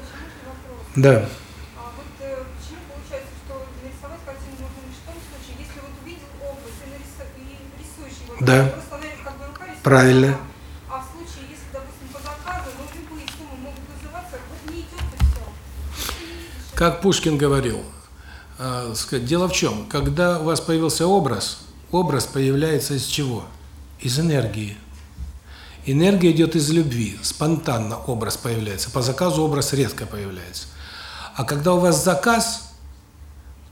Да. А вот э, почему получается, что нарисовать картину можно лишь в том случае, если вот увидел образ и, нарису- и рисуешь его, Да. просто наверное, как бы рука рисует Правильно. сама. А в случае, если, допустим, по заказу, ну, любые суммы могут вызываться, вот не идет и все. Как Пушкин говорил, э, сказать, дело в чем? Когда у вас появился образ, образ появляется из чего? Из энергии. Энергия идет из любви, спонтанно образ появляется. По заказу образ редко появляется. А когда у вас заказ,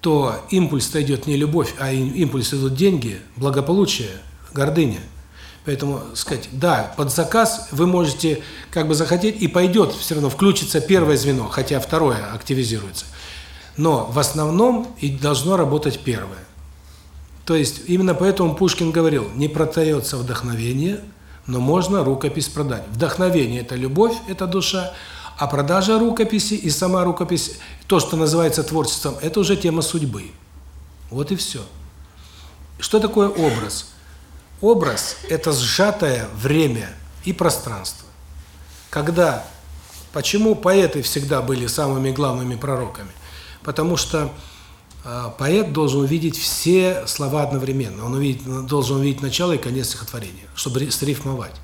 то импульс-то идет не любовь, а им- импульс идут деньги, благополучие, гордыня. Поэтому, сказать, да, под заказ вы можете как бы захотеть, и пойдет все равно, включится первое звено, хотя второе активизируется. Но в основном и должно работать первое. То есть именно поэтому Пушкин говорил, не продается вдохновение, но можно рукопись продать. Вдохновение – это любовь, это душа, а продажа рукописи и сама рукопись, то, что называется творчеством, это уже тема судьбы. Вот и все. Что такое образ? Образ – это сжатое время и пространство. Когда, почему поэты всегда были самыми главными пророками? Потому что э, поэт должен увидеть все слова одновременно. Он увидит, должен увидеть начало и конец стихотворения, чтобы ри- срифмовать.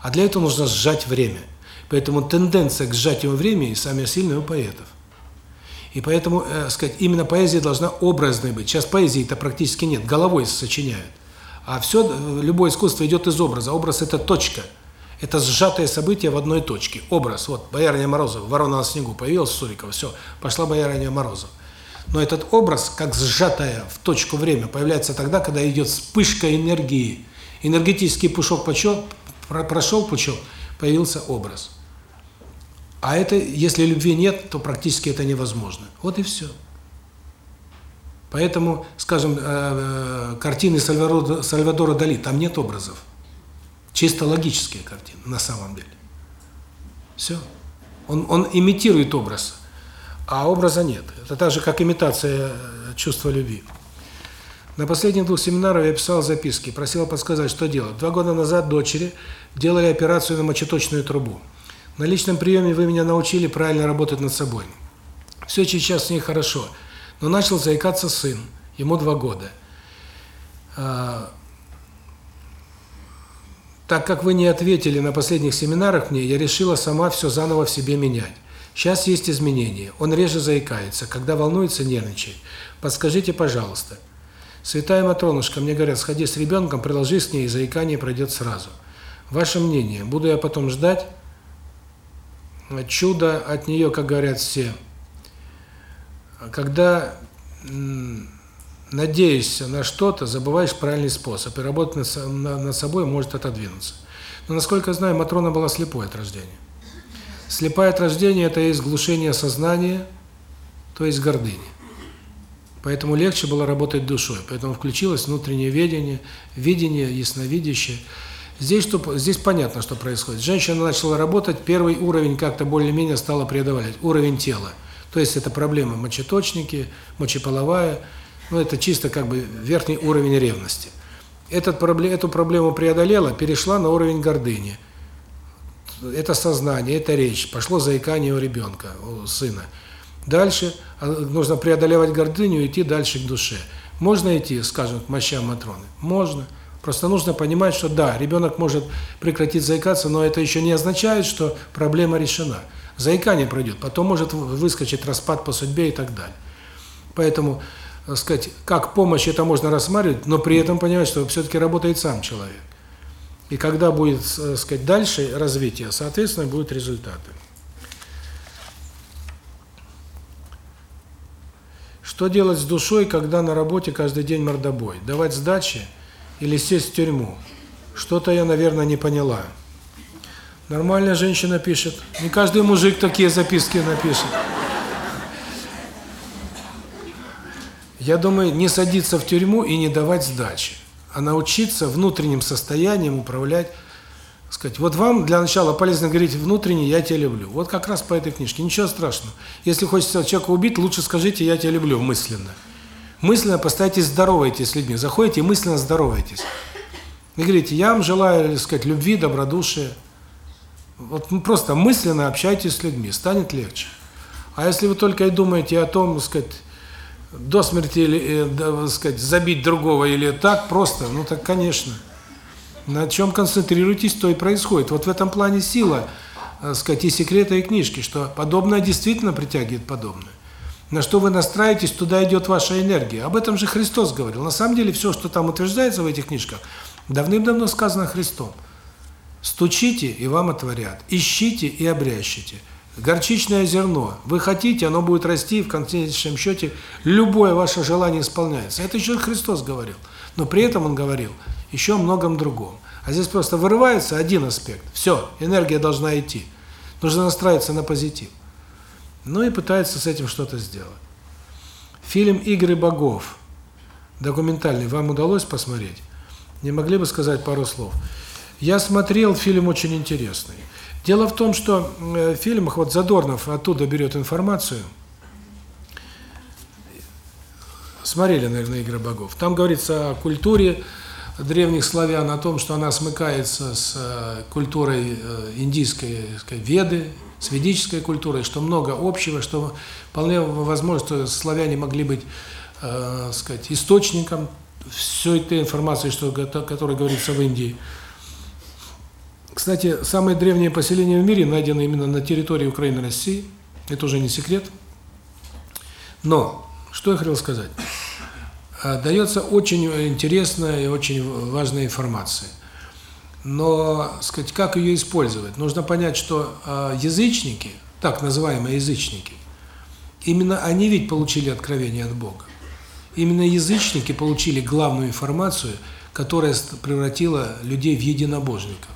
А для этого нужно сжать время. Поэтому тенденция к сжатию времени самая сильная у поэтов. И поэтому, э, сказать, именно поэзия должна образной быть. Сейчас поэзии-то практически нет, головой сочиняют. А все, э, любое искусство идет из образа. Образ – это точка. Это сжатое событие в одной точке. Образ. Вот, боярыня Морозова, ворона на снегу, появилась Сурикова, все, пошла боярыня Морозова. Но этот образ, как сжатое в точку время, появляется тогда, когда идет вспышка энергии. Энергетический пушок почел, про- прошел пучок, появился образ. А это, если любви нет, то практически это невозможно. Вот и все. Поэтому, скажем, э, э, картины Сальвадора, Сальвадора Дали, там нет образов. Чисто логические картины, на самом деле. Все. Он, он имитирует образ, а образа нет. Это так же, как имитация э, чувства любви. На последних двух семинарах я писал записки, просил подсказать, что делать. Два года назад дочери делали операцию на мочеточную трубу. На личном приеме вы меня научили правильно работать над собой. Все сейчас с ней хорошо, но начал заикаться сын, ему два года. А, Так как вы не ответили на последних семинарах мне, я решила сама все заново в себе менять. Сейчас есть изменения. Он реже заикается, когда волнуется, нервничает. Подскажите, пожалуйста. Святая Матронушка, мне говорят, сходи с ребенком, приложи с ней, и заикание пройдет сразу. Ваше мнение, буду я потом ждать чудо от нее, как говорят все. Когда м, надеешься на что-то, забываешь правильный способ, и работать над, над собой может отодвинуться. Но, насколько я знаю, Матрона была слепой от рождения. Слепая от рождения – это есть глушение сознания, то есть гордыни. Поэтому легче было работать душой. Поэтому включилось внутреннее видение, видение, ясновидящее. Здесь что здесь понятно, что происходит. Женщина начала работать, первый уровень как-то более-менее стала преодолевать, уровень тела. То есть это проблемы мочеточники, мочеполовая, ну это чисто как бы верхний уровень ревности. Этот эту проблему преодолела, перешла на уровень гордыни. Это сознание, это речь, пошло заикание у ребенка, у сына. Дальше а, нужно преодолевать гордыню и идти дальше к душе. Можно идти, скажем, к мощам Матроны? Можно. Просто нужно понимать, что да, ребенок может прекратить заикаться, но это еще не означает, что проблема решена. Заикание пройдет, потом может выскочить распад по судьбе и так далее. Поэтому, так сказать, как помощь это можно рассматривать, но при этом понимать, что все-таки работает сам человек. И когда будет, так сказать, дальше развитие, соответственно, будут результаты. Что делать с душой, когда на работе каждый день мордобой? Давать сдачи или сесть в тюрьму? Что-то я, наверное, не поняла. Нормальная женщина пишет. Не каждый мужик такие записки напишет. Я думаю, не садиться в тюрьму и не давать сдачи, а научиться внутренним состоянием управлять сказать, вот вам для начала полезно говорить внутренне «я тебя люблю». Вот как раз по этой книжке. Ничего страшного. Если хочется человека убить, лучше скажите «я тебя люблю» мысленно. Мысленно постарайтесь здоровайтесь с людьми. Заходите и мысленно здоровайтесь. И говорите «я вам желаю, сказать, любви, добродушия». Вот просто мысленно общайтесь с людьми, станет легче. А если вы только и думаете о том, сказать, до смерти или, э, сказать, забить другого или так просто, ну так, конечно. На чем концентрируетесь, то и происходит. Вот в этом плане сила, так сказать, и секрета, и книжки, что подобное действительно притягивает подобное. На что вы настраиваетесь, туда идет ваша энергия. Об этом же Христос говорил. На самом деле все, что там утверждается в этих книжках, давным-давно сказано Христом. Стучите, и вам отворят. Ищите и обрящите. Горчичное зерно. Вы хотите, оно будет расти, и в конечном счете любое ваше желание исполняется. Это еще Христос говорил. Но при этом Он говорил еще о многом другом. А здесь просто вырывается один аспект. Все, энергия должна идти. Нужно настраиваться на позитив. Ну и пытается с этим что-то сделать. Фильм «Игры богов» документальный вам удалось посмотреть? Не могли бы сказать пару слов? Я смотрел, фильм очень интересный. Дело в том, что в фильмах, вот Задорнов оттуда берет информацию, смотрели, наверное, «Игры богов», там говорится о культуре древних славян, о том, что она смыкается с культурой индийской, сказать, веды, с ведической культурой, что много общего, что вполне возможно, что славяне могли быть, э, сказать, источником всей этой информации, что, которая говорится в Индии. Кстати, самые древние поселения в мире найдены именно на территории Украины России. Это уже не секрет. Но, что я хотел сказать. Дается очень интересная и очень важная информация. Но, сказать, как ее использовать? Нужно понять, что язычники, так называемые язычники, именно они ведь получили откровение от Бога. Именно язычники получили главную информацию, которая превратила людей в единобожников.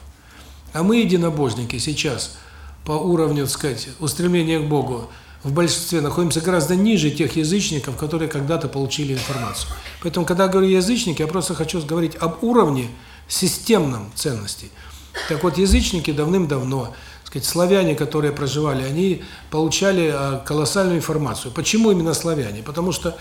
А мы, единобожники, сейчас по уровню, так сказать, устремления к Богу в большинстве находимся гораздо ниже тех язычников, которые когда-то получили информацию. Поэтому, когда говорю язычники, я просто хочу говорить об уровне системном ценностей. Так вот, язычники давным-давно, сказать, славяне, которые проживали, они получали колоссальную информацию. Почему именно славяне? Потому что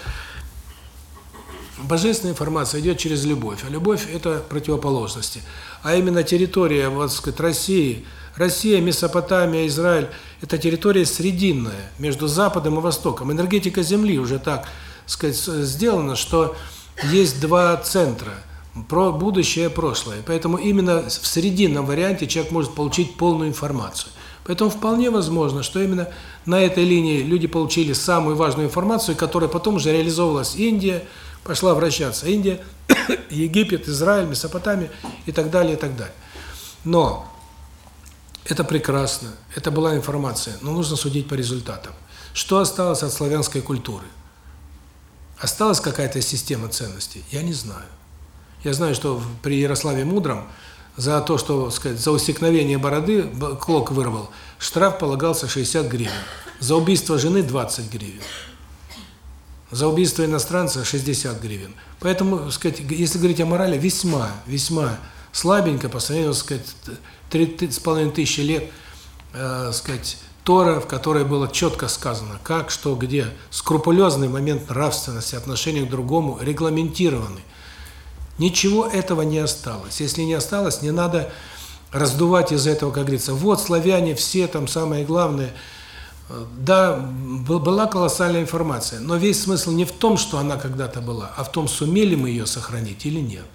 божественная информация идет через любовь, а любовь – это противоположности. А именно территория, вот сказать, России, Россия, Месопотамия, Израиль – это территория срединная, между Западом и Востоком. Энергетика Земли уже так, сказать, сделана, что есть два центра – про будущее и прошлое. Поэтому именно в срединном варианте человек может получить полную информацию. Поэтому вполне возможно, что именно на этой линии люди получили самую важную информацию, которая потом уже реализовывалась Индия, пошла вращаться Индия, Египет, Израиль, Месопотамия и так далее, и так далее. Но это прекрасно, это была информация, но нужно судить по результатам. Что осталось от славянской культуры? Осталась какая-то система ценностей? Я не знаю. Я знаю, что при Ярославе Мудром за то, что, сказать, за усекновение бороды клок вырвал, штраф полагался 60 гривен. За убийство жены 20 гривен. За убийство иностранца 60 гривен. Поэтому, сказать, если говорить о морали, весьма, весьма слабенько по сравнению, сказать, 3,5 тысячи лет, э, сказать, Тора, в которой было четко сказано, как, что, где. Скрупулезный момент нравственности, отношения к другому, регламентированный. Ничего этого не осталось. Если не осталось, не надо раздувать из этого, как говорится, вот славяне все там самое главное. Да, была колоссальная информация, но весь смысл не в том, что она когда-то была, а в том, сумели мы ее сохранить или нет.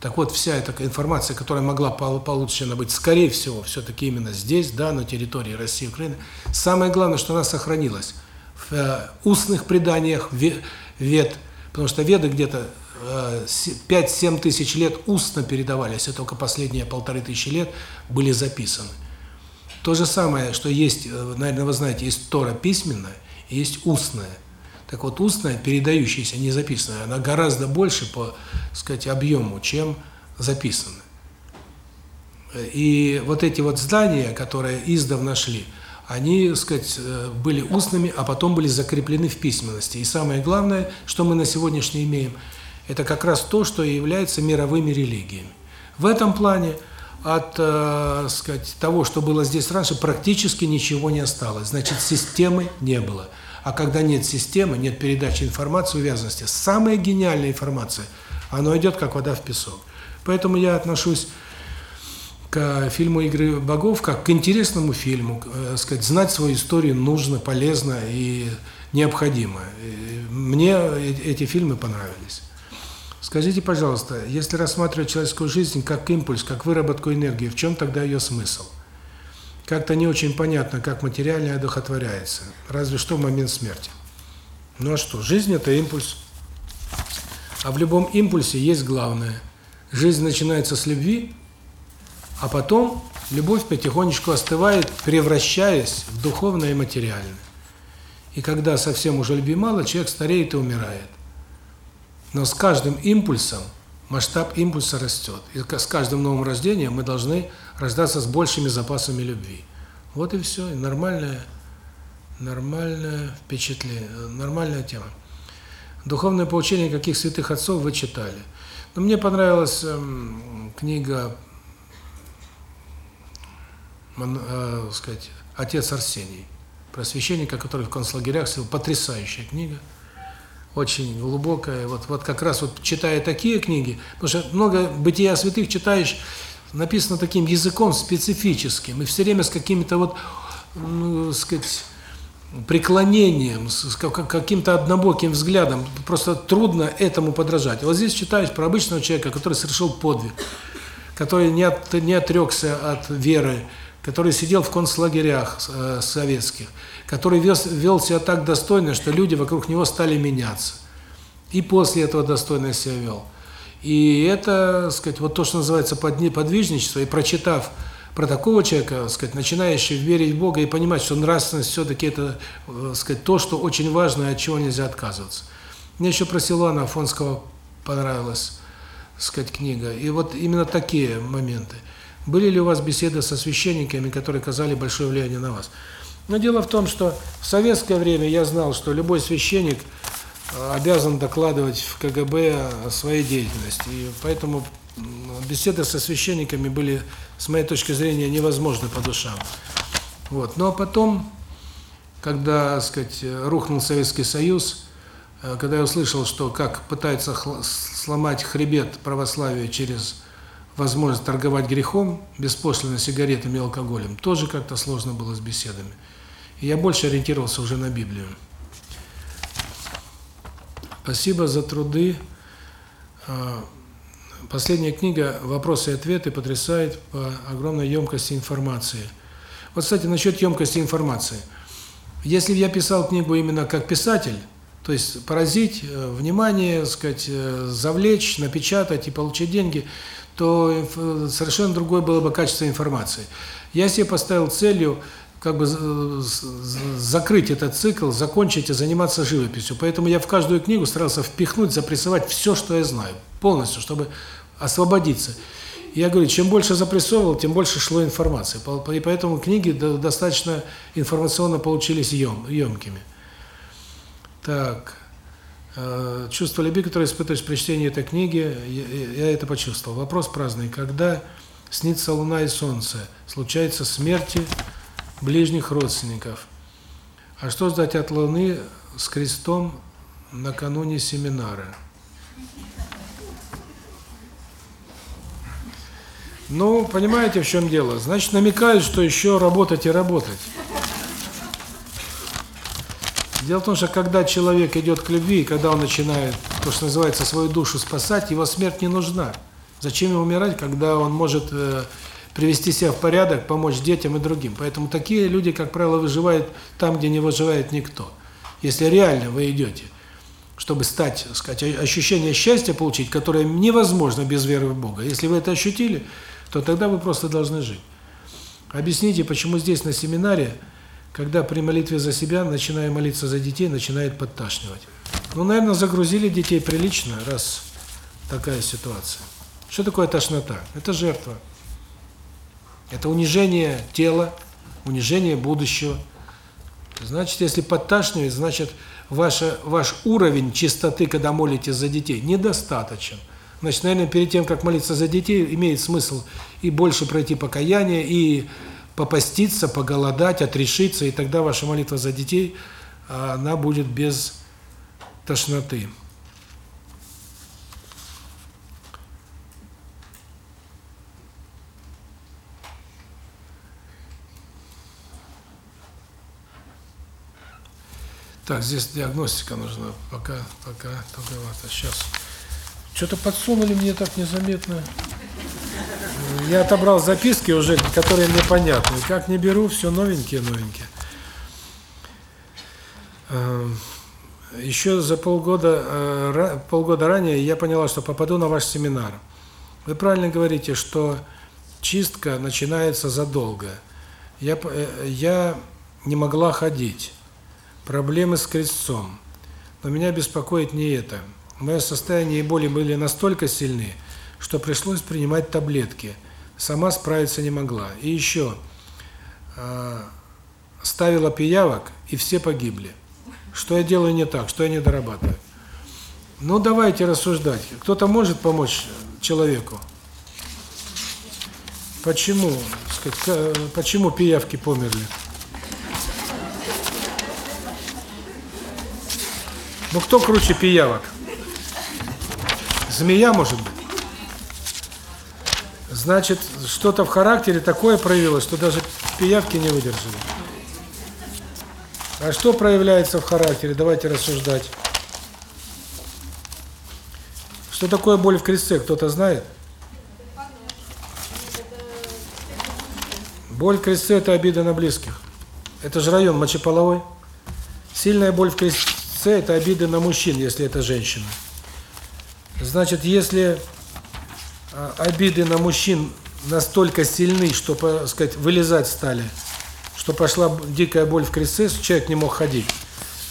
Так вот, вся эта информация, которая могла пол- получена быть, скорее всего, все-таки именно здесь, да, на территории России и Украины, самое главное, что она сохранилась в э, устных преданиях ве- вед, потому что веды где-то э, се- 5-7 тысяч лет устно передавались, и только последние полторы тысячи лет были записаны. То же самое, что есть, э, наверное, вы знаете, есть Тора письменная, есть устная. Так вот, устная, передающаяся, не записанная, она гораздо больше по, сказать, объему, чем записанная. И вот эти вот здания, которые издавна шли, они, сказать, э, были устными, а потом были закреплены в письменности. И самое главное, что мы на сегодняшний имеем, это как раз то, что является мировыми религиями. В этом плане от, э, сказать, того, что было здесь раньше, практически ничего не осталось. Значит, системы не было. А когда нет системы, нет передачи информации, увязанности, самая гениальная информация, она идет как вода в песок. Поэтому я отношусь к фильму «Игры богов» как к интересному фильму. Э, сказать, знать свою историю нужно, полезно и необходимо. И мне э- эти фильмы понравились. Скажите, пожалуйста, если рассматривать человеческую жизнь как импульс, как выработку энергии, в чем тогда ее смысл? Как-то не очень понятно, как материальное одухотворяется, разве что в момент смерти. Ну а что, жизнь – это импульс. А в любом импульсе есть главное. Жизнь начинается с любви, а потом любовь потихонечку остывает, превращаясь в духовное и материальное. И когда совсем уже любви мало, человек стареет и умирает. Но с каждым импульсом масштаб импульса растет. И с каждым новым рождением мы должны рождаться с большими запасами любви. Вот и все. И нормальная, нормальное впечатление, нормальная тема. Духовное поучение каких святых отцов вы читали? Но мне понравилась эм, книга, э, сказать, «Отец Арсений», про священника, который в концлагерях. Потрясающая книга очень глубокая. Вот, вот как раз вот читая такие книги, потому что много бытия святых читаешь, написано таким языком специфическим, и все время с какими-то вот, ну, сказать, преклонением, с как- каким-то однобоким взглядом, просто трудно этому подражать. Вот здесь читаешь про обычного человека, который совершил подвиг, который не, от, не отрекся от веры, который сидел в концлагерях э, советских, который вел, вел себя так достойно, что люди вокруг него стали меняться. И после этого достойно себя вел. И это, так сказать, вот то, что называется подвижничество, и прочитав про такого человека, так сказать, начинающий верить в Бога и понимать, что нравственность все-таки это, э, так сказать, то, что очень важно и от чего нельзя отказываться. Мне еще про Силуана Афонского понравилась, так сказать, книга. И вот именно такие моменты. Были ли у вас беседы со священниками, которые оказали большое влияние на вас? Но дело в том, что в советское время я знал, что любой священник э, обязан докладывать в КГБ о своей деятельности. И поэтому беседы со священниками были, с моей точки зрения, невозможны по душам. Вот. Но потом, когда, так сказать, рухнул Советский Союз, э, когда я услышал, что как пытаются сломать хребет православия через возможность торговать грехом, беспошлино сигаретами и алкоголем, тоже как-то сложно было с беседами. Я больше ориентировался уже на Библию. Спасибо за труды. А, Последняя книга «Вопросы и ответы» потрясает по огромной емкости информации. Вот, кстати, насчет емкости информации. Если я писал книгу именно как писатель, то есть поразить, э, внимание, сказать, э, завлечь, напечатать и получить деньги, то инф- совершенно другое было бы качество информации. Я себе поставил целью как бы закрыть этот цикл, закончить и заниматься живописью. Поэтому я в каждую книгу старался впихнуть, запрессовать все, что я знаю, полностью, чтобы освободиться. Я говорю, чем больше запрессовывал, тем больше шло информации. И поэтому книги до- достаточно информационно получились ем, емкими. Так. Э, Чувство любви, которое испытываешь при чтении этой книги, я это почувствовал. Вопрос праздный. Когда снится луна и солнце, случается смерти ближних родственников. А что ждать от луны с крестом накануне семинара? Ну, понимаете, в чем дело? Значит, намекают, что еще работать и работать. Дело в том, что когда человек идет к любви, когда он начинает, то, что называется, свою душу спасать, его смерть не нужна. Зачем ему умирать, когда он может э, привести себя в порядок, помочь детям и другим? Поэтому такие люди, как правило, выживают там, где не выживает никто. Если реально вы идете, чтобы стать, так сказать, ощущение счастья получить, которое невозможно без веры в Бога. Если вы это ощутили, то тогда вы просто должны жить. Объясните, почему здесь на семинаре, когда при молитве за себя, начиная молиться за детей, начинает подташнивать. Ну, наверное, загрузили детей прилично, раз такая ситуация. Что такое тошнота? Это жертва. Это унижение тела, унижение будущего. Значит, если подташнивает, значит, ваша, ваш уровень чистоты, когда молитесь за детей, недостаточен. Значит, наверное, перед тем, как молиться за детей, имеет смысл и больше пройти покаяние, и попаститься, поголодать, отрешиться, и тогда ваша молитва за детей, а, она будет без тошноты. Так, здесь диагностика нужна. Пока, пока туговато. Сейчас. Что-то подсунули мне так незаметно. Я отобрал записки уже, которые мне понятны. Как не беру, все новенькие, новенькие. Эм, Еще за полгода, э, полгода ранее я поняла, что попаду на ваш семинар. Вы правильно говорите, что чистка начинается задолго. Я, э, я не могла ходить. Проблемы с крестцом. Но меня беспокоит не это. Мое состояние и боли были настолько сильны, что пришлось принимать таблетки. Сама справиться не могла. И еще э, ставила пиявок, и все погибли. Что я делаю не так, что я не дорабатываю? Ну, давайте рассуждать. Кто-то может помочь человеку? Почему, сказать, почему пиявки померли? Ну, кто круче пиявок? Змея, может быть? Значит, что-то в характере такое проявилось, что даже пиявки не выдержали. А что проявляется в характере? Давайте рассуждать. Что такое боль в крестце, кто-то знает? Боль в крестце – это обида на близких. Это же район мочеполовой. Сильная боль в крестце – это обиды на мужчин, если это женщина. Значит, если обиды на мужчин настолько сильны, что, так сказать, вылезать стали, что пошла дикая боль в крестце, человек не мог ходить,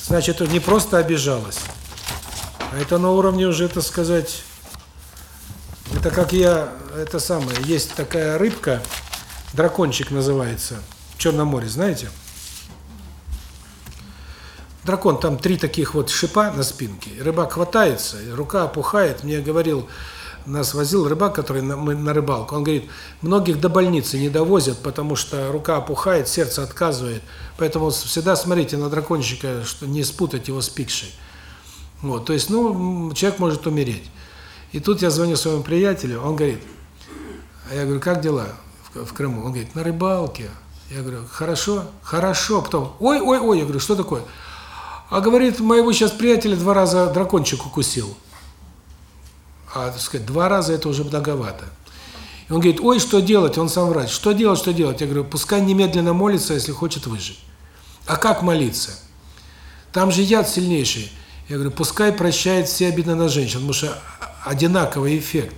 значит, не просто обижалась, а это на уровне уже, так сказать, это как я, это самое, есть такая рыбка, дракончик называется, в Черном море, знаете? Дракон, там три таких вот шипа на спинке, рыбак хватается, рука опухает, мне говорил, нас возил рыбак, который на, мы на рыбалку, он говорит, многих до больницы не довозят, потому что рука опухает, сердце отказывает, поэтому всегда смотрите на дракончика, что не спутать его с пикшей. Вот, то есть, ну, человек может умереть. И тут я звоню своему приятелю, он говорит, а я говорю, как дела в, в Крыму? Он говорит, на рыбалке. Я говорю, хорошо, хорошо. Потом, ой, ой, ой, я говорю, что такое? А говорит, моего сейчас приятеля два раза дракончик укусил. А, так сказать, два раза это уже многовато. И он говорит, ой, что делать? Он сам врач. Что делать, что делать? Я говорю, пускай немедленно молится, если хочет выжить. А как молиться? Там же яд сильнейший. Я говорю, пускай прощает все обиды на женщин, потому что одинаковый эффект.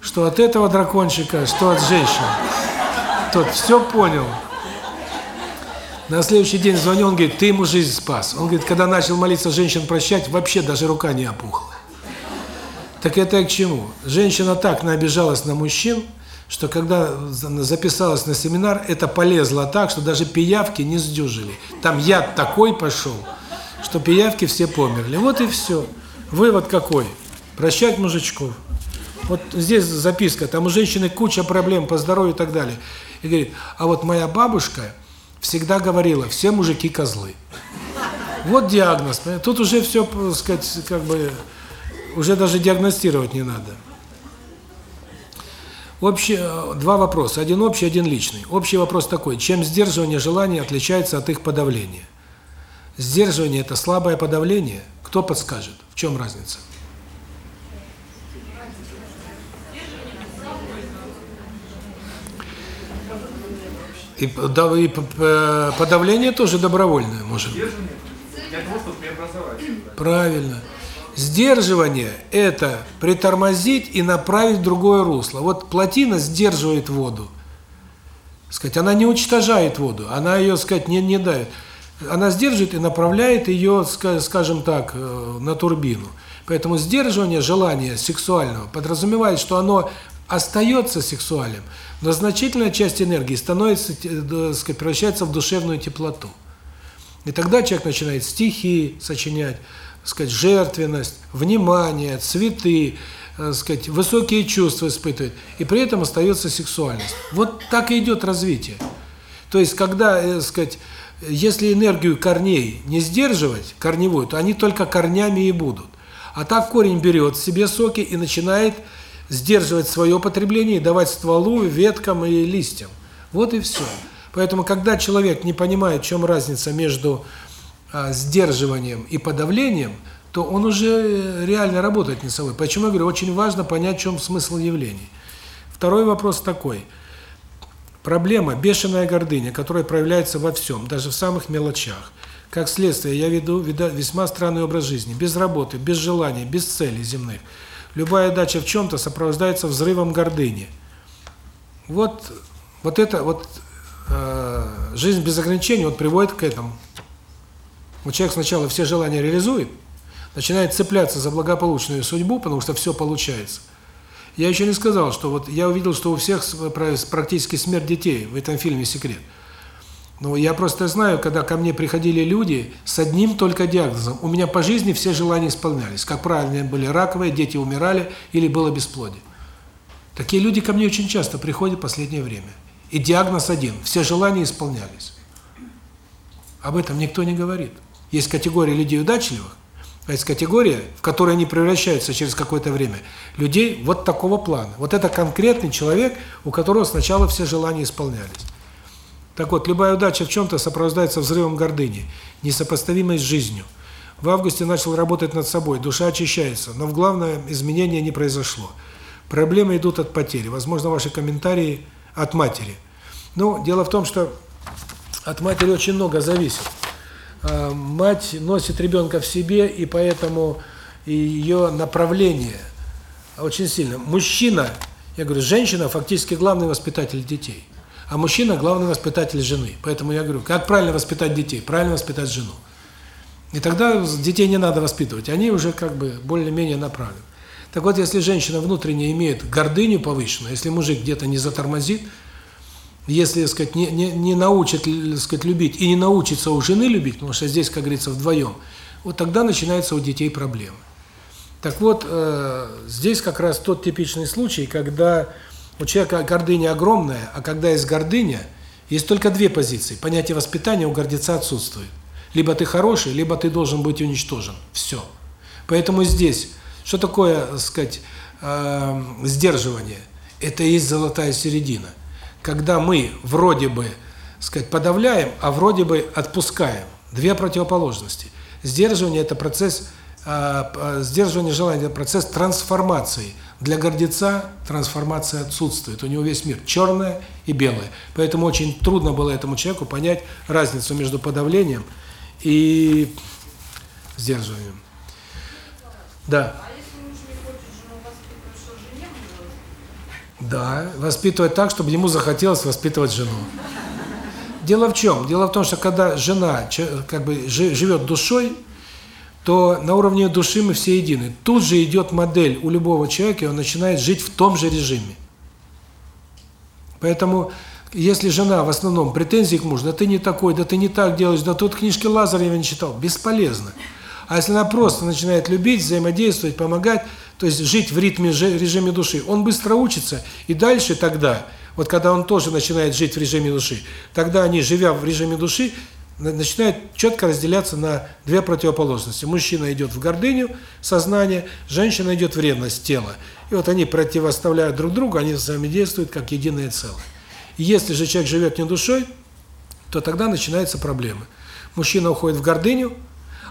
Что от этого дракончика, что от женщин. Тот все понял. На следующий день звоню, он говорит, ты ему жизнь спас. Он говорит, когда начал молиться женщин прощать, вообще даже рука не опухла. Так это к чему? Женщина так наобижалась на мужчин, что когда записалась на семинар, это полезло так, что даже пиявки не сдюжили. Там яд такой пошел, что пиявки все померли. Вот и все. Вывод какой? Прощать мужичков. Вот здесь записка, там у женщины куча проблем по здоровью и так далее. И говорит, а вот моя бабушка всегда говорила, все мужики козлы. Вот диагноз. Тут уже все, сказать, как бы уже даже диагностировать не надо. Общий, два вопроса. Один общий, один личный. Общий вопрос такой. Чем сдерживание желаний отличается от их подавления? Сдерживание – это слабое подавление? Кто подскажет? В чем разница? И, да, и подавление тоже добровольное может быть. Правильно. Сдерживание – это притормозить и направить в другое русло. Вот плотина сдерживает воду. Сказать, она не уничтожает воду, она ее, сказать, не, не дает. Она сдерживает и направляет ее, ска- скажем так, э, на турбину. Поэтому сдерживание желания сексуального подразумевает, что оно остается сексуальным, но значительная часть энергии становится, те- да, сказать, превращается в душевную теплоту. И тогда человек начинает стихи сочинять, сказать, жертвенность, внимание, цветы, так сказать, высокие чувства испытывает, и при этом остается сексуальность. Вот так и идет развитие. То есть, когда, э, сказать, если энергию корней не сдерживать, корневую, то они только корнями и будут. А так корень берет себе соки и начинает сдерживать свое потребление и давать стволу, веткам и листьям. Вот и все. Поэтому, когда человек не понимает, в чем разница между а, сдерживанием и подавлением, то он уже э, реально работает над собой. Почему я говорю, очень важно понять, в чем смысл явлений. Второй вопрос такой. Проблема – бешеная гордыня, которая проявляется во всем, даже в самых мелочах. Как следствие, я веду весьма странный образ жизни, без работы, без желаний, без целей земных. Любая дача в чем-то сопровождается взрывом гордыни. Вот, вот это, вот э, жизнь без ограничений вот приводит к этому. Вот человек сначала все желания реализует, начинает цепляться за благополучную судьбу, потому что все получается. Я еще не сказал, что вот я увидел, что у всех практически смерть детей в этом фильме «Секрет». Но я просто знаю, когда ко мне приходили люди с одним только диагнозом. У меня по жизни все желания исполнялись. Как правило, они были раковые, дети умирали или было бесплодие. Такие люди ко мне очень часто приходят в последнее время. И диагноз один – все желания исполнялись. Об этом никто не говорит. Есть категория людей удачливых, а есть категория, в которой они превращаются через какое-то время, людей вот такого плана. Вот это конкретный человек, у которого сначала все желания исполнялись. Так вот, любая удача в чем-то сопровождается взрывом гордыни, несопоставимой с жизнью. В августе начал работать над собой, душа очищается, но в главное изменение не произошло. Проблемы идут от потери. Возможно, ваши комментарии от матери. Ну, дело в том, что от матери очень много зависит. А, Мать носит ребенка в себе, и поэтому ее направление очень сильно. Мужчина, я говорю, женщина фактически главный воспитатель детей, а мужчина главный воспитатель жены. Поэтому я говорю, как правильно воспитать детей? Правильно воспитать жену. И тогда детей не надо воспитывать, они уже как бы более-менее направлены. Так вот, если женщина внутренне имеет гордыню повышенную, если мужик где-то не затормозит, если, так сказать, не, не, не научит, так сказать, любить и не научится у жены любить, потому что здесь, как говорится, вдвоем, вот тогда начинаются у детей проблемы. Так вот, э, здесь как раз тот типичный случай, когда у человека гордыня огромная, а когда есть гордыня, есть только две позиции. Понятие воспитания у гордеца отсутствует. Либо ты хороший, либо ты должен быть уничтожен. Все. Поэтому здесь, что такое, так сказать, э, сдерживание? Это и есть золотая середина. Когда мы вроде бы, сказать, подавляем, а вроде бы отпускаем. Две противоположности. Сдерживание – это процесс, сдерживание желания – это процесс трансформации. Для гордеца трансформация отсутствует. У него весь мир черное и белое. Поэтому очень трудно было этому человеку понять разницу между подавлением и сдерживанием. Да. А? Да, воспитывать так, чтобы ему захотелось воспитывать жену. Дело в чем? Дело в том, что когда жена как бы жи- живет душой, то на уровне души мы все едины. Тут же идет модель у любого человека, и он начинает жить в том же режиме. Поэтому, если жена в основном претензии к мужу, да ты не такой, да ты не так делаешь, да тут книжки Лазарева не читал, бесполезно. А если она просто начинает любить, взаимодействовать, помогать, то есть жить в ритме, режиме души, он быстро учится, и дальше тогда, вот когда он тоже начинает жить в режиме души, тогда они, живя в режиме души, начинают четко разделяться на две противоположности. Мужчина идет в гордыню, сознание, женщина идет в ревность, тело. И вот они противоставляют друг другу, они взаимодействуют как единое целое. И если же человек живет не душой, то тогда начинаются проблемы. Мужчина уходит в гордыню,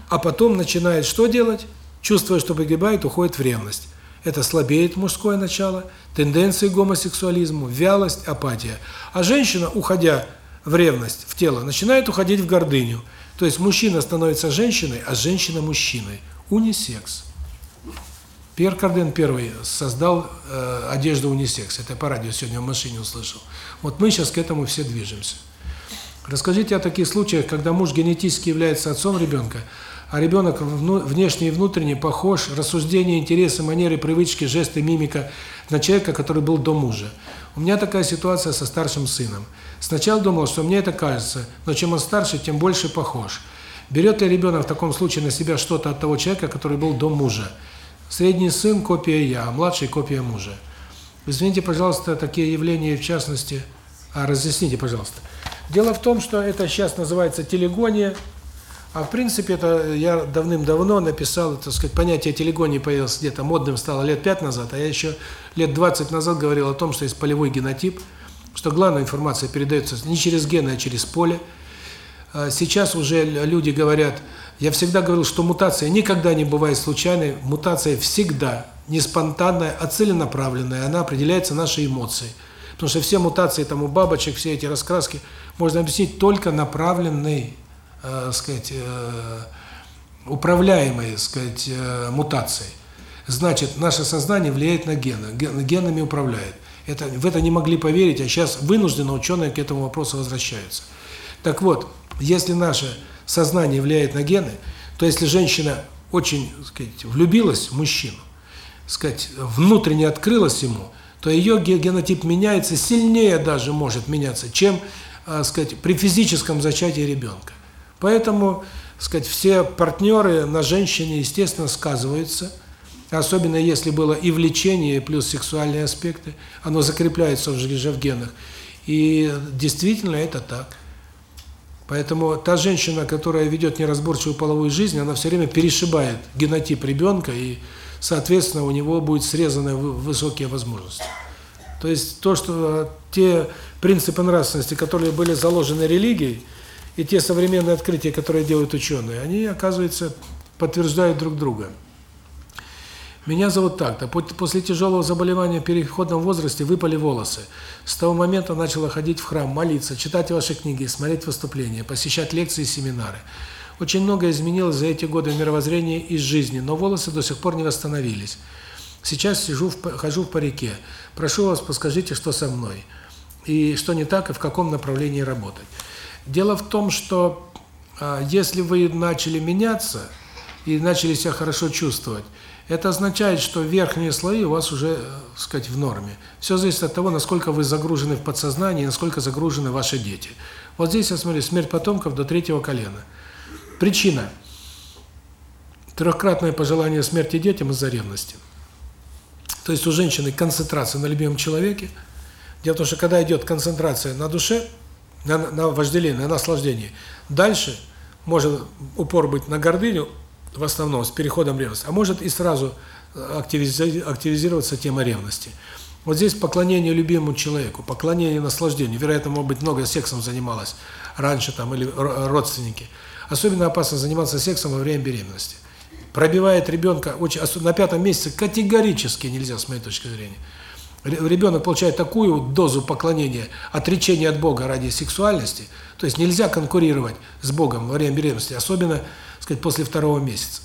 а потом начинает что делать? Чувствуя, что погибает, уходит в ревность. Это слабеет мужское начало, тенденции к гомосексуализму, вялость, апатия. А женщина, уходя в ревность, в тело, начинает уходить в гордыню. То есть мужчина становится женщиной, а женщина мужчиной. Унисекс. Пьер Карден первый создал э, одежду унисекс. Это по радио сегодня в машине услышал. Вот мы сейчас к этому все движемся. Расскажите о таких случаях, когда муж генетически является отцом ребенка, а ребенок внешне и внутренне похож, рассуждения, интересы, манеры, привычки, жесты, мимика на человека, который был до мужа. У меня такая ситуация со старшим сыном. Сначала думал, что мне это кажется, но чем он старше, тем больше похож. Берет ли ребенок в таком случае на себя что-то от того человека, который был до мужа? Средний сын – копия я, а младший – копия мужа. Извините, пожалуйста, такие явления, в частности, а разъясните, пожалуйста. Дело в том, что это сейчас называется телегония, а в принципе это я давным-давно написал, так сказать, понятие телегонии появилось где-то модным стало лет пять назад, а я еще лет 20 назад говорил о том, что есть полевой генотип, что главная информация передается не через гены, а через поле. А сейчас уже люди говорят, я всегда говорил, что мутация никогда не бывает случайной, мутация всегда не спонтанная, а целенаправленная, она определяется нашей эмоцией. Потому что все мутации там у бабочек, все эти раскраски можно объяснить только направленной, э, сказать, э, управляемой, сказать, э, мутацией. Значит, наше сознание влияет на гены, генами управляет. Это в это не могли поверить, а сейчас вынужденно ученые к этому вопросу возвращаются. Так вот, если наше сознание влияет на гены, то если женщина очень, сказать, влюбилась в мужчину, сказать, внутренне открылась ему, то ее генотип меняется, сильнее даже может меняться, чем, э, сказать, при физическом зачатии ребенка. Поэтому, сказать, все партнеры на женщине, естественно, сказываются, особенно если было и влечение, плюс сексуальные аспекты, оно закрепляется уже в генах. И действительно это так. Поэтому та женщина, которая ведет неразборчивую половую жизнь, она все время перешибает генотип ребенка, и, соответственно, у него будет срезаны высокие возможности. То есть то, что те принципы нравственности, которые были заложены религией, и те современные открытия, которые делают ученые, они, оказывается, подтверждают друг друга. Меня зовут так-то. После тяжелого заболевания в переходном возрасте выпали волосы. С того момента начала ходить в храм, молиться, читать ваши книги, смотреть выступления, посещать лекции и семинары. Очень многое изменилось за эти годы в мировоззрении и жизни, но волосы до сих пор не восстановились. Сейчас сижу, в, хожу в парике. Прошу вас, подскажите, что со мной. И что не так, и в каком направлении работать. Дело в том, что а, если вы начали меняться и начали себя хорошо чувствовать, это означает, что верхние слои у вас уже, так э, сказать, в норме. Все зависит от того, насколько вы загружены в подсознание, насколько загружены ваши дети. Вот здесь я смотрю, смерть потомков до третьего колена. Причина. Трехкратное пожелание смерти детям из-за ревности. То есть у женщины концентрация на любимом человеке. Дело в том, что когда идет концентрация на душе, на, на вожделении, на наслаждении, дальше может упор быть на гордыню, в основном с переходом ревности, а может и сразу активизироваться тема ревности. Вот здесь поклонение любимому человеку, поклонение наслаждению. Вероятно, может быть, много сексом занималась раньше там или родственники. Особенно опасно заниматься сексом во время беременности. Пробивает ребенка очень на пятом месяце категорически нельзя с моей точки зрения. Ребенок получает такую дозу поклонения, отречения от Бога ради сексуальности, то есть нельзя конкурировать с Богом во время беременности, особенно сказать, после второго месяца.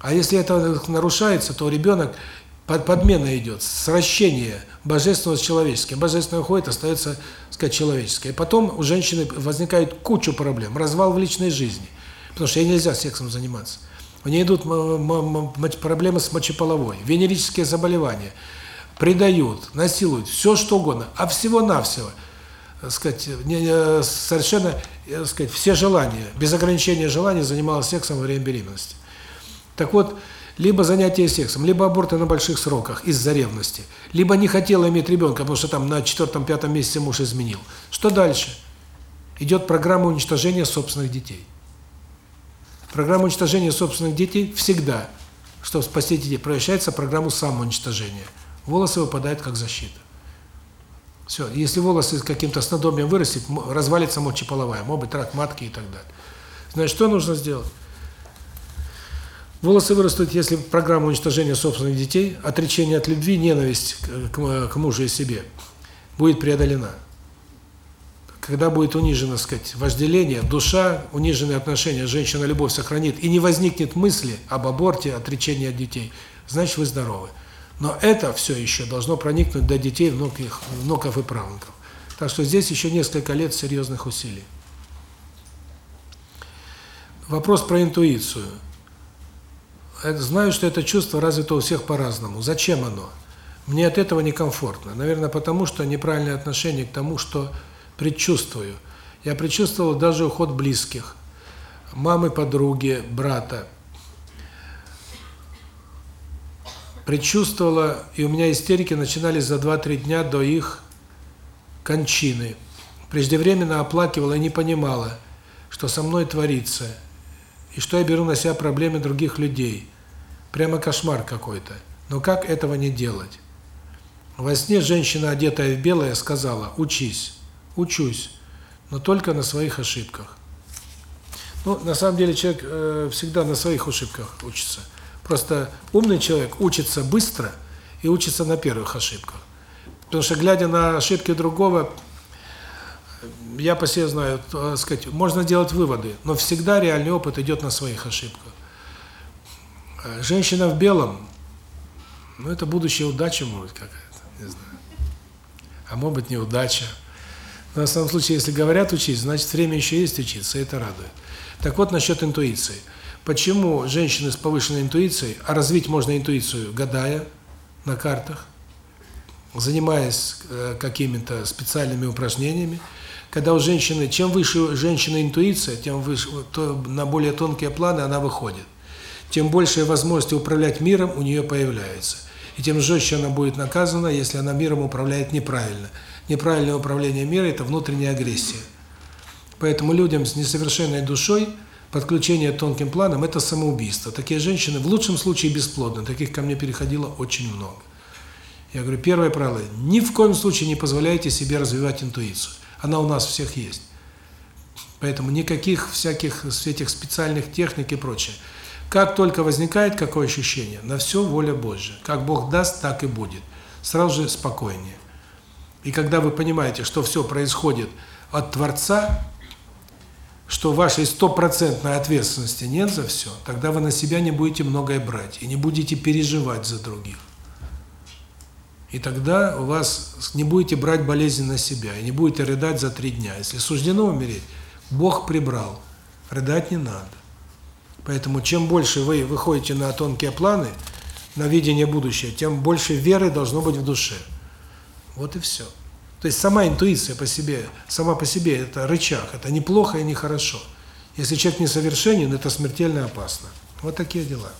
А если это нарушается, то ребенок подмена идет, сращение божественного с человеческим. Божественное уходит, остается, сказать, человеческое. И потом у женщины возникает куча проблем, развал в личной жизни, потому что ей нельзя сексом заниматься. У нее идут проблемы с мочеполовой, венерические заболевания, предают, насилуют, все что угодно, а всего-навсего – сказать, не, совершенно, сказать, все желания, без ограничения желаний занималась сексом во время беременности. Так вот, либо занятие сексом, либо аборты на больших сроках из-за ревности, либо не хотела иметь ребенка, потому что там на четвертом-пятом месяце муж изменил. Что дальше? Идет программа уничтожения собственных детей. Программа уничтожения собственных детей всегда, чтобы спасти детей, превращается в программу самоуничтожения. Волосы выпадают как защита. Все, если волосы каким-то снадобьем вырастет, развалится мочеполовая, может быть рак матки и так далее. Значит, что нужно сделать? Волосы вырастут, если программа уничтожения собственных детей, отречение от любви, ненависть к, к, мужу и себе будет преодолена. когда будет унижено, так сказать, вожделение, душа, униженные отношения, женщина любовь сохранит, и не возникнет мысли об аборте, отречении от детей, значит, вы здоровы. Но это все еще должно проникнуть до детей, внуков, внуков и правнуков. Так что здесь еще несколько лет серьезных усилий. Вопрос про интуицию. Знаю, что это чувство развито у всех по-разному. Зачем оно? Мне от этого некомфортно. Наверное, потому что неправильное отношение к тому, что предчувствую. Я предчувствовал даже уход близких. Мамы, подруги, брата. Предчувствовала, и у меня истерики начинались за 2-3 дня до их кончины. Преждевременно оплакивала и не понимала, что со мной творится, и что я беру на себя проблемы других людей. Прямо кошмар какой-то. Но как этого не делать? Во сне женщина, одетая в белое, сказала «Учись». Учусь, но только на своих ошибках. Ну, на самом деле человек э, всегда на своих ошибках учится. Просто умный человек учится быстро и учится на первых ошибках. Потому что, глядя на ошибки другого, я по себе знаю, так сказать, можно делать выводы, но всегда реальный опыт идет на своих ошибках. Женщина в белом, ну, это будущая удача может какая-то, не знаю. А может быть, неудача. Но в самом случае, если говорят учить, значит, время еще есть учиться, это радует. Так вот, насчет интуиции. Почему женщины с повышенной интуицией, а развить можно интуицию, гадая на картах, занимаясь э, какими-то специальными упражнениями, когда у женщины, чем выше у женщины интуиция, тем выше, то на более тонкие планы она выходит. Тем больше возможности управлять миром у нее появляется. И тем жестче она будет наказана, если она миром управляет неправильно. Неправильное управление миром – это внутренняя агрессия. Поэтому людям с несовершенной душой подключение тонким планам – это самоубийство. Такие женщины в лучшем случае бесплодны. Таких ко мне переходило очень много. Я говорю, первое правило – ни в коем случае не позволяйте себе развивать интуицию. Она у нас всех есть. Поэтому никаких всяких этих специальных техник и прочее. Как только возникает какое ощущение, на все воля Божья. Как Бог даст, так и будет. Сразу же спокойнее. И когда вы понимаете, что все происходит от Творца, что вашей стопроцентной ответственности нет за все, тогда вы на себя не будете многое брать и не будете переживать за других. И тогда у вас не будете брать болезнь на себя, и не будете рыдать за три дня. Если суждено умереть, Бог прибрал, рыдать не надо. Поэтому чем больше вы выходите на тонкие планы, на видение будущего, тем больше веры должно быть в душе. Вот и все. То есть сама интуиция по себе, сама по себе это рычаг, это неплохо и не хорошо. Если человек несовершенен, это смертельно опасно. Вот такие дела.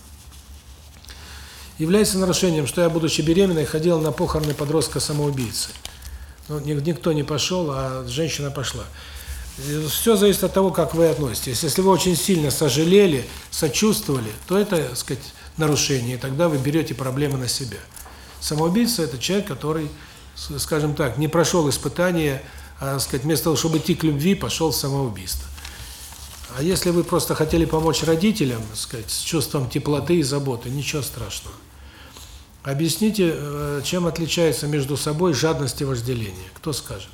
Является нарушением, что я, будучи беременной, ходила на похороны подростка-самоубийцы. Ну, никто не пошел, а женщина пошла. Все зависит от того, как вы относитесь. Если вы очень сильно сожалели, сочувствовали, то это, так сказать, нарушение, и тогда вы берете проблемы на себя. Самоубийца – это человек, который скажем так, не прошел испытание, а, сказать, вместо того, чтобы идти к любви, пошел в самоубийство. А если вы просто хотели помочь родителям, сказать, с чувством теплоты и заботы, ничего страшного. Объясните, э, чем отличается между собой жадность и вожделение. Кто скажет?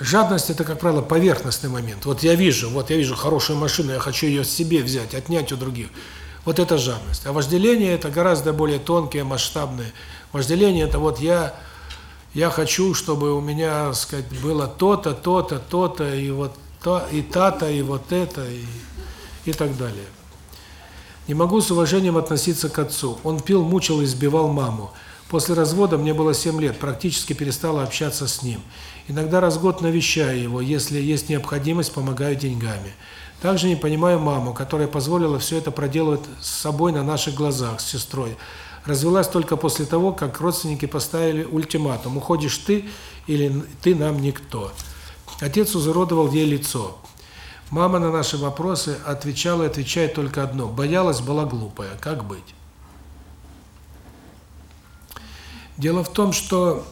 Жадность – это, как правило, поверхностный момент. Вот я вижу, вот я вижу хорошую машину, я хочу ее себе взять, отнять у других. Вот это жадность. А вожделение – это гораздо более тонкие, масштабные. Вожделение – это вот я, я хочу, чтобы у меня, сказать, было то-то, то-то, то-то, и вот то, и та-то, и вот это, и, и так далее. Не могу с уважением относиться к отцу. Он пил, мучил избивал маму. После развода мне было 7 лет, практически перестала общаться с ним. Иногда раз в год навещаю его, если есть необходимость, помогаю деньгами. Также не понимаю маму, которая позволила все это проделывать с собой на наших глазах, с сестрой. Развелась только после того, как родственники поставили ультиматум: уходишь ты или ты нам никто. Отец изуродовал ей лицо. Мама на наши вопросы отвечала и отвечает только одно: боялась, была глупая. Как быть? Дело в том, что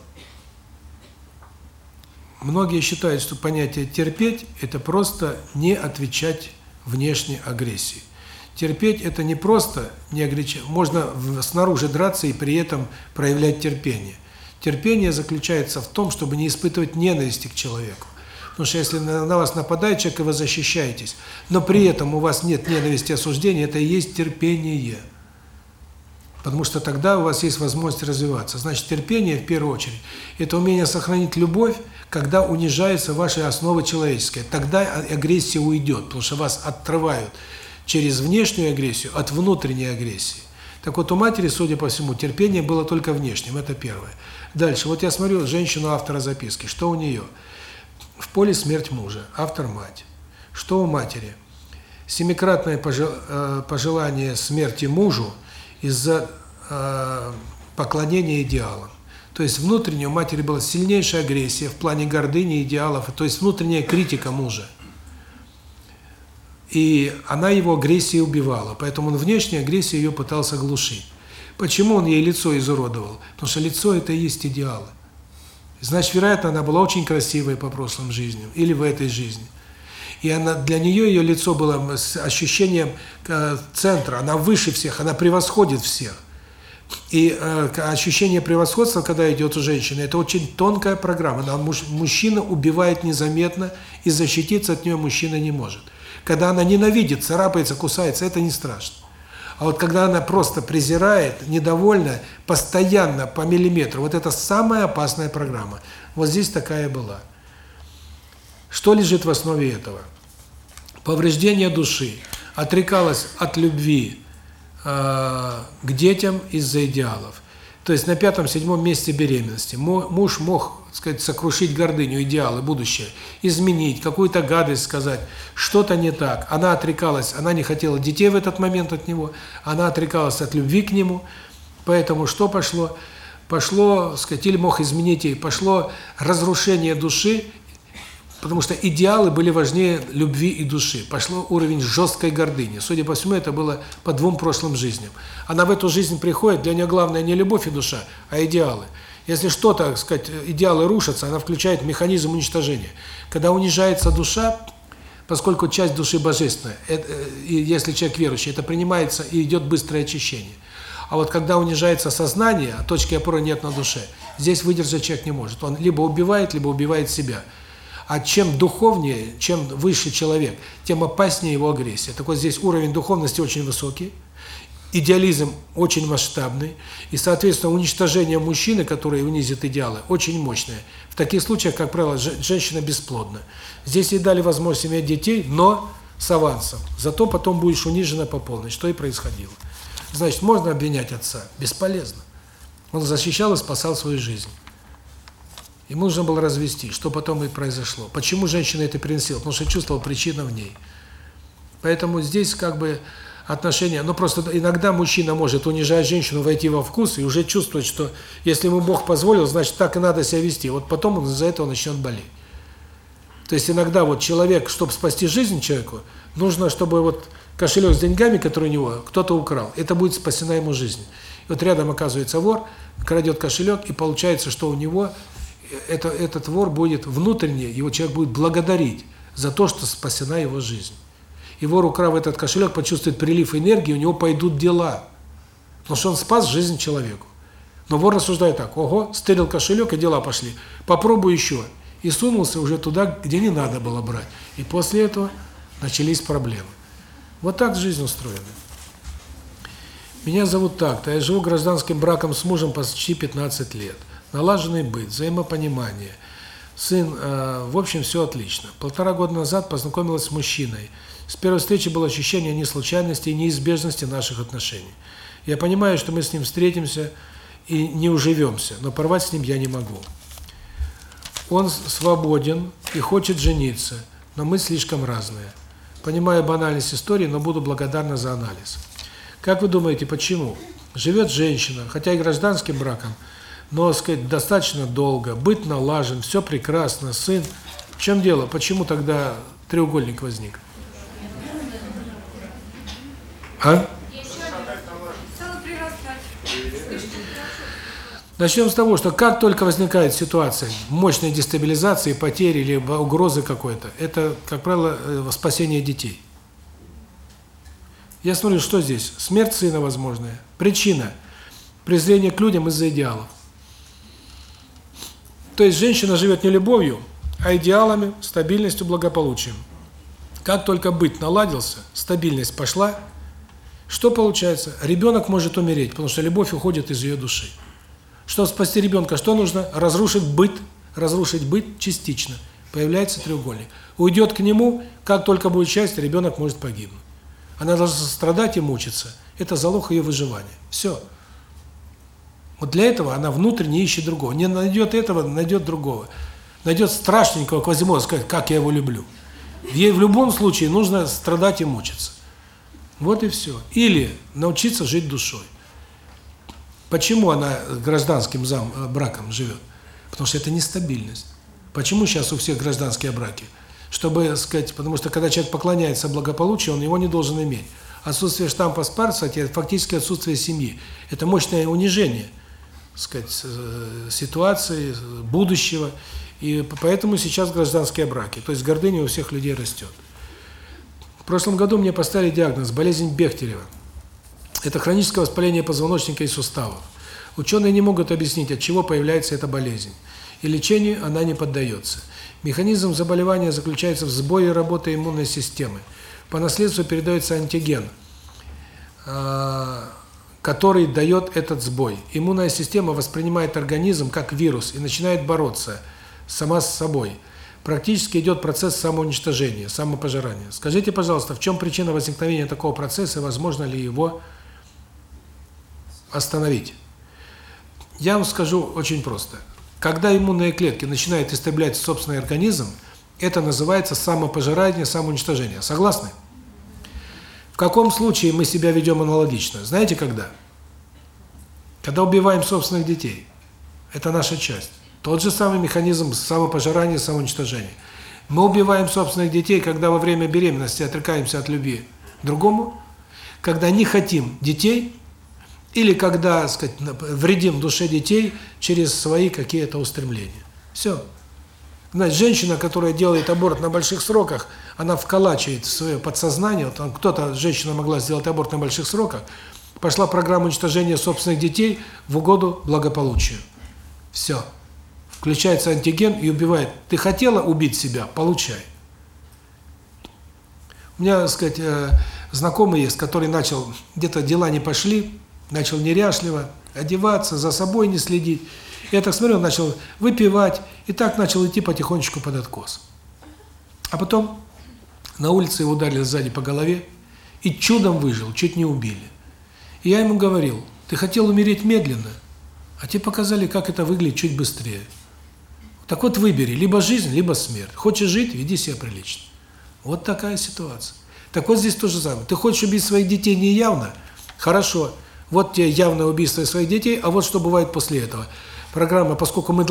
Многие считают, что понятие терпеть это просто не отвечать внешней агрессии. Терпеть – это не просто не огорчение. Можно снаружи драться и при этом проявлять терпение. Терпение заключается в том, чтобы не испытывать ненависти к человеку. Потому что если на вас нападает человек, и вы защищаетесь, но при этом у вас нет ненависти осуждения, это и есть терпение. Потому что тогда у вас есть возможность развиваться. Значит, терпение, в первую очередь, это умение сохранить любовь, когда унижаются ваши основы человеческие. Тогда агрессия уйдет, потому что вас отрывают через внешнюю агрессию от внутренней агрессии. Так вот, у матери, судя по всему, терпение было только внешним, это первое. Дальше, вот я смотрю женщину автора записки, что у нее? В поле смерть мужа, автор мать. Что у матери? Семикратное э, пожелание смерти мужу из-за э, поклонения идеалам. То есть внутренне у матери была сильнейшая агрессия в плане гордыни идеалов, то есть внутренняя критика мужа. И она его агрессией убивала, поэтому он внешней агрессией ее пытался глушить. Почему он ей лицо изуродовал? Потому что лицо – это и есть идеалы. Значит, вероятно, она была очень красивой по прошлым жизням или в этой жизни. И она для нее ее лицо было с ощущением э, центра, она выше всех, она превосходит всех. И э, ощущение превосходства, когда идет у женщины, это очень тонкая программа. Она, муж- мужчина убивает незаметно, и защититься от нее мужчина не может. Когда она ненавидит, царапается, кусается, это не страшно. А вот когда она просто презирает, недовольна, постоянно, по миллиметру, вот это самая опасная программа. Вот здесь такая была. Что лежит в основе этого? Повреждение души. Отрекалась от любви э, к детям из-за идеалов. То есть на пятом-седьмом месяце беременности муж мог, так сказать, сокрушить гордыню, идеалы, будущее, изменить, какую-то гадость сказать, что-то не так. Она отрекалась, она не хотела детей в этот момент от него, она отрекалась от любви к нему. Поэтому что пошло? Пошло, так сказать, или мог изменить ей, пошло разрушение души, потому что идеалы были важнее любви и души. Пошло уровень жесткой гордыни. Судя по всему, это было по двум прошлым жизням. Она в эту жизнь приходит, для нее главное не любовь и душа, а идеалы. Если что-то, так сказать, идеалы рушатся, она включает механизм уничтожения. Когда унижается душа, поскольку часть души божественная, это, э, и если человек верующий, это принимается и идет быстрое очищение. А вот когда унижается сознание, а точки опоры нет на душе, здесь выдержать человек не может. Он либо убивает, либо убивает себя. А чем духовнее, чем выше человек, тем опаснее его агрессия. Так вот здесь уровень духовности очень высокий, идеализм очень масштабный, и, соответственно, уничтожение мужчины, который унизит идеалы, очень мощное. В таких случаях, как правило, же- женщина бесплодна. Здесь ей дали возможность иметь детей, но с авансом. Зато потом будешь унижена по полной, что и происходило. Значит, можно обвинять отца? Бесполезно. Он защищал и спасал свою жизнь. Ему нужно было развести, что потом и произошло. Почему женщина это переносила? Потому что чувствовал причину в ней. Поэтому здесь как бы отношения, ну просто иногда мужчина может унижать женщину, войти во вкус и уже чувствовать, что если ему Бог позволил, значит так и надо себя вести. Вот потом он из-за этого начнет болеть. То есть иногда вот человек, чтобы спасти жизнь человеку, нужно, чтобы вот кошелек с деньгами, который у него, кто-то украл. Это будет спасена ему жизнь. И вот рядом оказывается вор, крадет кошелек, и получается, что у него это, этот вор будет внутренне, его человек будет благодарить за то, что спасена его жизнь. И вор, украв этот кошелек, почувствует прилив энергии, у него пойдут дела. Потому что он спас жизнь человеку. Но вор рассуждает так, ого, стырил кошелек, и дела пошли. Попробуй еще. И сунулся уже туда, где не надо было брать. И после этого начались проблемы. Вот так жизнь устроена. Меня зовут так-то, я живу гражданским браком с мужем почти 15 лет. Налаженный быт, взаимопонимание. Сын, э, в общем, все отлично. Полтора года назад познакомилась с мужчиной. С первой встречи было ощущение неслучайности и неизбежности наших отношений. Я понимаю, что мы с ним встретимся и не уживемся, но порвать с ним я не могу. Он свободен и хочет жениться, но мы слишком разные. Понимаю банальность истории, но буду благодарна за анализ. Как вы думаете, почему? Живет женщина, хотя и гражданским браком, но, сказать, достаточно долго, быт налажен, все прекрасно, сын. В чем дело? Почему тогда треугольник возник? А? Начнем с того, что как только возникает ситуация мощной дестабилизации, потери или угрозы какой-то, это, как правило, э, спасение детей. Я смотрю, что здесь? Смерть сына возможная. Причина – презрение к людям из-за идеалов. То есть женщина живет не любовью, а идеалами, стабильностью, благополучием. Как только быт наладился, стабильность пошла, что получается? Ребенок может умереть, потому что любовь уходит из ее души. Чтобы спасти ребенка, что нужно? Разрушить быт, разрушить быт частично. Появляется треугольник. Уйдет к нему, как только будет счастье, ребенок может погибнуть. Она должна страдать и мучиться. Это залог ее выживания. Все. Вот для этого она внутренне ищет другого. Не найдет этого, найдет другого. Найдет страшненького Квазимода, сказать, как я его люблю. Ей в любом случае нужно страдать и мучиться. Вот и все. Или научиться жить душой. Почему она гражданским зам, э, браком живет? Потому что это нестабильность. Почему сейчас у всех гражданские браки? Чтобы, сказать, потому что когда человек поклоняется благополучию, он его не должен иметь. Отсутствие штампа Спарса, это фактически отсутствие семьи. Это мощное унижение, сказать, э, ситуации, будущего. И поэтому сейчас гражданские браки. То есть гордыня у всех людей растет. В прошлом году мне поставили диагноз – болезнь Бехтерева. Это хроническое воспаление позвоночника и суставов. Ученые не могут объяснить, от чего появляется эта болезнь. И лечению она не поддается. Механизм заболевания заключается в сбое работы иммунной системы. По наследству передается антиген, который дает этот сбой. Иммунная система воспринимает организм как вирус и начинает бороться сама с собой. Практически идет процесс самоуничтожения, самопожирания. Скажите, пожалуйста, в чем причина возникновения такого процесса и возможно ли его остановить? Я вам скажу очень просто. Когда иммунные клетки начинают истреблять собственный организм, это называется самопожирание, самоуничтожение. Согласны? Каком случае мы себя ведем аналогично? Знаете, когда? Когда убиваем собственных детей. Это наша часть. Тот же самый механизм самопожирания, самоуничтожения. Мы убиваем собственных детей, когда во время беременности отрекаемся от любви другому, когда не хотим детей, или когда, сказать, вредим душе детей через свои какие-то устремления. Все. Значит, женщина, которая делает аборт на больших сроках, она вколачивает в свое подсознание, вот кто-то, женщина могла сделать аборт на больших сроках, пошла программа уничтожения собственных детей в угоду благополучию. Все. Включается антиген и убивает. Ты хотела убить себя? Получай. У меня, так сказать, знакомый есть, который начал, где-то дела не пошли, начал неряшливо одеваться, за собой не следить. Я так смотрел, начал выпивать, и так начал идти потихонечку под откос. А потом на улице его ударили сзади по голове, и чудом выжил, чуть не убили. И я ему говорил, ты хотел умереть медленно, а тебе показали, как это выглядит чуть быстрее. Так вот выбери, либо жизнь, либо смерть. Хочешь жить, веди себя прилично. Вот такая ситуация. Так вот здесь то же самое. Ты хочешь убить своих детей неявно? Хорошо. Вот тебе явное убийство своих детей, а вот что бывает после этого. Программа, поскольку мы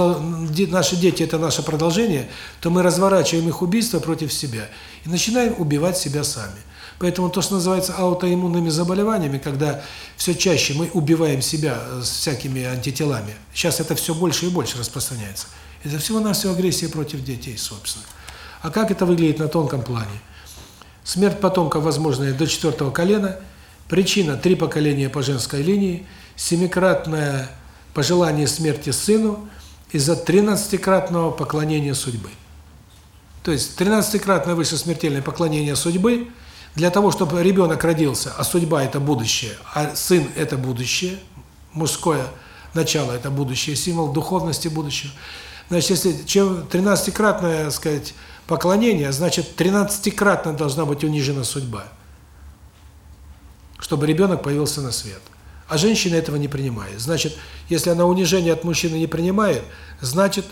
наши дети – это наше продолжение, то мы разворачиваем их убийство против себя и начинаем убивать себя сами. Поэтому то, что называется аутоиммунными заболеваниями, когда все чаще мы убиваем себя с всякими антителами, сейчас это все больше и больше распространяется. Это всего-навсего агрессия против детей, собственно. А как это выглядит на тонком плане? Смерть потомка возможная до четвертого колена, причина – три поколения по женской линии, семикратное пожелание смерти сыну из-за тринадцатикратного поклонения судьбы. То есть тринадцатикратное выше смертельное поклонение судьбы для того, чтобы ребенок родился, а судьба – это будущее, а сын – это будущее, мужское начало – это будущее, символ духовности будущего. Значит, если чем тринадцатикратное, так сказать, поклонение, значит, тринадцатикратно должна быть унижена судьба, чтобы ребенок появился на свет. А женщина этого не принимает. Значит, если она унижение от мужчины не принимает, значит,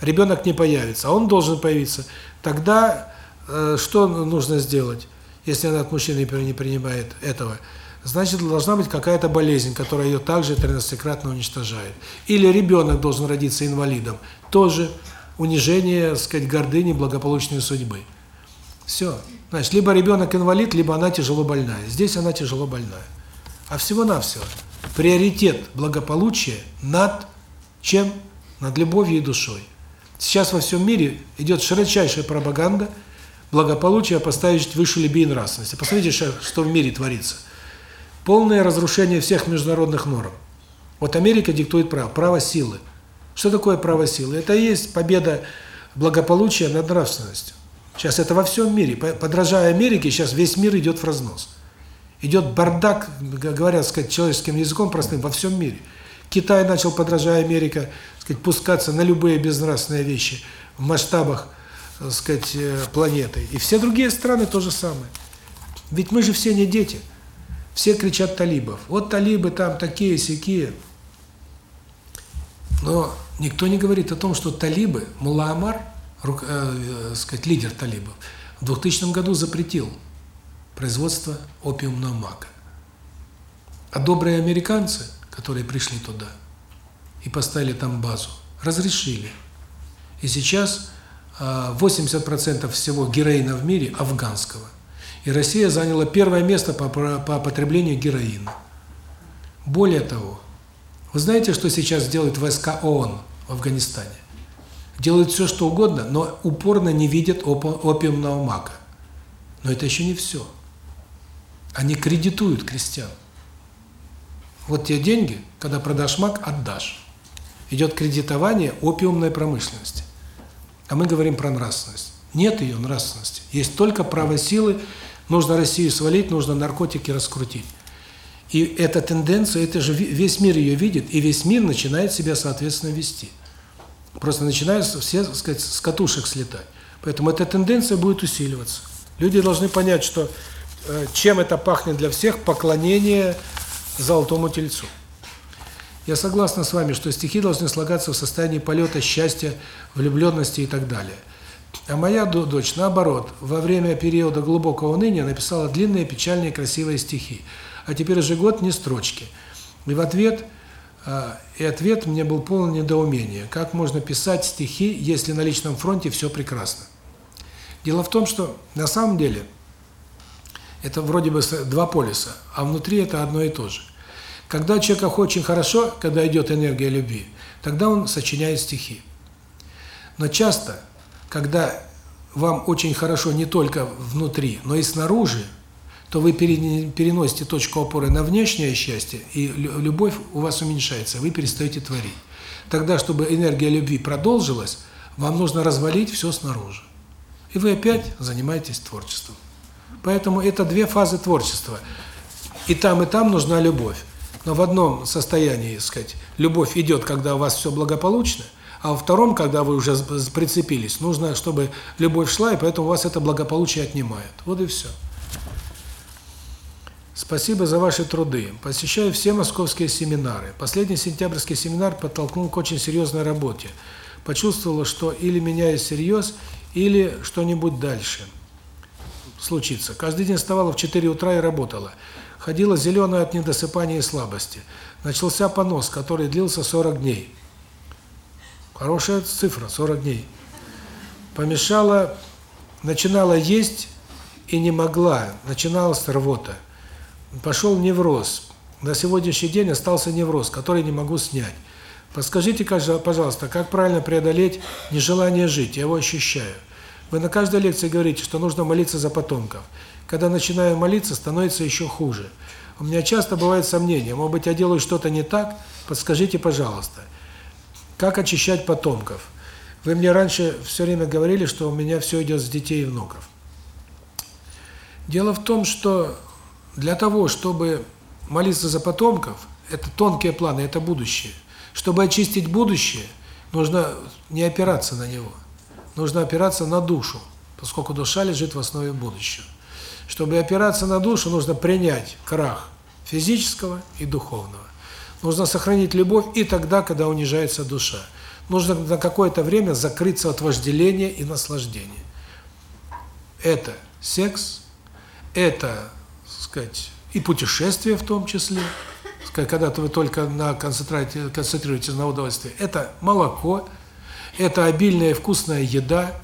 ребенок не появится, а он должен появиться. Тогда э, что нужно сделать, если она от мужчины не принимает этого? Значит, должна быть какая-то болезнь, которая ее также тринадцатикратно уничтожает. Или ребенок должен родиться инвалидом. Тоже унижение, так сказать, гордыни, благополучной судьбы. Все. Значит, либо ребенок инвалид, либо она тяжело больная. Здесь она тяжело больная. А всего-навсего приоритет благополучия над чем? Над любовью и душой. Сейчас во всем мире идет широчайшая пропаганда благополучие поставить выше любви и нравственности. Посмотрите, что в мире творится. Полное разрушение всех международных норм. Вот Америка диктует право, право силы. Что такое право силы? Это и есть победа благополучия над нравственностью. Сейчас это во всем мире. По- Подражая Америке, сейчас весь мир идет в разнос. Идет бардак, говорят, сказать, человеческим языком простым, во всем мире. Китай начал, подражая Америка, сказать, пускаться на любые безнравственные вещи в масштабах, так сказать, э, планеты. И все другие страны то же самое. Ведь мы же все не дети. Все кричат талибов. Вот талибы там такие, сякие. Но никто не говорит о том, что талибы, Мулла Амар, э, э, сказать, лидер талибов, в 2000 году запретил производство опиумного мака. А добрые американцы, которые пришли туда и поставили там базу, разрешили. И сейчас э, 80% всего героина в мире афганского. И Россия заняла первое место по, по по потреблению героина. Более того, вы знаете, что сейчас делают войска ООН в Афганистане? Делают все, что угодно, но упорно не видят опиумного мака. Но это еще не все. Они кредитуют крестьян. Вот те деньги, когда продашь мак, отдашь. Идет кредитование опиумной промышленности. А мы говорим про нравственность. Нет ее нравственности. Есть только право силы. Нужно Россию свалить, нужно наркотики раскрутить. И эта тенденция, это же весь мир ее видит, и весь мир начинает себя соответственно вести. Просто начинают все, так сказать, с катушек слетать. Поэтому эта тенденция будет усиливаться. Люди должны понять, что чем это пахнет для всех поклонение золотому тельцу. Я согласна с вами, что стихи должны слагаться в состоянии полета, счастья, влюбленности и так далее. А моя до- дочь, наоборот, во время периода глубокого уныния написала длинные, печальные, красивые стихи. А теперь уже год не строчки. И в ответ, а, и ответ мне был полон недоумения. Как можно писать стихи, если на личном фронте все прекрасно? Дело в том, что на самом деле это вроде бы два полюса, а внутри это одно и то же. Когда человеку очень хорошо, когда идет энергия любви, тогда он сочиняет стихи. Но часто, когда вам очень хорошо не только внутри, но и снаружи, то вы пере- переносите точку опоры на внешнее счастье, и лю- любовь у вас уменьшается, вы перестаете творить. Тогда, чтобы энергия любви продолжилась, вам нужно развалить все снаружи. И вы опять занимаетесь творчеством. Поэтому это две фазы творчества. И там, и там нужна любовь. Но в одном состоянии, так сказать, любовь идет, когда у вас все благополучно, а во втором, когда вы уже прицепились, нужно, чтобы любовь шла, и поэтому у вас это благополучие отнимает. Вот и все. Спасибо за ваши труды. Посещаю все московские семинары. Последний сентябрьский семинар подтолкнул к очень серьезной работе. Почувствовала, что или меняюсь всерьез, или что-нибудь дальше случится. Каждый день вставала в 4 утра и работала. Ходила зеленая от недосыпания и слабости. Начался понос, который длился 40 дней. Хорошая цифра, 40 дней. Помешала, начинала есть и не могла, начиналась рвота. Пошел невроз. На сегодняшний день остался невроз, который не могу снять. Подскажите, пожалуйста, как правильно преодолеть нежелание жить? Я его ощущаю. Вы на каждой лекции говорите, что нужно молиться за потомков. Когда начинаю молиться, становится еще хуже. У меня часто бывает сомнения, может быть, я делаю что-то не так? Подскажите, пожалуйста, как очищать потомков? Вы мне раньше все время говорили, что у меня все идет с детей и внуков. Дело в том, что для того, чтобы молиться за потомков, это тонкие планы, это будущее. Чтобы очистить будущее, нужно не опираться на него. Нужно опираться на душу, поскольку душа лежит в основе будущего. Чтобы опираться на душу, нужно принять крах физического и духовного. Нужно сохранить любовь и тогда, когда унижается душа. Нужно на какое-то время закрыться от вожделения и наслаждения. Это секс, это, сказать, и путешествие в том числе, сказать, когда вы только на концентрате- концентрируетесь на удовольствии. Это молоко, это обильная вкусная еда,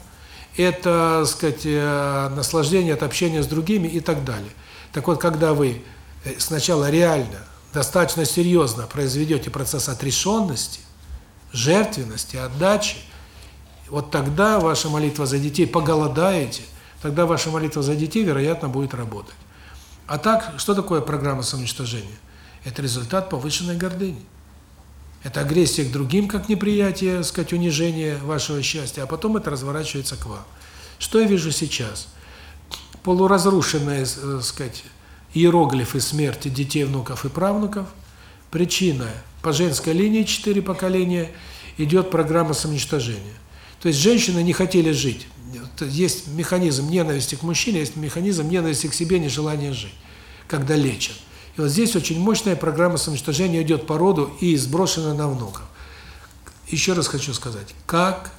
это, так сказать, э, наслаждение от общения с другими и так далее. Так вот, когда вы э, сначала реально, достаточно серьезно произведете процесс отрешенности, жертвенности, отдачи, вот тогда ваша молитва за детей, поголодаете, тогда ваша молитва за детей, вероятно, будет работать. А так, что такое программа самоуничтожения? Это результат повышенной гордыни. Это агрессия к другим, как неприятие, сказать, унижение вашего счастья, а потом это разворачивается к вам. Что я вижу сейчас? Полуразрушенные, так сказать, иероглифы смерти детей, внуков и правнуков. Причина по женской линии четыре поколения идет программа самоуничтожения. То есть женщины не хотели жить. Есть механизм ненависти к мужчине, есть механизм ненависти к себе, нежелания жить, когда лечат. И вот здесь очень мощная программа самоуничтожения идет по роду и сброшена на внуков. Еще раз хочу сказать, как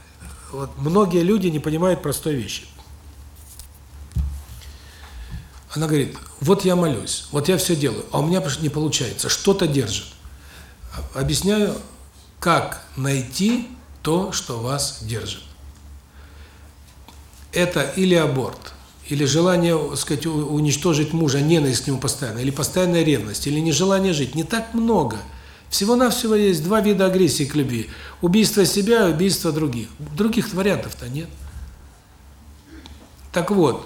вот многие люди не понимают простой вещи. Она говорит, вот я молюсь, вот я все делаю, а у меня не получается, что-то держит. Объясняю, как найти то, что вас держит. Это или аборт, или желание, так сказать, уничтожить мужа, ненависть к нему постоянно, или постоянная ревность, или нежелание жить. Не так много. Всего-навсего есть два вида агрессии к любви. Убийство себя и убийство других. Других вариантов-то нет. Так вот,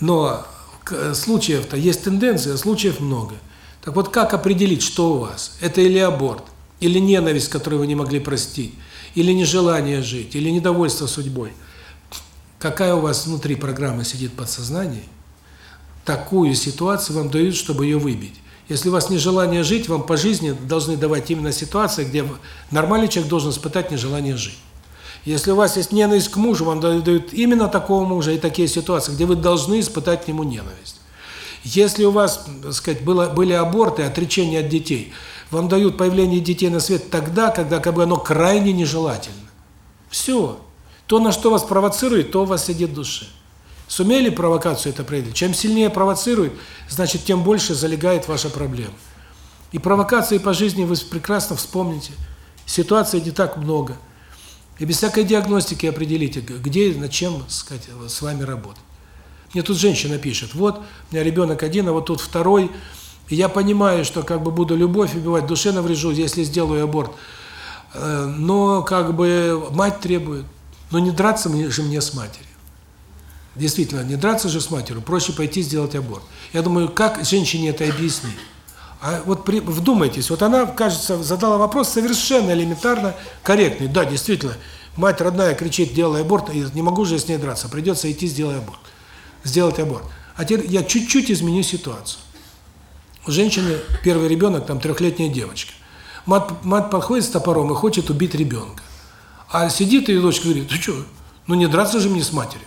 но случаев-то есть тенденция, случаев много. Так вот, как определить, что у вас? Это или аборт, или ненависть, которую вы не могли простить, или нежелание жить, или недовольство судьбой. Какая у вас внутри программа сидит подсознание, такую ситуацию вам дают, чтобы ее выбить. Если у вас нежелание жить, вам по жизни должны давать именно ситуации, где нормальный человек должен испытать нежелание жить. Если у вас есть ненависть к мужу, вам дают именно такого мужа и такие ситуации, где вы должны испытать к нему ненависть. Если у вас, так сказать, было, были аборты, отречение от детей, вам дают появление детей на свет тогда, когда как бы оно крайне нежелательно. Все. То, на что вас провоцирует, то у вас сидит в душе. Сумели провокацию это проявить? Чем сильнее провоцирует, значит, тем больше залегает ваша проблема. И провокации по жизни вы прекрасно вспомните. Ситуаций не так много. И без всякой диагностики определите, где и над чем, сказать, с вами работать. Мне тут женщина пишет, вот, у меня ребенок один, а вот тут второй, и я понимаю, что как бы буду любовь убивать, душе наврежу, если сделаю аборт. Э, но как бы мать требует. Но не драться мне же мне с матерью. Действительно, не драться же с матерью, проще пойти сделать аборт. Я думаю, как женщине это объяснить? А вот при, вдумайтесь, вот она, кажется, задала вопрос совершенно элементарно корректный. Да, действительно, мать родная кричит, делай аборт, и не могу же с ней драться, придется идти сделать аборт. Сделать аборт. А теперь я чуть-чуть изменю ситуацию. У женщины первый ребенок, там трехлетняя девочка. Мать, мать подходит с топором и хочет убить ребенка. А сидит ее дочка и говорит, ты что, ну не драться же мне с матерью.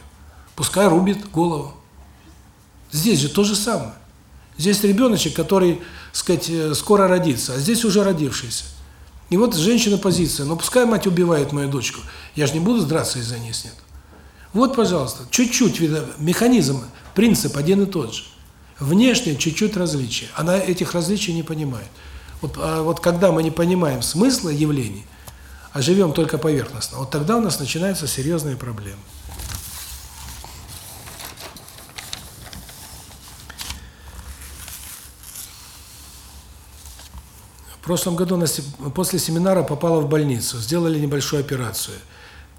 Пускай рубит голову. Здесь же то же самое. Здесь ребеночек, который, сказать, э, скоро родится, а здесь уже родившийся. И вот женщина позиция, ну пускай мать убивает мою дочку, я же не буду драться из-за нее, нет. Вот, пожалуйста, чуть-чуть механизм, принцип один и тот же. Внешне чуть-чуть различия. Она этих различий не понимает. Вот, а вот когда мы не понимаем смысла явлений, а живем только поверхностно, вот тогда у нас начинаются серьезные проблемы. В прошлом году после семинара попала в больницу, сделали небольшую операцию.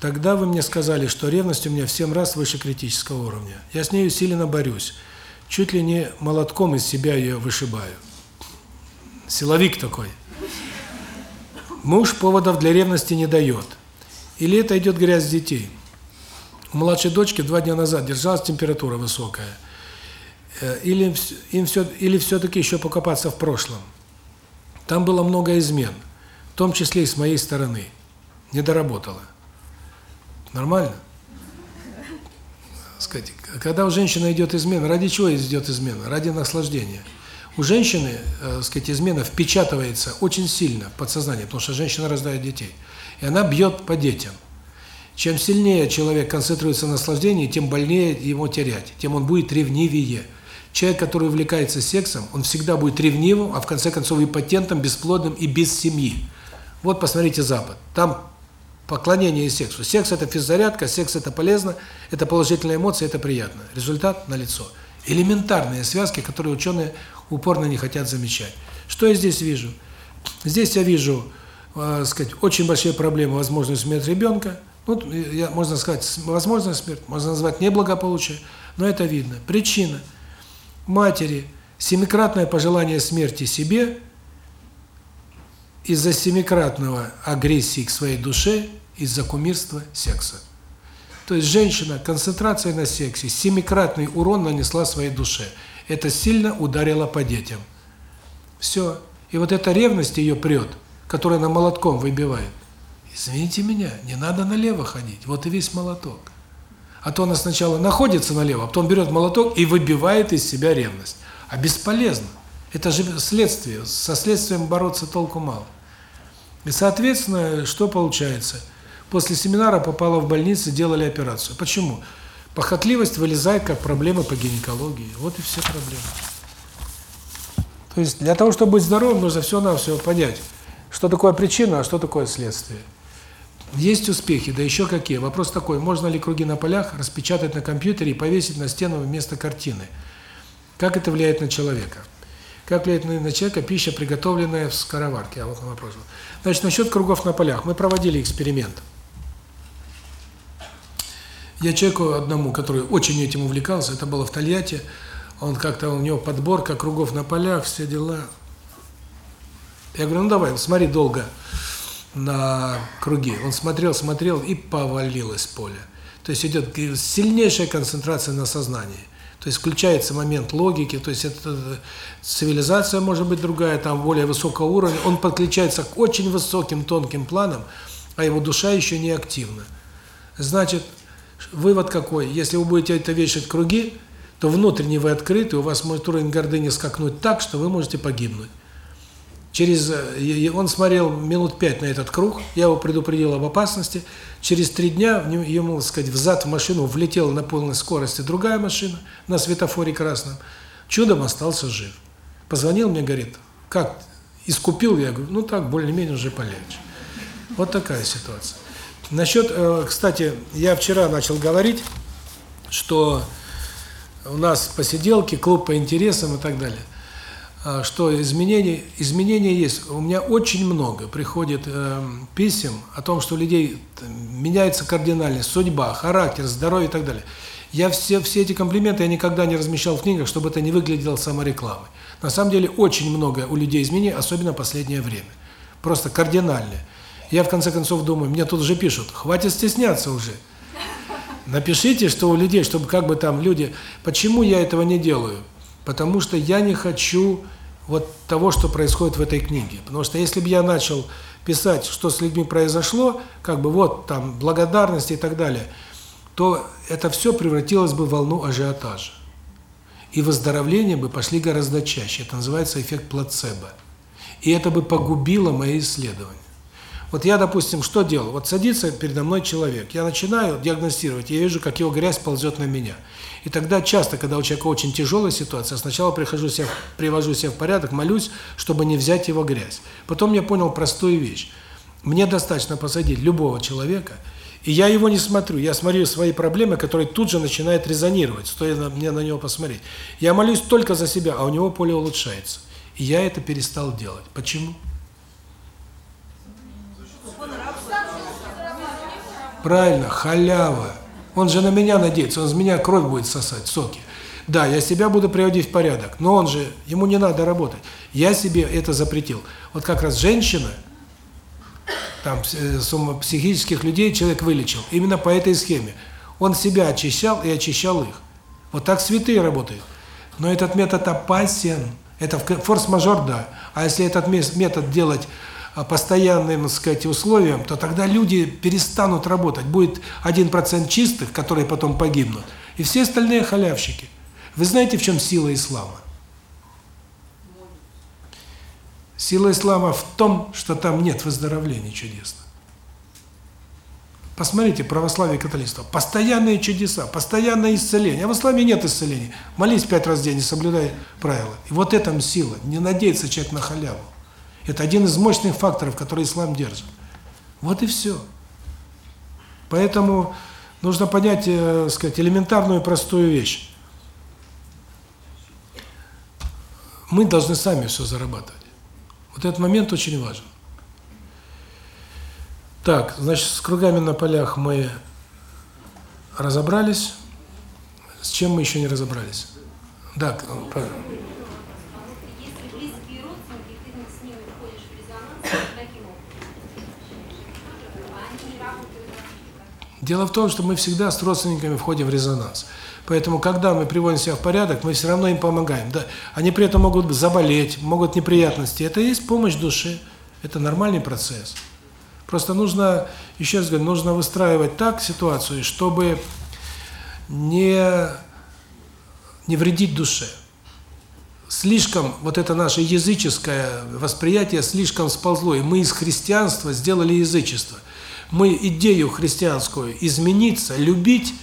Тогда вы мне сказали, что ревность у меня в 7 раз выше критического уровня. Я с ней усиленно борюсь. Чуть ли не молотком из себя ее вышибаю. Силовик такой. Муж поводов для ревности не дает. Или это идет грязь детей. У младшей дочки два дня назад держалась температура высокая. Э, или им все или все-таки еще покопаться в прошлом. Там было много измен, в том числе и с моей стороны. Не доработала. Нормально? Сказать, когда у женщины идет измена, ради чего идет измена? Ради наслаждения. У женщины, э, сказать, измена впечатывается очень сильно в подсознание, потому что женщина рождает детей. И она бьет по детям. Чем сильнее человек концентрируется на наслаждении, тем больнее его терять, тем он будет ревнивее. Человек, который увлекается сексом, он всегда будет ревнивым, а в конце концов и патентом, бесплодным и без семьи. Вот посмотрите Запад. Там поклонение сексу. Секс – это физзарядка, секс – это полезно, это положительные эмоции, это приятно. Результат налицо. Элементарные связки, которые ученые упорно не хотят замечать. Что я здесь вижу? Здесь я вижу, э, сказать, очень большие проблемы, возможность смерти ребенка, Ну, я, можно сказать, возможная смерть, можно назвать неблагополучие, но это видно. Причина. Матери семикратное пожелание смерти себе из-за семикратного агрессии к своей душе, из-за кумирства секса. То есть женщина, концентрация на сексе, семикратный урон нанесла своей душе. Это сильно ударило по детям. Все. И вот эта ревность ее прет, которая на молотком выбивает. Извините меня, не надо налево ходить. Вот и весь молоток. А то она сначала находится налево, а потом берет молоток и выбивает из себя ревность. А бесполезно. Это же следствие. Со следствием бороться толку мало. И, соответственно, что получается? После семинара попала в больницу, делали операцию. Почему? Похотливость вылезает как проблема по гинекологии. Вот и все проблемы. То есть для того, чтобы быть здоровым, нужно все-навсего понять, что такое причина, а что такое следствие. Есть успехи, да еще какие. Вопрос такой, можно ли круги на полях распечатать на компьютере и повесить на стену вместо картины? Как это влияет на человека? Как влияет на человека пища, приготовленная в скороварке? А вот вопрос. Значит, насчет кругов на полях. Мы проводили эксперимент. Я человеку одному, который очень этим увлекался, это было в Тольятти, он как-то, у него подборка кругов на полях, все дела. Я говорю, ну давай, смотри долго на круги. Он смотрел, смотрел и повалилось поле. То есть идет сильнейшая концентрация на сознании. То есть включается момент логики, то есть это цивилизация может быть другая, там более высокого уровня. Он подключается к очень высоким тонким планам, а его душа еще не активна. Значит, вывод какой? Если вы будете это вешать круги, то внутренне вы открыты, у вас может уровень гордыни скакнуть так, что вы можете погибнуть. Через он смотрел минут пять на этот круг, я его предупредил об опасности. Через три дня ему, так сказать, взад в машину влетела на полной скорости другая машина на светофоре красном. Чудом остался жив. Позвонил мне, говорит, как искупил я, говорю, ну так, более-менее уже полегче. Вот такая ситуация. Насчет, кстати, я вчера начал говорить, что у нас посиделки, клуб по интересам и так далее что изменения изменения есть. У меня очень много приходит э, писем о том, что у людей меняется кардинально судьба, характер, здоровье и так далее. Я все все эти комплименты я никогда не размещал в книгах, чтобы это не выглядело саморекламой. На самом деле очень много у людей изменений, особенно в последнее время. Просто кардинальные. Я в конце концов думаю, мне тут уже пишут: "Хватит стесняться уже". Напишите, что у людей, чтобы как бы там люди, почему я этого не делаю? Потому что я не хочу вот того, что происходит в этой книге. Потому что если бы я начал писать, что с людьми произошло, как бы вот там благодарность и так далее, то это все превратилось бы в волну ажиотажа. И выздоровления бы пошли гораздо чаще. Это называется эффект плацебо. И это бы погубило мои исследования. Вот я, допустим, что делал? Вот садится передо мной человек, я начинаю диагностировать, я вижу, как его грязь ползет на меня. И тогда часто, когда у человека очень тяжелая ситуация, сначала прихожу себя, привожу себя в порядок, молюсь, чтобы не взять его грязь. Потом я понял простую вещь. Мне достаточно посадить любого человека, и я его не смотрю, я смотрю свои проблемы, которые тут же начинают резонировать, стоит мне на него посмотреть. Я молюсь только за себя, а у него поле улучшается. И я это перестал делать. Почему? Правильно, халява. Он же на меня надеется, он с меня кровь будет сосать, соки. Да, я себя буду приводить в порядок, но он же, ему не надо работать. Я себе это запретил. Вот как раз женщина, там, психических людей человек вылечил, именно по этой схеме. Он себя очищал и очищал их. Вот так святые работают. Но этот метод опасен. Это форс-мажор, да. А если этот метод делать постоянным, так сказать, условиям, то тогда люди перестанут работать. Будет 1% чистых, которые потом погибнут, и все остальные халявщики. Вы знаете, в чем сила ислама? Сила ислама в том, что там нет выздоровления чудесно. Посмотрите, православие и католичество. Постоянные чудеса, постоянное исцеление. А в исламе нет исцеления. Молись пять раз в день и соблюдай правила. И вот этом сила. Не надеется человек на халяву. Это один из мощных факторов, который ислам держит. Вот и все. Поэтому нужно понять, э, сказать, элементарную простую вещь. Мы должны сами все зарабатывать. Вот этот момент очень важен. Так, значит, с кругами на полях мы разобрались. С чем мы еще не разобрались? Да, правильно. Если близкие родственники, ты с ними входишь в резонанс, таким образом. А они не работают вообще. Дело в том, что мы всегда с родственниками входим в резонанс. Поэтому, когда мы приводим себя в порядок, мы все равно им помогаем. Да, они при этом могут заболеть, могут неприятности. Это есть помощь душе. Это нормальный процесс. Просто нужно, еще раз говорю, нужно выстраивать так ситуацию, чтобы не, не вредить душе. Слишком вот это наше языческое восприятие слишком сползло, и мы из христианства сделали язычество. Мы идею христианскую измениться, любить,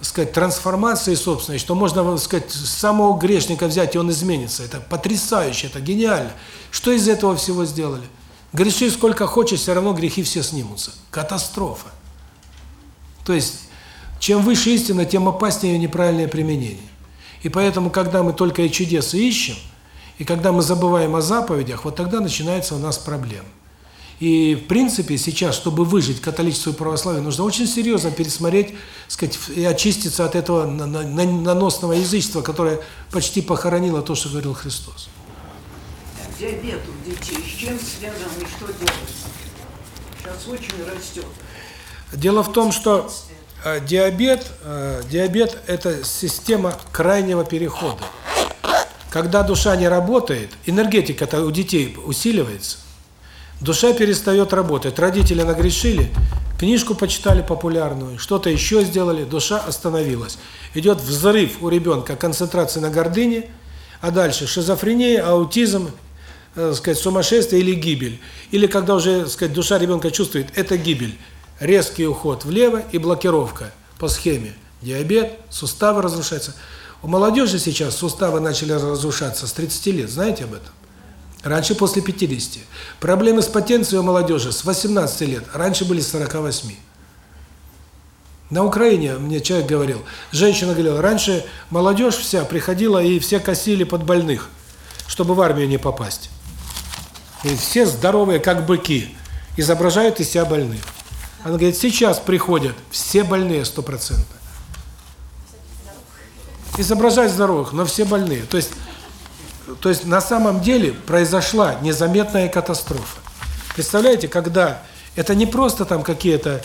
сказать, трансформации собственной, что можно, сказать, самого грешника взять, и он изменится. Это потрясающе, это гениально. Что из этого всего сделали? Греши сколько хочешь, все равно грехи все снимутся. Катастрофа. То есть, чем выше истина, тем опаснее ее неправильное применение. И поэтому, когда мы только и чудеса ищем, и когда мы забываем о заповедях, вот тогда начинается у нас проблема. И, в принципе, сейчас, чтобы выжить католичество и православие, нужно очень серьезно пересмотреть, сказать, и очиститься от этого наносного язычества, которое почти похоронило то, что говорил Христос. Диабет у детей с чем связан и что делается? Сейчас очень растет. Дело в том, что диабет, э, диабет – это система крайнего перехода. Когда душа не работает, энергетика у детей усиливается, душа перестает работать. Родители нагрешили, книжку почитали популярную, что-то еще сделали, душа остановилась. Идет взрыв у ребенка концентрации на гордыне, а дальше шизофрения, аутизм, э, сказать, сумасшествие или гибель. Или когда уже, сказать, душа ребенка чувствует, это гибель. Резкий уход влево и блокировка по схеме. Диабет, суставы разрушаются. У молодежи сейчас суставы начали разрушаться с 30 лет, знаете об этом? Раньше после 50. Проблемы с потенцией у молодежи с 18 лет, раньше были с 48. На Украине мне человек говорил, женщина говорила, раньше молодежь вся приходила и все косили под больных, чтобы в армию не попасть. И все здоровые, как быки, изображают из себя больных. Она говорит, сейчас приходят все больные стопроцентно изображать здоровых, но все больные. То есть, то есть на самом деле произошла незаметная катастрофа. Представляете, когда это не просто там какие-то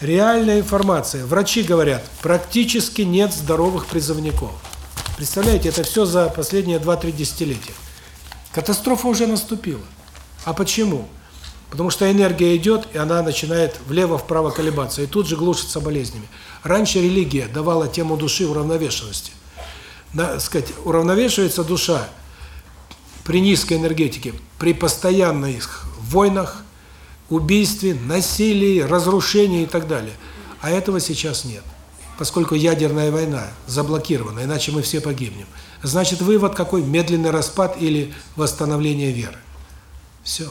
реальная информация. Врачи говорят, практически нет здоровых призывников. Представляете, это все за последние 2-3 десятилетия. Катастрофа уже наступила. А почему? Потому что энергия идет, и она начинает влево-вправо колебаться, и тут же глушится болезнями. Раньше религия давала тему души уравновешенности. На, сказать, уравновешивается душа при низкой энергетике, при постоянных войнах, убийстве, насилии, разрушении и так далее. А этого сейчас нет. Поскольку ядерная война заблокирована, иначе мы все погибнем. Значит, вывод какой? Медленный распад или восстановление веры. Все.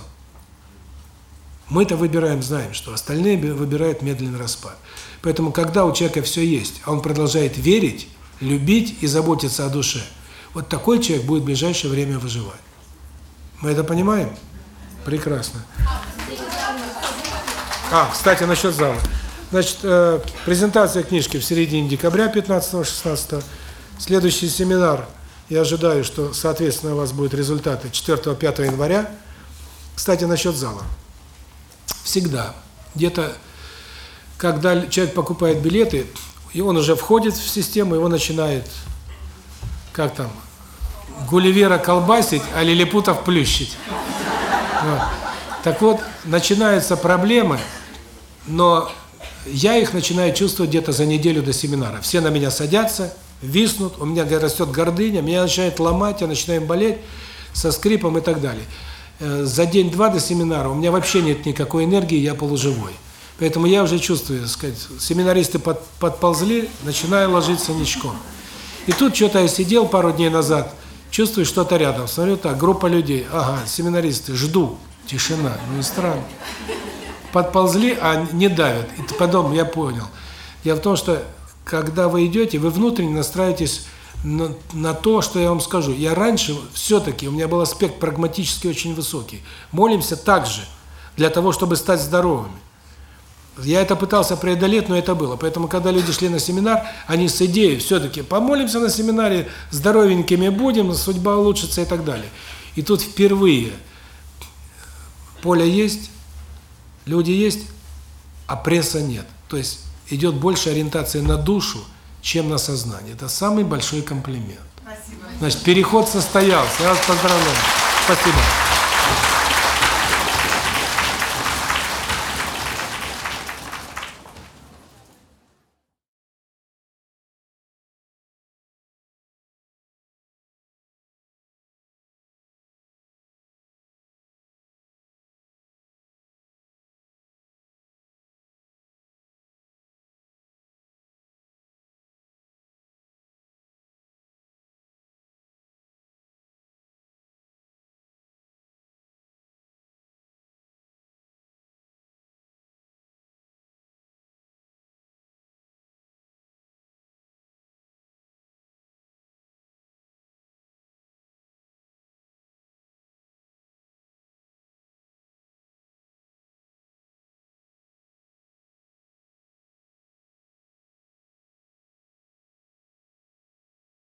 Мы-то выбираем, знаем, что остальные выбирают медленный распад. Поэтому, когда у человека все есть, а он продолжает верить, любить и заботиться о душе, вот такой человек будет в ближайшее время выживать. Мы это понимаем? Прекрасно. А, кстати, насчет зала. Значит, э, презентация книжки в середине декабря 15-16. Следующий семинар, я ожидаю, что, соответственно, у вас будут результаты 4-5 января. Кстати, насчет зала всегда. Где-то, когда человек покупает билеты, и он уже входит в систему, его начинает, как там, Гулливера колбасить, а лилипутов плющить. Вот. Так вот, начинаются проблемы, но я их начинаю чувствовать где-то за неделю до семинара. Все на меня садятся, виснут, у меня растет гордыня, меня начинает ломать, я начинаю болеть со скрипом и так далее. Э, за день-два до семинара у меня вообще нет никакой энергии, я полуживой. Поэтому я уже чувствую, сказать, семинаристы под, подползли, начинаю ложиться ничком. И тут что-то я сидел пару дней назад, чувствую что-то рядом, смотрю так, группа людей, ага, семинаристы, жду, тишина, ну и странно. Подползли, а не давят. И потом я понял. Дело в том, что когда вы идете, вы внутренне настраиваетесь на, на то, что я вам скажу. Я раньше все-таки, у меня был аспект прагматически очень высокий. Молимся также для того, чтобы стать здоровыми. Я это пытался преодолеть, но это было. Поэтому, когда люди шли на семинар, они с идеей все-таки помолимся на семинаре, здоровенькими будем, судьба улучшится и так далее. И тут впервые поле есть, люди есть, а пресса нет. То есть идет больше ориентация на душу, чем на сознание. Это самый большой комплимент. Спасибо. Значит, переход состоялся. Я вас поздравляю. Спасибо.